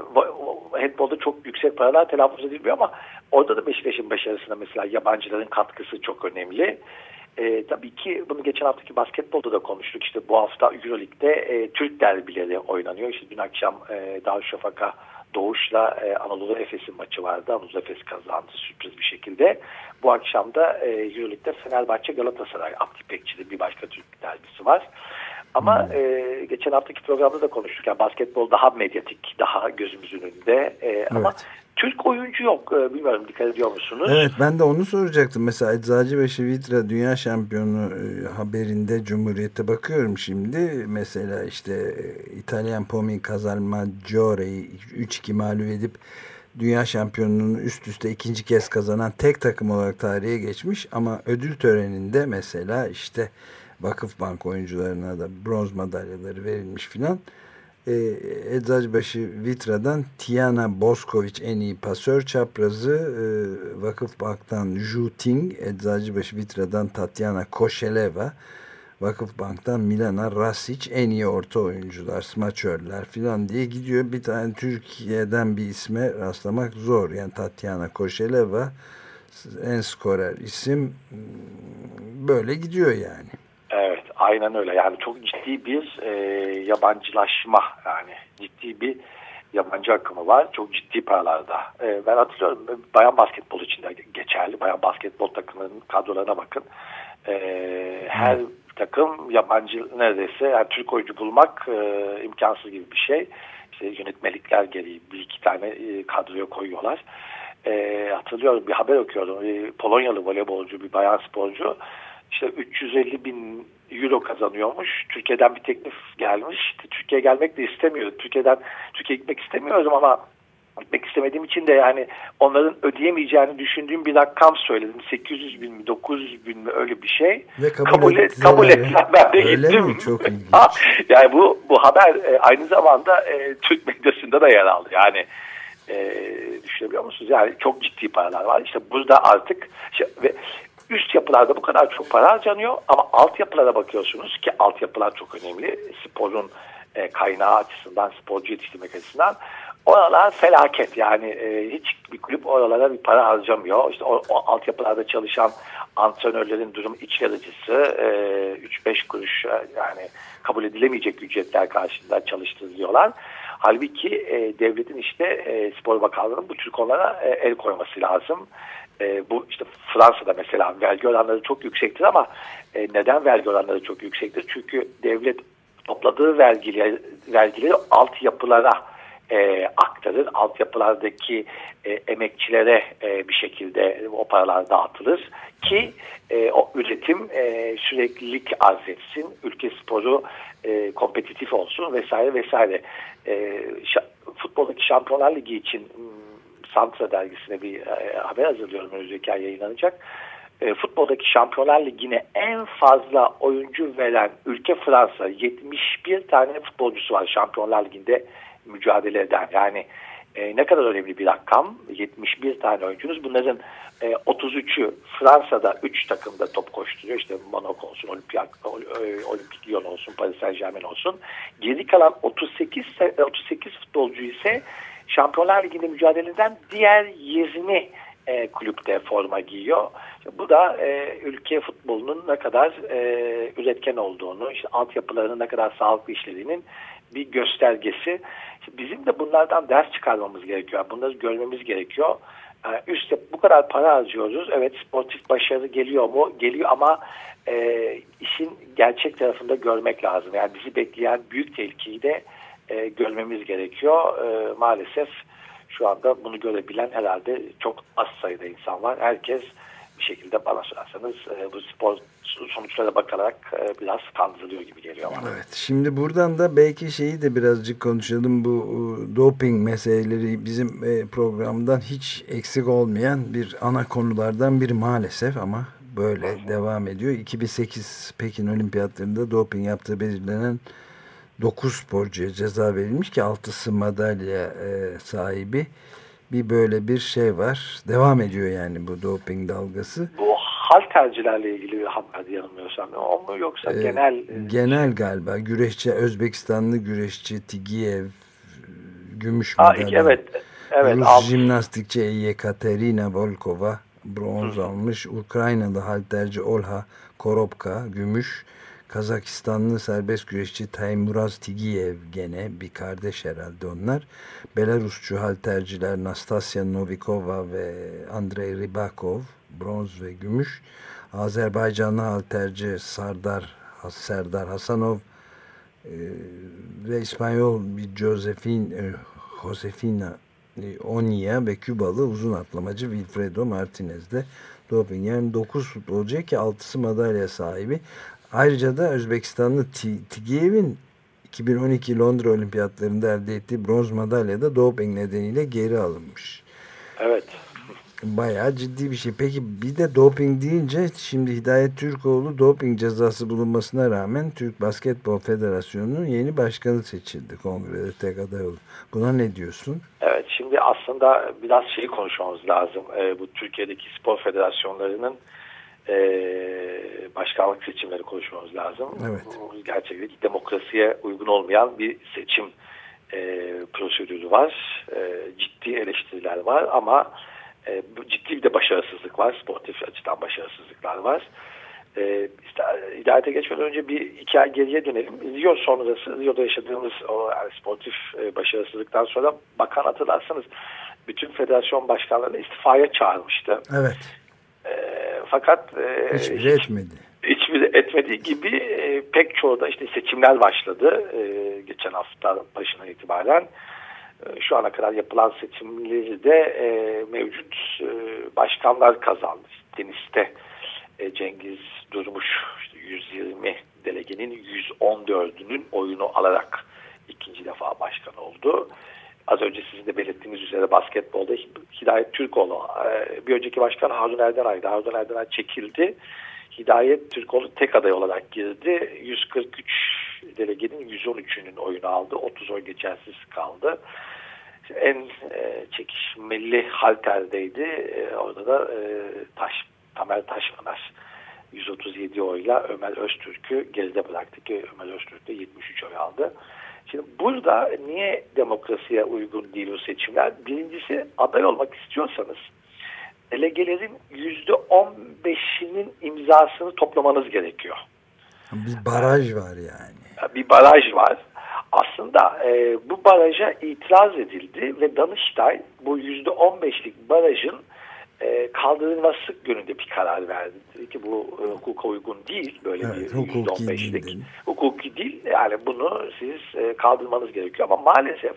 handballda çok yüksek paralar telaffuz edilmiyor ama orada da Beşiktaş'ın başarısına mesela yabancıların katkısı çok önemli. E, tabii ki bunu geçen haftaki basketbolda da konuştuk. İşte bu hafta Euroleague'de e, Türk derbileri oynanıyor. İşte dün akşam e, Darüşşafaka Doğuş'la e, Anadolu Efes'in maçı vardı. Anadolu Efes kazandı sürpriz bir şekilde. Bu akşam da e, Euroleague'de Fenerbahçe Galatasaray Abdi Pekçi'de bir başka Türk derbisi var. Ama e, geçen haftaki programda da konuştuk. Yani basketbol daha medyatik, daha gözümüzün önünde. E, Ama Evet. Türk oyuncu yok. E, bilmiyorum dikkat ediyor musunuz? Evet ben de onu soracaktım. Mesela Eczacıbaşı Vitra Dünya Şampiyonu e, haberinde Cumhuriyet'e bakıyorum şimdi. Mesela işte e, İtalyan Pomi Casalmaggiore 3-2 mağlup edip Dünya Şampiyonluğunu üst üste ikinci kez kazanan tek takım olarak tarihe geçmiş. Ama ödül töreninde mesela işte Vakıfbank oyuncularına da bronz madalyaları verilmiş filan. E, Eczacıbaşı Vitra'dan Tiana Boskoviç en iyi pasör çaprazı e, Vakıfbank'tan Ju Ting Eczacıbaşı Vitra'dan Tatyana Koşeleva Vakıfbank'tan Milana Rasic en iyi orta oyuncular, smaçörler filan diye gidiyor. Bir tane Türkiye'den bir isme rastlamak zor. Yani Tatyana Koşeleva en skorer isim böyle gidiyor yani. Evet Aynen öyle. Yani çok ciddi bir e, yabancılaşma yani ciddi bir yabancı akımı var. Çok ciddi paralarda. E, ben hatırlıyorum bayan basketbol için de geçerli. Bayan basketbol takımının kadrolarına bakın. E, her takım yabancı neredeyse yani Türk oyuncu bulmak e, imkansız gibi bir şey. İşte yönetmelikler gereği bir iki tane e, kadroya koyuyorlar. E, hatırlıyorum bir haber okuyorum. Bir Polonyalı voleybolcu bir bayan sporcu işte 350 bin euro kazanıyormuş. Türkiye'den bir teklif gelmiş. İşte Türkiye'ye gelmek de istemiyor. Türkiye'den Türkiye'ye gitmek istemiyoruz ama gitmek istemediğim için de yani onların ödeyemeyeceğini düşündüğüm bir rakam söyledim. 800 bin mi 900 bin mi öyle bir şey. Ve kabul, kabul, et, kabul ettiler. Ben de Öyle gittim. mi? Çok ilginç. <laughs> Yani bu bu haber e, aynı zamanda e, Türk medyasında da yer aldı. Yani e, düşünebiliyor musunuz? Yani çok ciddi paralar var. İşte burada artık işte, ve üst yapılarda bu kadar çok para harcanıyor ama altyapılara bakıyorsunuz ki altyapılar çok önemli. Sporun e, kaynağı açısından, sporcu yetiştirmek açısından. Oralar felaket yani e, hiç bir kulüp oralara bir para harcamıyor. İşte o, o altyapılarda çalışan antrenörlerin durum içler acısı. E, 3-5 kuruş e, yani kabul edilemeyecek ücretler karşılığında çalıştırılıyorlar. Halbuki e, devletin işte e, spor bakanlığının bu tür konulara e, el koyması lazım. E, bu işte Fransa'da mesela vergi oranları çok yüksektir ama e, neden vergi oranları çok yüksektir? Çünkü devlet topladığı vergileri, vergileri altyapılara e, aktarır. Altyapılardaki e, emekçilere e, bir şekilde o paralar dağıtılır ki e, o üretim e, süreklilik arz etsin. Ülke sporu e, kompetitif olsun vesaire vesaire. E, şa, futboldaki Şampiyonlar Ligi için Santra dergisine bir e, haber hazırlıyorum. Önümüzdeki ay yayınlanacak. E, futboldaki Şampiyonlar Ligi'ne en fazla oyuncu veren ülke Fransa. 71 tane futbolcusu var Şampiyonlar Ligi'nde mücadele eden. Yani e, ne kadar önemli bir rakam. 71 tane oyuncunuz. Bunların e, 33'ü Fransa'da 3 takımda top koşturuyor. İşte Monaco olsun, Olympiak, Olimpik Lyon olsun, Paris Saint Germain olsun. Geri kalan 38 38 futbolcu ise Şampiyonlar Ligi'nde mücadele eden diğer 20 e, kulüpte forma giyiyor. Bu da e, ülke futbolunun ne kadar e, üretken olduğunu, işte altyapılarının ne kadar sağlıklı işlediğinin bir göstergesi. Bizim de bunlardan ders çıkarmamız gerekiyor. Bunları görmemiz gerekiyor. E, üstte bu kadar para harcıyoruz. Evet sportif başarı geliyor mu? Geliyor ama e, işin gerçek tarafında görmek lazım. Yani bizi bekleyen büyük tehlikeyi de e, görmemiz gerekiyor. E, maalesef şu anda bunu görebilen herhalde çok az sayıda insan var. Herkes bir şekilde bana sorarsanız e, bu spor sonuçlara bakarak e, biraz kandırılıyor gibi geliyor bana. Evet. Şimdi buradan da belki şeyi de birazcık konuşalım. Bu e, doping meseleleri bizim e, programdan hiç eksik olmayan bir ana konulardan biri maalesef ama böyle devam ediyor. 2008 Pekin Olimpiyatlarında doping yaptığı belirlenen 9 sporcuya ceza verilmiş ki 6'sı madalya e, sahibi. Bir böyle bir şey var. Devam ediyor yani bu doping dalgası. Bu haltercilerle ilgili bir haber yanılmıyorsam. O mu yoksa Ee, genel? Genel galiba. Güreşçi, Özbekistanlı güreşçi Tigiyev gümüş Aa, madalya. evet. Evet. Rus jimnastikçi Yekaterina Volkova bronz almış. Ukraynalı halterci Olha Koropka gümüş. Kazakistanlı serbest güreşçi Taymuraz Tigiyev gene bir kardeş herhalde onlar. Belarusçu halterciler Nastasya Novikova ve Andrei Rybakov bronz ve gümüş. Azerbaycanlı halterci Sardar Serdar Hasanov e, ve İspanyol bir Josephine e, Josefina e, Onia ve Kübalı uzun atlamacı Wilfredo Martinez de doping. Yani 9 futbolcu ki 6'sı madalya sahibi. Ayrıca da Özbekistanlı Ti- Tigiyev'in 2012 Londra Olimpiyatlarında elde ettiği bronz madalya da doping nedeniyle geri alınmış. Evet. Bayağı ciddi bir şey. Peki bir de doping deyince şimdi Hidayet Türkoğlu doping cezası bulunmasına rağmen Türk Basketbol Federasyonu'nun yeni başkanı seçildi kongrede tek aday oldu. Buna ne diyorsun? Evet. Şimdi aslında biraz şeyi konuşmamız lazım. Ee, bu Türkiye'deki spor federasyonlarının e, başkanlık seçimleri konuşmamız lazım. Evet. Gerçekten demokrasiye uygun olmayan bir seçim e, prosedürü var. E, ciddi eleştiriler var ama e, ciddi bir de başarısızlık var. Sportif açıdan başarısızlıklar var. E, işte, hidayete geçmeden önce bir iki ay geriye dönelim. Rio sonrası, Rio'da yaşadığımız o yani sportif e, başarısızlıktan sonra bakan hatırlarsanız bütün federasyon başkanlarını istifaya çağırmıştı. Evet. E, fakat e, Hiçbiri etmedi. hiçbiri etmediği gibi e, pek çoğu da işte seçimler başladı e, geçen hafta başına itibaren. E, şu ana kadar yapılan seçimleri de e, mevcut e, başkanlar kazandı. Deniz'de e, Cengiz Durmuş işte 120 delegenin 114'ünün oyunu alarak ikinci defa başkan oldu. Az önce sizin de belirttiğiniz üzere basketbolda Hidayet Türkoğlu e, bir önceki başkan Harun Erdenay'dı. Harun Erdenay çekildi. Hidayet Türkoğlu tek aday olarak girdi. 143 delegenin 113'ünün oyunu aldı. 30 oy geçersiz kaldı. En e, çekişmeli halterdeydi. E, orada da e, Taş, Tamer Taşpınar 137 oyla Ömer Öztürk'ü geride bıraktı ki Ömer Öztürk de 73 oy aldı. Şimdi burada niye demokrasiye uygun değil o seçimler? Birincisi aday olmak istiyorsanız delegelerin %15'inin imzasını toplamanız gerekiyor. Bir baraj var yani. Bir baraj var. Aslında e, bu baraja itiraz edildi ve Danıştay bu %15'lik barajın e, kaldırılması yönünde bir karar verdi. Dedi ki bu e, hukuka uygun değil böyle Evet, bir hukuki %15'lik. değil. Hukuki değil yani bunu siz e, kaldırmanız gerekiyor ama maalesef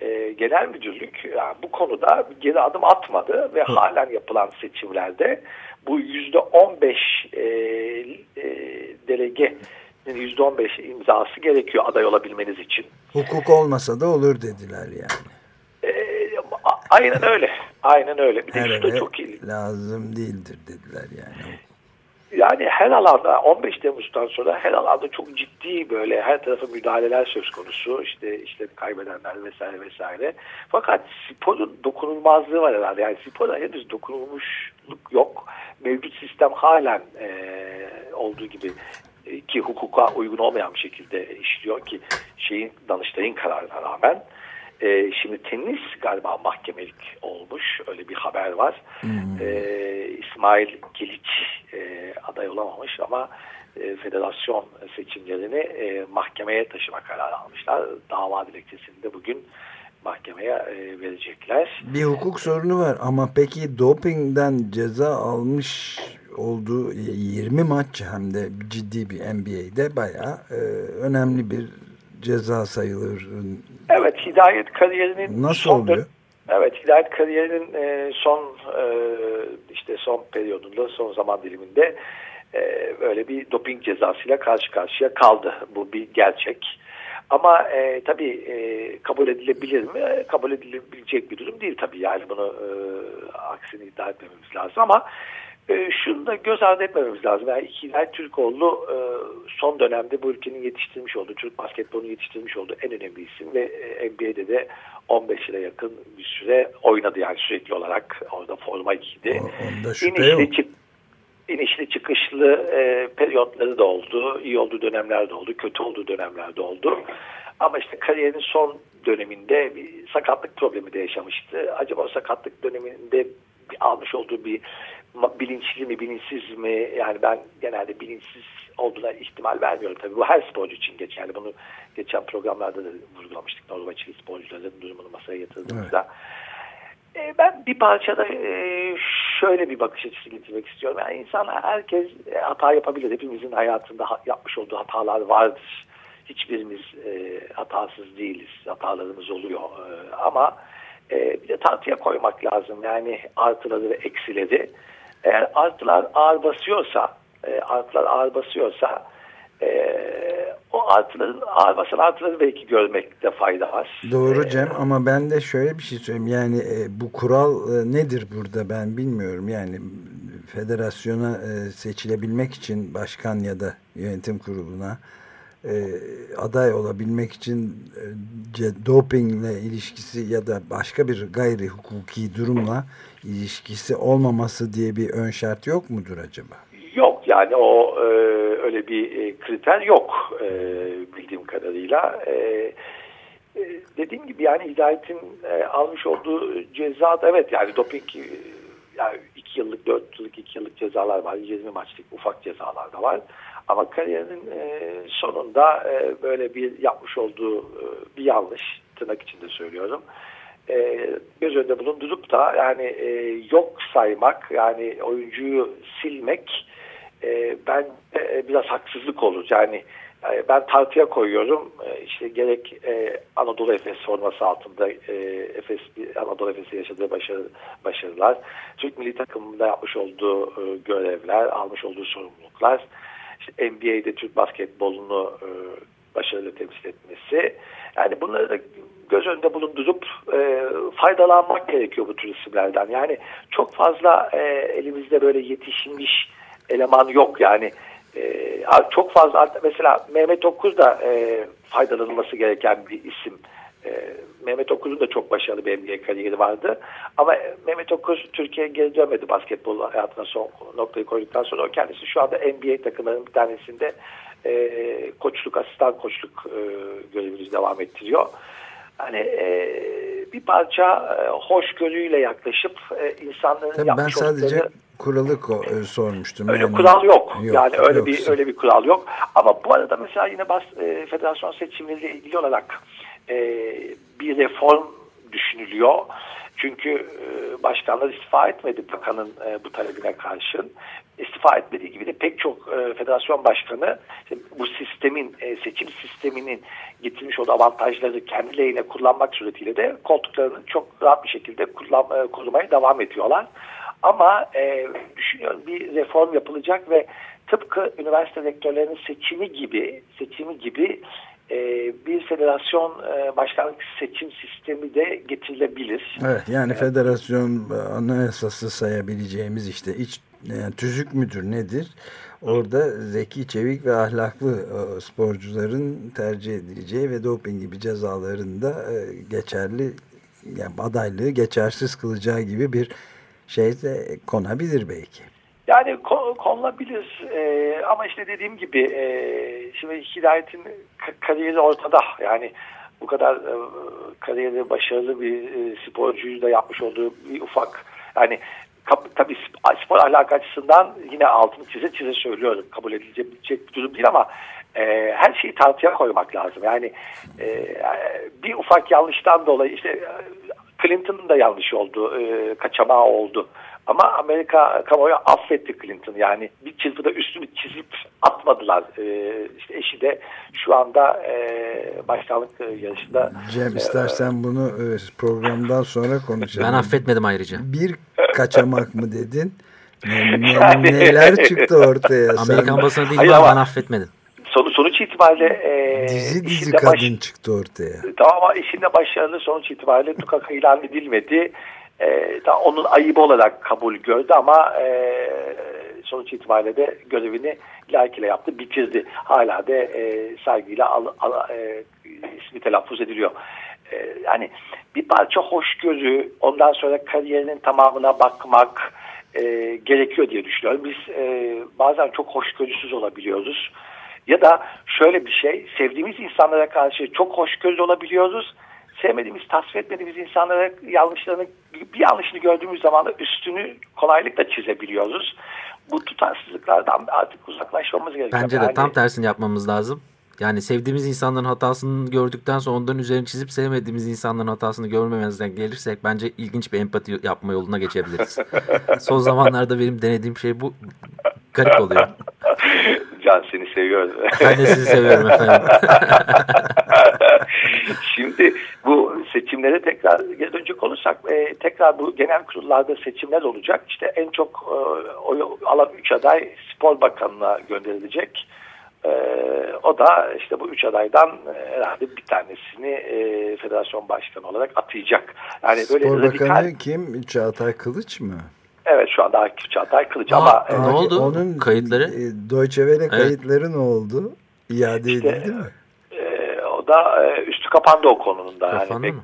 e, genel müdürlük yani bu konuda geri adım atmadı ve halen yapılan seçimlerde bu %15 e, e, delegenin %15 imzası gerekiyor aday olabilmeniz için. Hukuk olmasa da olur dediler yani. Aynen öyle. Aynen öyle. Bir de Her şu çok iyi. lazım değildir dediler yani. Yani her alanda 15 Temmuz'dan sonra her alanda çok ciddi böyle her tarafa müdahaleler söz konusu. İşte işte kaybedenler vesaire vesaire. Fakat sporun dokunulmazlığı var herhalde. Yani spora henüz dokunulmuşluk yok. Mevcut sistem halen e, olduğu gibi e, ki hukuka uygun olmayan bir şekilde işliyor ki şeyin Danıştay'ın kararına rağmen. E, şimdi tenis galiba mahkemelik olmuş. Öyle bir haber var. E, İsmail Geliç e, aday olamamış ama e, federasyon seçimlerini e, mahkemeye taşıma kararı almışlar. Dava dilekçesini de bugün mahkemeye e, verecekler. Bir hukuk sorunu var ama peki dopingden ceza almış olduğu 20 maç hem de ciddi bir NBA'de bayağı e, önemli bir ceza sayılır. Evet Hidayet kariyerinin Nasıl son oluyor? Evet Hidayet kariyerinin e, son e, işte son periyodunda son zaman diliminde e, böyle bir doping cezasıyla karşı karşıya kaldı. Bu bir gerçek. Ama e, tabii e, kabul edilebilir mi? E, Kabul edilebilecek bir durum değil tabii. Yani bunu e, aksini iddia etmememiz lazım ama e, şunu da göz ardı etmememiz lazım. Yani Hidayet Türkoğlu e, son dönemde bu ülkenin yetiştirmiş olduğu, Türk basketbolunu yetiştirmiş olduğu en önemli isim ve e, NBA'de de 15 yıla yakın bir süre oynadı yani sürekli olarak orada forma giydi. Onda İnişli, çık, inişli çıkışlı e, periyotları da oldu, iyi olduğu dönemlerde oldu, kötü olduğu dönemlerde oldu. Ama işte kariyerinin son döneminde bir sakatlık problemi de yaşamıştı. Acaba o sakatlık döneminde almış olduğu bir bilinçli mi bilinçsiz mi? Yani ben genelde bilinçsiz olduğuna ihtimal vermiyorum tabii. Bu her sporcu için geç yani bunu geçen programlarda da vurgulamıştık. Norveçli sporcuların durumunu masaya yatırdığımızda. E, ben bir parçada e, şöyle bir bakış açısı getirmek istiyorum. Yani insan herkes e, hata yapabilir. Hepimizin hayatında ha- yapmış olduğu hatalar vardır. Hiçbirimiz e, hatasız değiliz. Hatalarımız oluyor. E, ama e, bir de tartıya koymak lazım. Yani artıları ve eksileri. Eğer artılar ağır basıyorsa, e, artılar ağır basıyorsa e, o artıların ağır basan artıları belki görmekte fayda var. Doğru E, Cem ama ben de şöyle bir şey söyleyeyim. Yani e, bu kural e, nedir burada ben bilmiyorum. Yani federasyona e, seçilebilmek için başkan ya da yönetim kuruluna e, aday olabilmek için e, dopingle ilişkisi ya da başka bir gayri hukuki durumla ilişkisi olmaması diye bir ön şart yok mudur acaba? Yok yani o e, öyle bir e, kriter yok e, bildiğim kadarıyla. E, e, dediğim gibi yani Hidayet'in e, almış olduğu ceza da evet yani doping e, yani 2 yıllık, 4 yıllık, 2 yıllık cezalar var. 20 maçlık ufak cezalar da var. Ama kariyerinin e, sonunda e, böyle bir yapmış olduğu e, bir yanlış tırnak içinde söylüyorum. E, göz önünde bulundurup da yani e, yok saymak yani oyuncuyu silmek e, ben e, biraz haksızlık olur. Yani e, ben tartıya koyuyorum. E, işte gerek e, Anadolu Efes forması altında e, Efes Anadolu Efes'e yaşadığı başarı, başarılar, Türk milli takımında yapmış olduğu e, görevler, almış olduğu sorumluluklar, işte NBA'de Türk basketbolunu e, başarılı temsil etmesi. Yani bunları da göz önünde bulundurup e, faydalanmak gerekiyor bu tür isimlerden. Yani çok fazla e, elimizde böyle yetişmiş eleman yok. Yani e, çok fazla mesela Mehmet Okuz da e, faydalanılması gereken bir isim. E, Mehmet Okuz'un da çok başarılı bir NBA kariyeri vardı. Ama Mehmet Okuz Türkiye'ye geri dönmedi basketbol hayatına son noktayı koyduktan sonra. O kendisi şu anda NBA takımlarının bir tanesinde e, koçluk, asistan koçluk e, görevini devam ettiriyor. Hani e, bir parça e, hoşgörüyle yaklaşıp e, insanların Tabii yapmış ben sadece oldukları kuralı ko- e, sormuştum. Öyle Yani- kural yok. Yok, yani öyle yok. bir öyle bir kural yok. Ama bu arada mesela yine bas, e, federasyon seçimleriyle ilgili olarak e, bir reform düşünülüyor. Çünkü e, başkanlar istifa etmedi bakanın e, bu talebine karşın. İstifa etmediği gibi de pek çok e, federasyon başkanı işte bu sistemin, e, seçim sisteminin getirmiş olduğu avantajları kendi lehine kullanmak suretiyle de koltuklarını çok rahat bir şekilde kullan, e, korumaya devam ediyorlar. Ama e, düşünüyorum bir reform yapılacak ve tıpkı üniversite rektörlerinin seçimi gibi seçimi gibi e, bir federasyon e, başkanlık seçim sistemi de getirilebilir. Evet yani federasyon e, anayasası sayabileceğimiz işte iç yani tüzük müdür nedir? Orada zeki, çevik ve ahlaklı e, sporcuların tercih edileceği ve doping gibi cezaların da e, geçerli yani adaylığı geçersiz kılacağı gibi bir şey de konabilir belki. Yani ko- konulabilir e, ama işte dediğim gibi e, şimdi Hidayet'in ka- kariyeri ortada. Yani bu kadar e, kariyeri başarılı bir e, sporcuyu da yapmış olduğu bir ufak yani tabii sp- spor ahlak açısından yine altını çize çize söylüyorum. Kabul edilecek bir durum değil ama e, her şeyi tartıya koymak lazım. Yani e, bir ufak yanlıştan dolayı işte e, Clinton'ın da yanlış oldu, e, kaçamağı oldu. Ama Amerika kamuoyu affetti Clinton. Yani bir çırpıda üstünü çizip atmadılar. E, işte eşi de şu anda e, başkanlık e, yarışında. Cem istersen bunu e, programdan sonra konuşalım. Ben affetmedim ayrıca. Bir kaçamak mı dedin? Ne- <laughs> Yani- neler çıktı ortaya? Amerikan Sen, basını değil Hayır ama ama- ben affetmedim. Sonuç, sonuç itibariyle e, dizi dizi kadın baş- çıktı ortaya. Tamam ama işinde başarılı sonuç itibariyle <laughs> tukaka ilan edilmedi. E, daha onun ayıbı olarak kabul gördü ama e, sonuç itibariyle de görevini layıkıyla yaptı, bitirdi. Hala da e, saygıyla al, al, e, ismi telaffuz ediliyor. E, yani bir parça hoşgörü, ondan sonra kariyerinin tamamına bakmak e, gerekiyor diye düşünüyorum. Biz e, bazen çok hoşgörüsüz olabiliyoruz. Ya da şöyle bir şey, sevdiğimiz insanlara karşı çok hoşgörülü olabiliyoruz. Sevmediğimiz, tasvip etmediğimiz insanlara yanlışlarını, bir yanlışını gördüğümüz zaman da üstünü kolaylıkla çizebiliyoruz. Bu tutarsızlıklardan artık uzaklaşmamız gerekiyor. Bence de Yani- tam tersini yapmamız lazım. Yani sevdiğimiz insanların hatasını gördükten sonra onların üzerine çizip sevmediğimiz insanların hatasını görmemezden gelirsek bence ilginç bir empati yapma yoluna geçebiliriz. <laughs> Son zamanlarda benim denediğim şey bu. Garip oluyor. <laughs> Can seni seviyorum. Ben de sizi seviyorum efendim. <laughs> Şimdi bu seçimlere tekrar geri dönecek olursak e, tekrar bu genel kurullarda seçimler olacak. İşte en çok e, oy alan 3 aday spor bakanına gönderilecek. E, o da işte bu üç adaydan e, herhalde bir tanesini e, federasyon başkanı olarak atayacak. Yani böyle Spor radikal, Bakanı kim? Çağatay Kılıç mı? Evet şu anda Akif Çağatay Kılıç Aa, ama e, Ne oldu? Onun Kayıtları? e, Deutsche Welle kayıtları ne oldu? İade İşte, edildi mi? e, o da e, üstü kapandı o konunun da. Yani pek mı?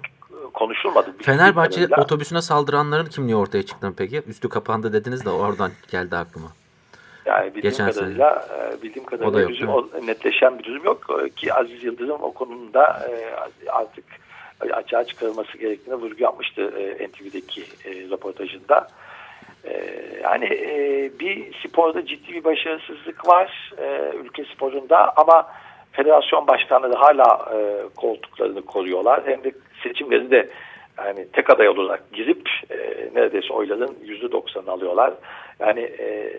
konuşulmadı. Fenerbahçe kadarıyla. otobüsüne saldıranların kimliği ortaya çıktı mı peki? Üstü kapandı dediniz de oradan geldi aklıma. Yani bildiğim Geçen kadarıyla e, bildiğim O kadarıyla da yok, mi? o netleşen bir durum yok E, ki Aziz Yıldırım o konuda e, artık açığa çıkarılması gerektiğine vurgu yapmıştı e, NTV'deki e, röportajında. Yani e, bir sporda ciddi bir başarısızlık var e, ülke sporunda ama federasyon başkanları hala e, koltuklarını koruyorlar. Hem de seçimleri de yani tek aday olarak girip e, neredeyse oyların yüzde doksanını alıyorlar. Yani e,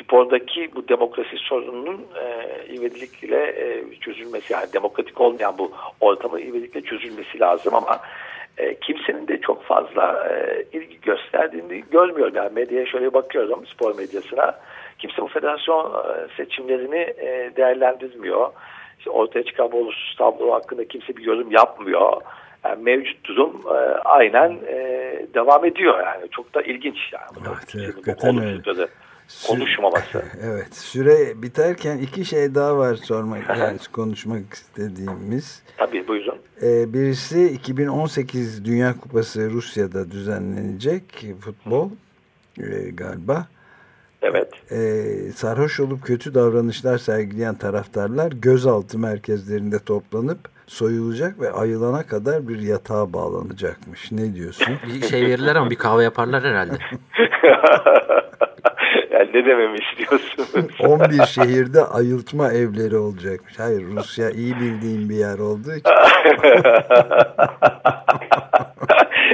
spordaki bu demokrasi sorununun e, ivedilikle e, çözülmesi yani demokratik olmayan bu ortamı ivedilikle çözülmesi lazım ama e, kimsenin de çok fazla e, ilgi gösterdiğini görmüyorum. Yani medyaya şöyle bakıyorum spor medyasına. Kimse bu federasyon e, seçimlerini e, değerlendirmiyor. İşte ortaya çıkan bu tablo hakkında kimse bir yorum yapmıyor. Yani mevcut durum e, aynen e, devam ediyor yani. Çok da ilginç yani. Evet, Bu hakikaten öyle. Konuşmaması. <laughs> Evet süre biterken iki şey daha var sormak yani konuşmak istediğimiz. Tabii buyurun. Ee, birisi 2018 Dünya Kupası Rusya'da düzenlenecek futbol e, galiba. Evet. Ee, sarhoş olup kötü davranışlar sergileyen taraftarlar gözaltı merkezlerinde toplanıp soyulacak ve ayılana kadar bir yatağa bağlanacakmış. Ne diyorsun? Bir şey verirler ama bir kahve yaparlar herhalde. <laughs> ne dememi istiyorsunuz? <laughs> 11 şehirde ayıltma evleri olacakmış. Hayır Rusya iyi bildiğim bir yer olduğu için.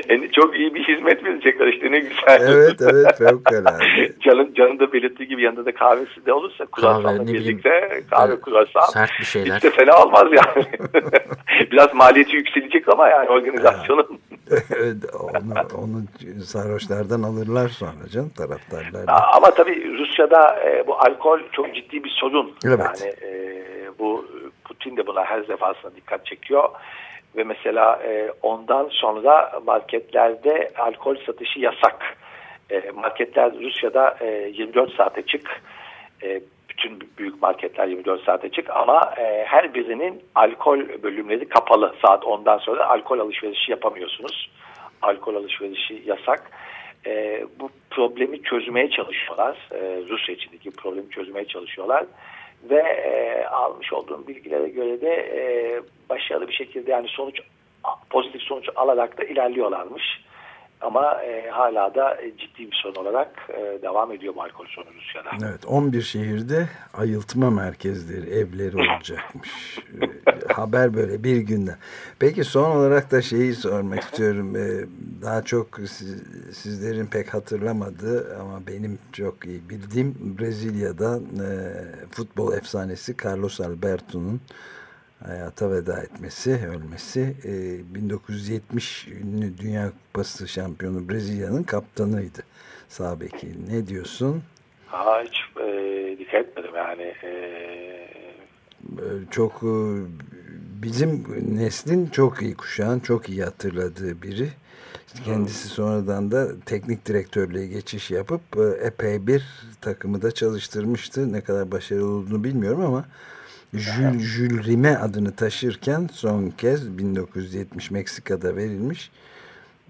yani <laughs> çok iyi bir hizmet verecekler işte ne güzel. Evet evet fevkalade. Canın, canın da belirttiği gibi yanında da kahvesi de olursa kurasanla bileyim, birlikte kahve böyle kurasan sert bir şeyler. hiç de fena olmaz yani. <laughs> Biraz maliyeti yükselecek ama yani organizasyonun. <laughs> Evet, onu, onu sarhoşlardan alırlar sonra canım taraftarlar. ama tabii Rusya'da e, bu alkol çok ciddi bir sorun. Evet. Yani e, bu Putin de buna her defasında dikkat çekiyor. Ve mesela e, ondan sonra marketlerde alkol satışı yasak. E, marketler Rusya'da e, 24 saat açık. E, bütün büyük marketler 24 saat açık ama e, her birinin alkol bölümleri kapalı. Saat 10'dan sonra alkol alışverişi yapamıyorsunuz. Alkol alışverişi yasak. E, bu problemi çözmeye çalışıyorlar. E, Rusya içindeki problemi çözmeye çalışıyorlar. Ve e, almış olduğum bilgilere göre de e, başarılı bir şekilde yani sonuç pozitif sonuç alarak da ilerliyorlarmış. Ama e, hala da e, ciddi bir sorun olarak e, devam ediyor bu alkol sorunu Rusya'da. Evet 11 şehirde ayıltma merkezleri, evleri <laughs> olacakmış. Ee, Haber böyle bir günde. Peki son olarak da şeyi sormak istiyorum. Ee, daha çok siz- sizlerin pek hatırlamadığı ama benim çok iyi bildiğim Brezilya'da e, futbol efsanesi Carlos Alberto'nun hayata veda etmesi, ölmesi e, 1970 ünlü Dünya Kupası şampiyonu Brezilya'nın kaptanıydı. Sağ beki. Ne diyorsun? Ha, hiç e, dikkat etmedim yani. E, Ee, çok e, bizim neslin çok iyi kuşağın çok iyi hatırladığı biri. Kendisi sonradan da teknik direktörlüğe geçiş yapıp e, epey bir takımı da çalıştırmıştı. Ne kadar başarılı olduğunu bilmiyorum ama Jules, Jules Rimet adını taşırken son kez 1970 Meksika'da verilmiş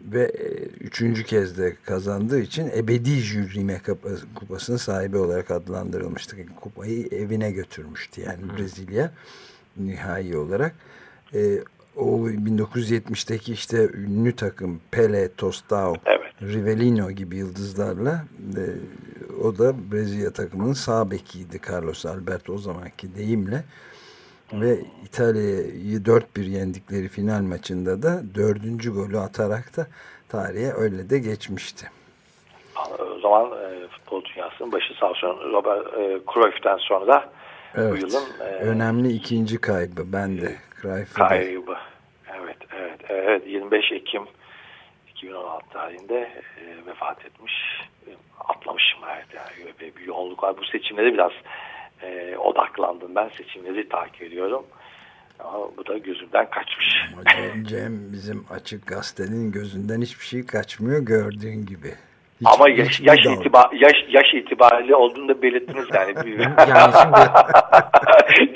ve e, üçüncü kez de kazandığı için ebedi Jules Kupa- kupasının sahibi olarak adlandırılmıştı. Kupayı evine götürmüştü yani Brezilya nihai olarak. E, o 1970'teki işte ünlü takım Pele, Tostao, evet. Rivellino gibi yıldızlarla e, o da Brezilya takımının sağ bekiydi Carlos Alberto o zamanki deyimle ve İtalya'yı 4-1 yendikleri final maçında da dördüncü golü atarak da tarihe öyle de geçmişti. O zaman e, futbol dünyasının başı sağ olsun Robert e, Cruyff'ten sonra da bu Evet. yılın e, Önemli ikinci kaybı ben de. Da- kaybı. Evet, evet, evet. 25 Ekim 2016 tarihinde e, vefat etmiş. E, atlamışım evet yani bir, yoğunluk var. Bu seçimlere biraz e, odaklandım. Ben seçimleri takip ediyorum. Ama bu da gözümden kaçmış. Cem, Cem bizim açık gazetenin gözünden hiçbir şey kaçmıyor gördüğün gibi. Hiç- Ama yaş, yaş, itibar, yaş, yaş itibariyle olduğunu da belirttiniz yani. <laughs> Yani şimdi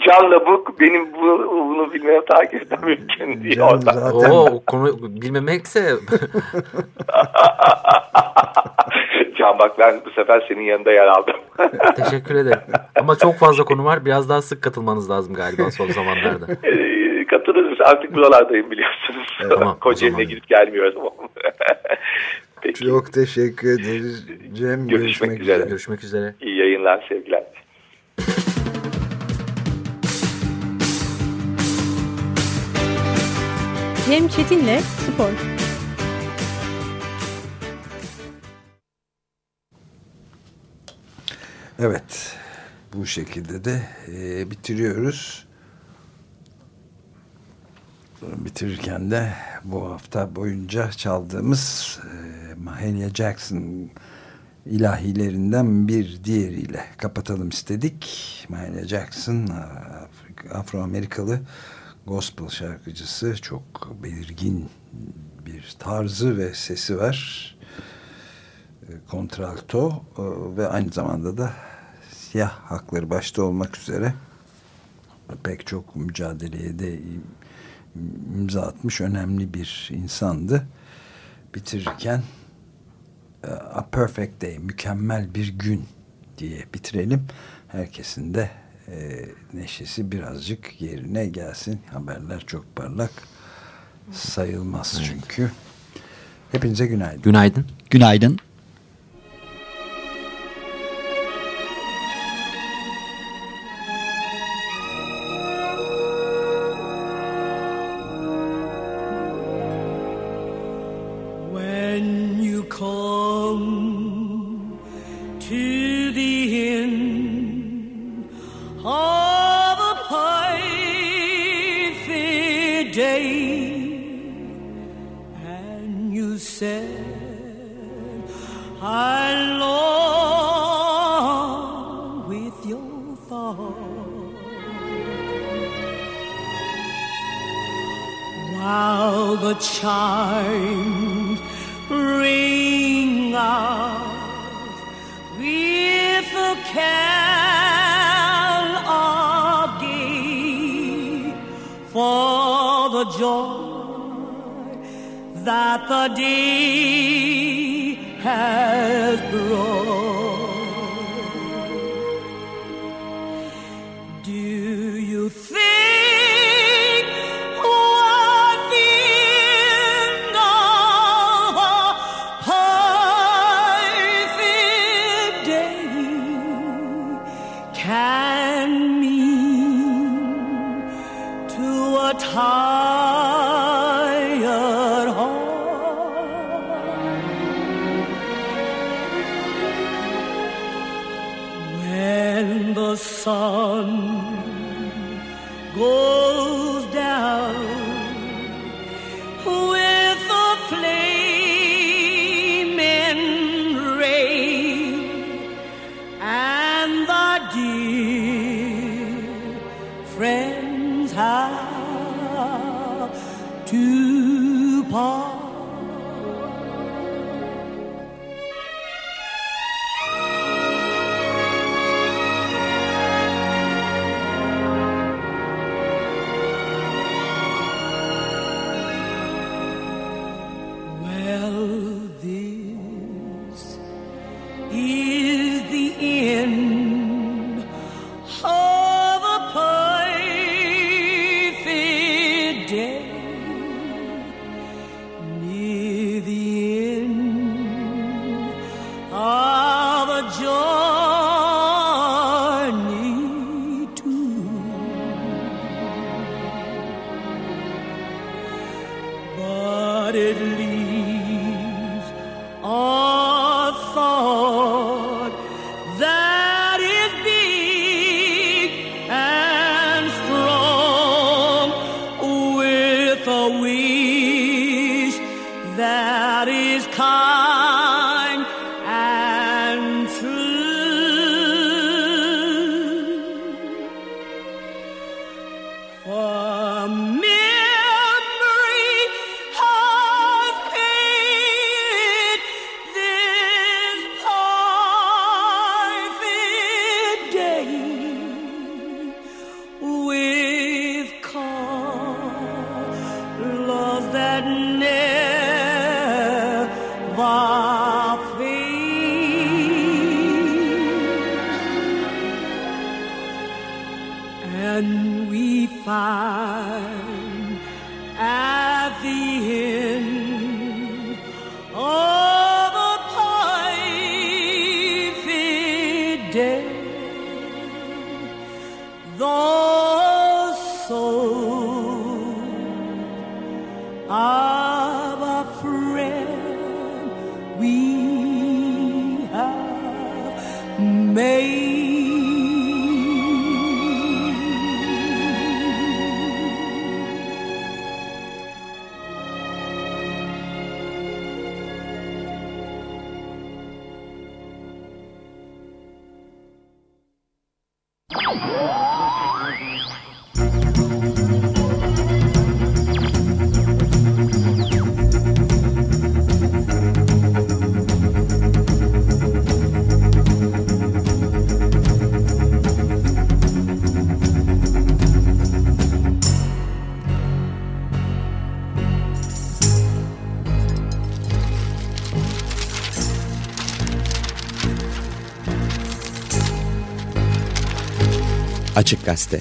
<laughs> Can'la bu benim bu, bunu bilmem takip etmem mümkün değil. Zaten o, o konu bilmemekse <laughs> Can bak ben bu sefer senin yanında yer aldım. teşekkür ederim. Ama çok fazla konu var. Biraz daha sık katılmanız lazım galiba son zamanlarda. Katılırız artık buralardayım biliyorsunuz. Tamam, o Kocaeli'ne gidip gelmiyorum. Peki. çok teşekkür ederiz. Cem Görüşmek üzere. Görüşmek üzere. İyi yayınlar sevgiler. Cem Çetin'le Spor. Evet. Bu şekilde de e, bitiriyoruz. Bitirirken de bu hafta boyunca çaldığımız e, Mahalia Jackson ilahilerinden bir diğeriyle kapatalım istedik. Mahalia Jackson Af- Afro-Amerikalı gospel şarkıcısı çok belirgin bir tarzı ve sesi var. E, kontralto e, ve aynı zamanda da siyah hakları başta olmak üzere pek çok mücadeleye de imza atmış önemli bir insandı. Bitirirken e, A Perfect Day, mükemmel bir gün diye bitirelim. Herkesin de e, neşesi birazcık yerine gelsin. Haberler çok parlak sayılmaz çünkü. Hepinize günaydın. Günaydın. Günaydın. sun. Go Açık Gazete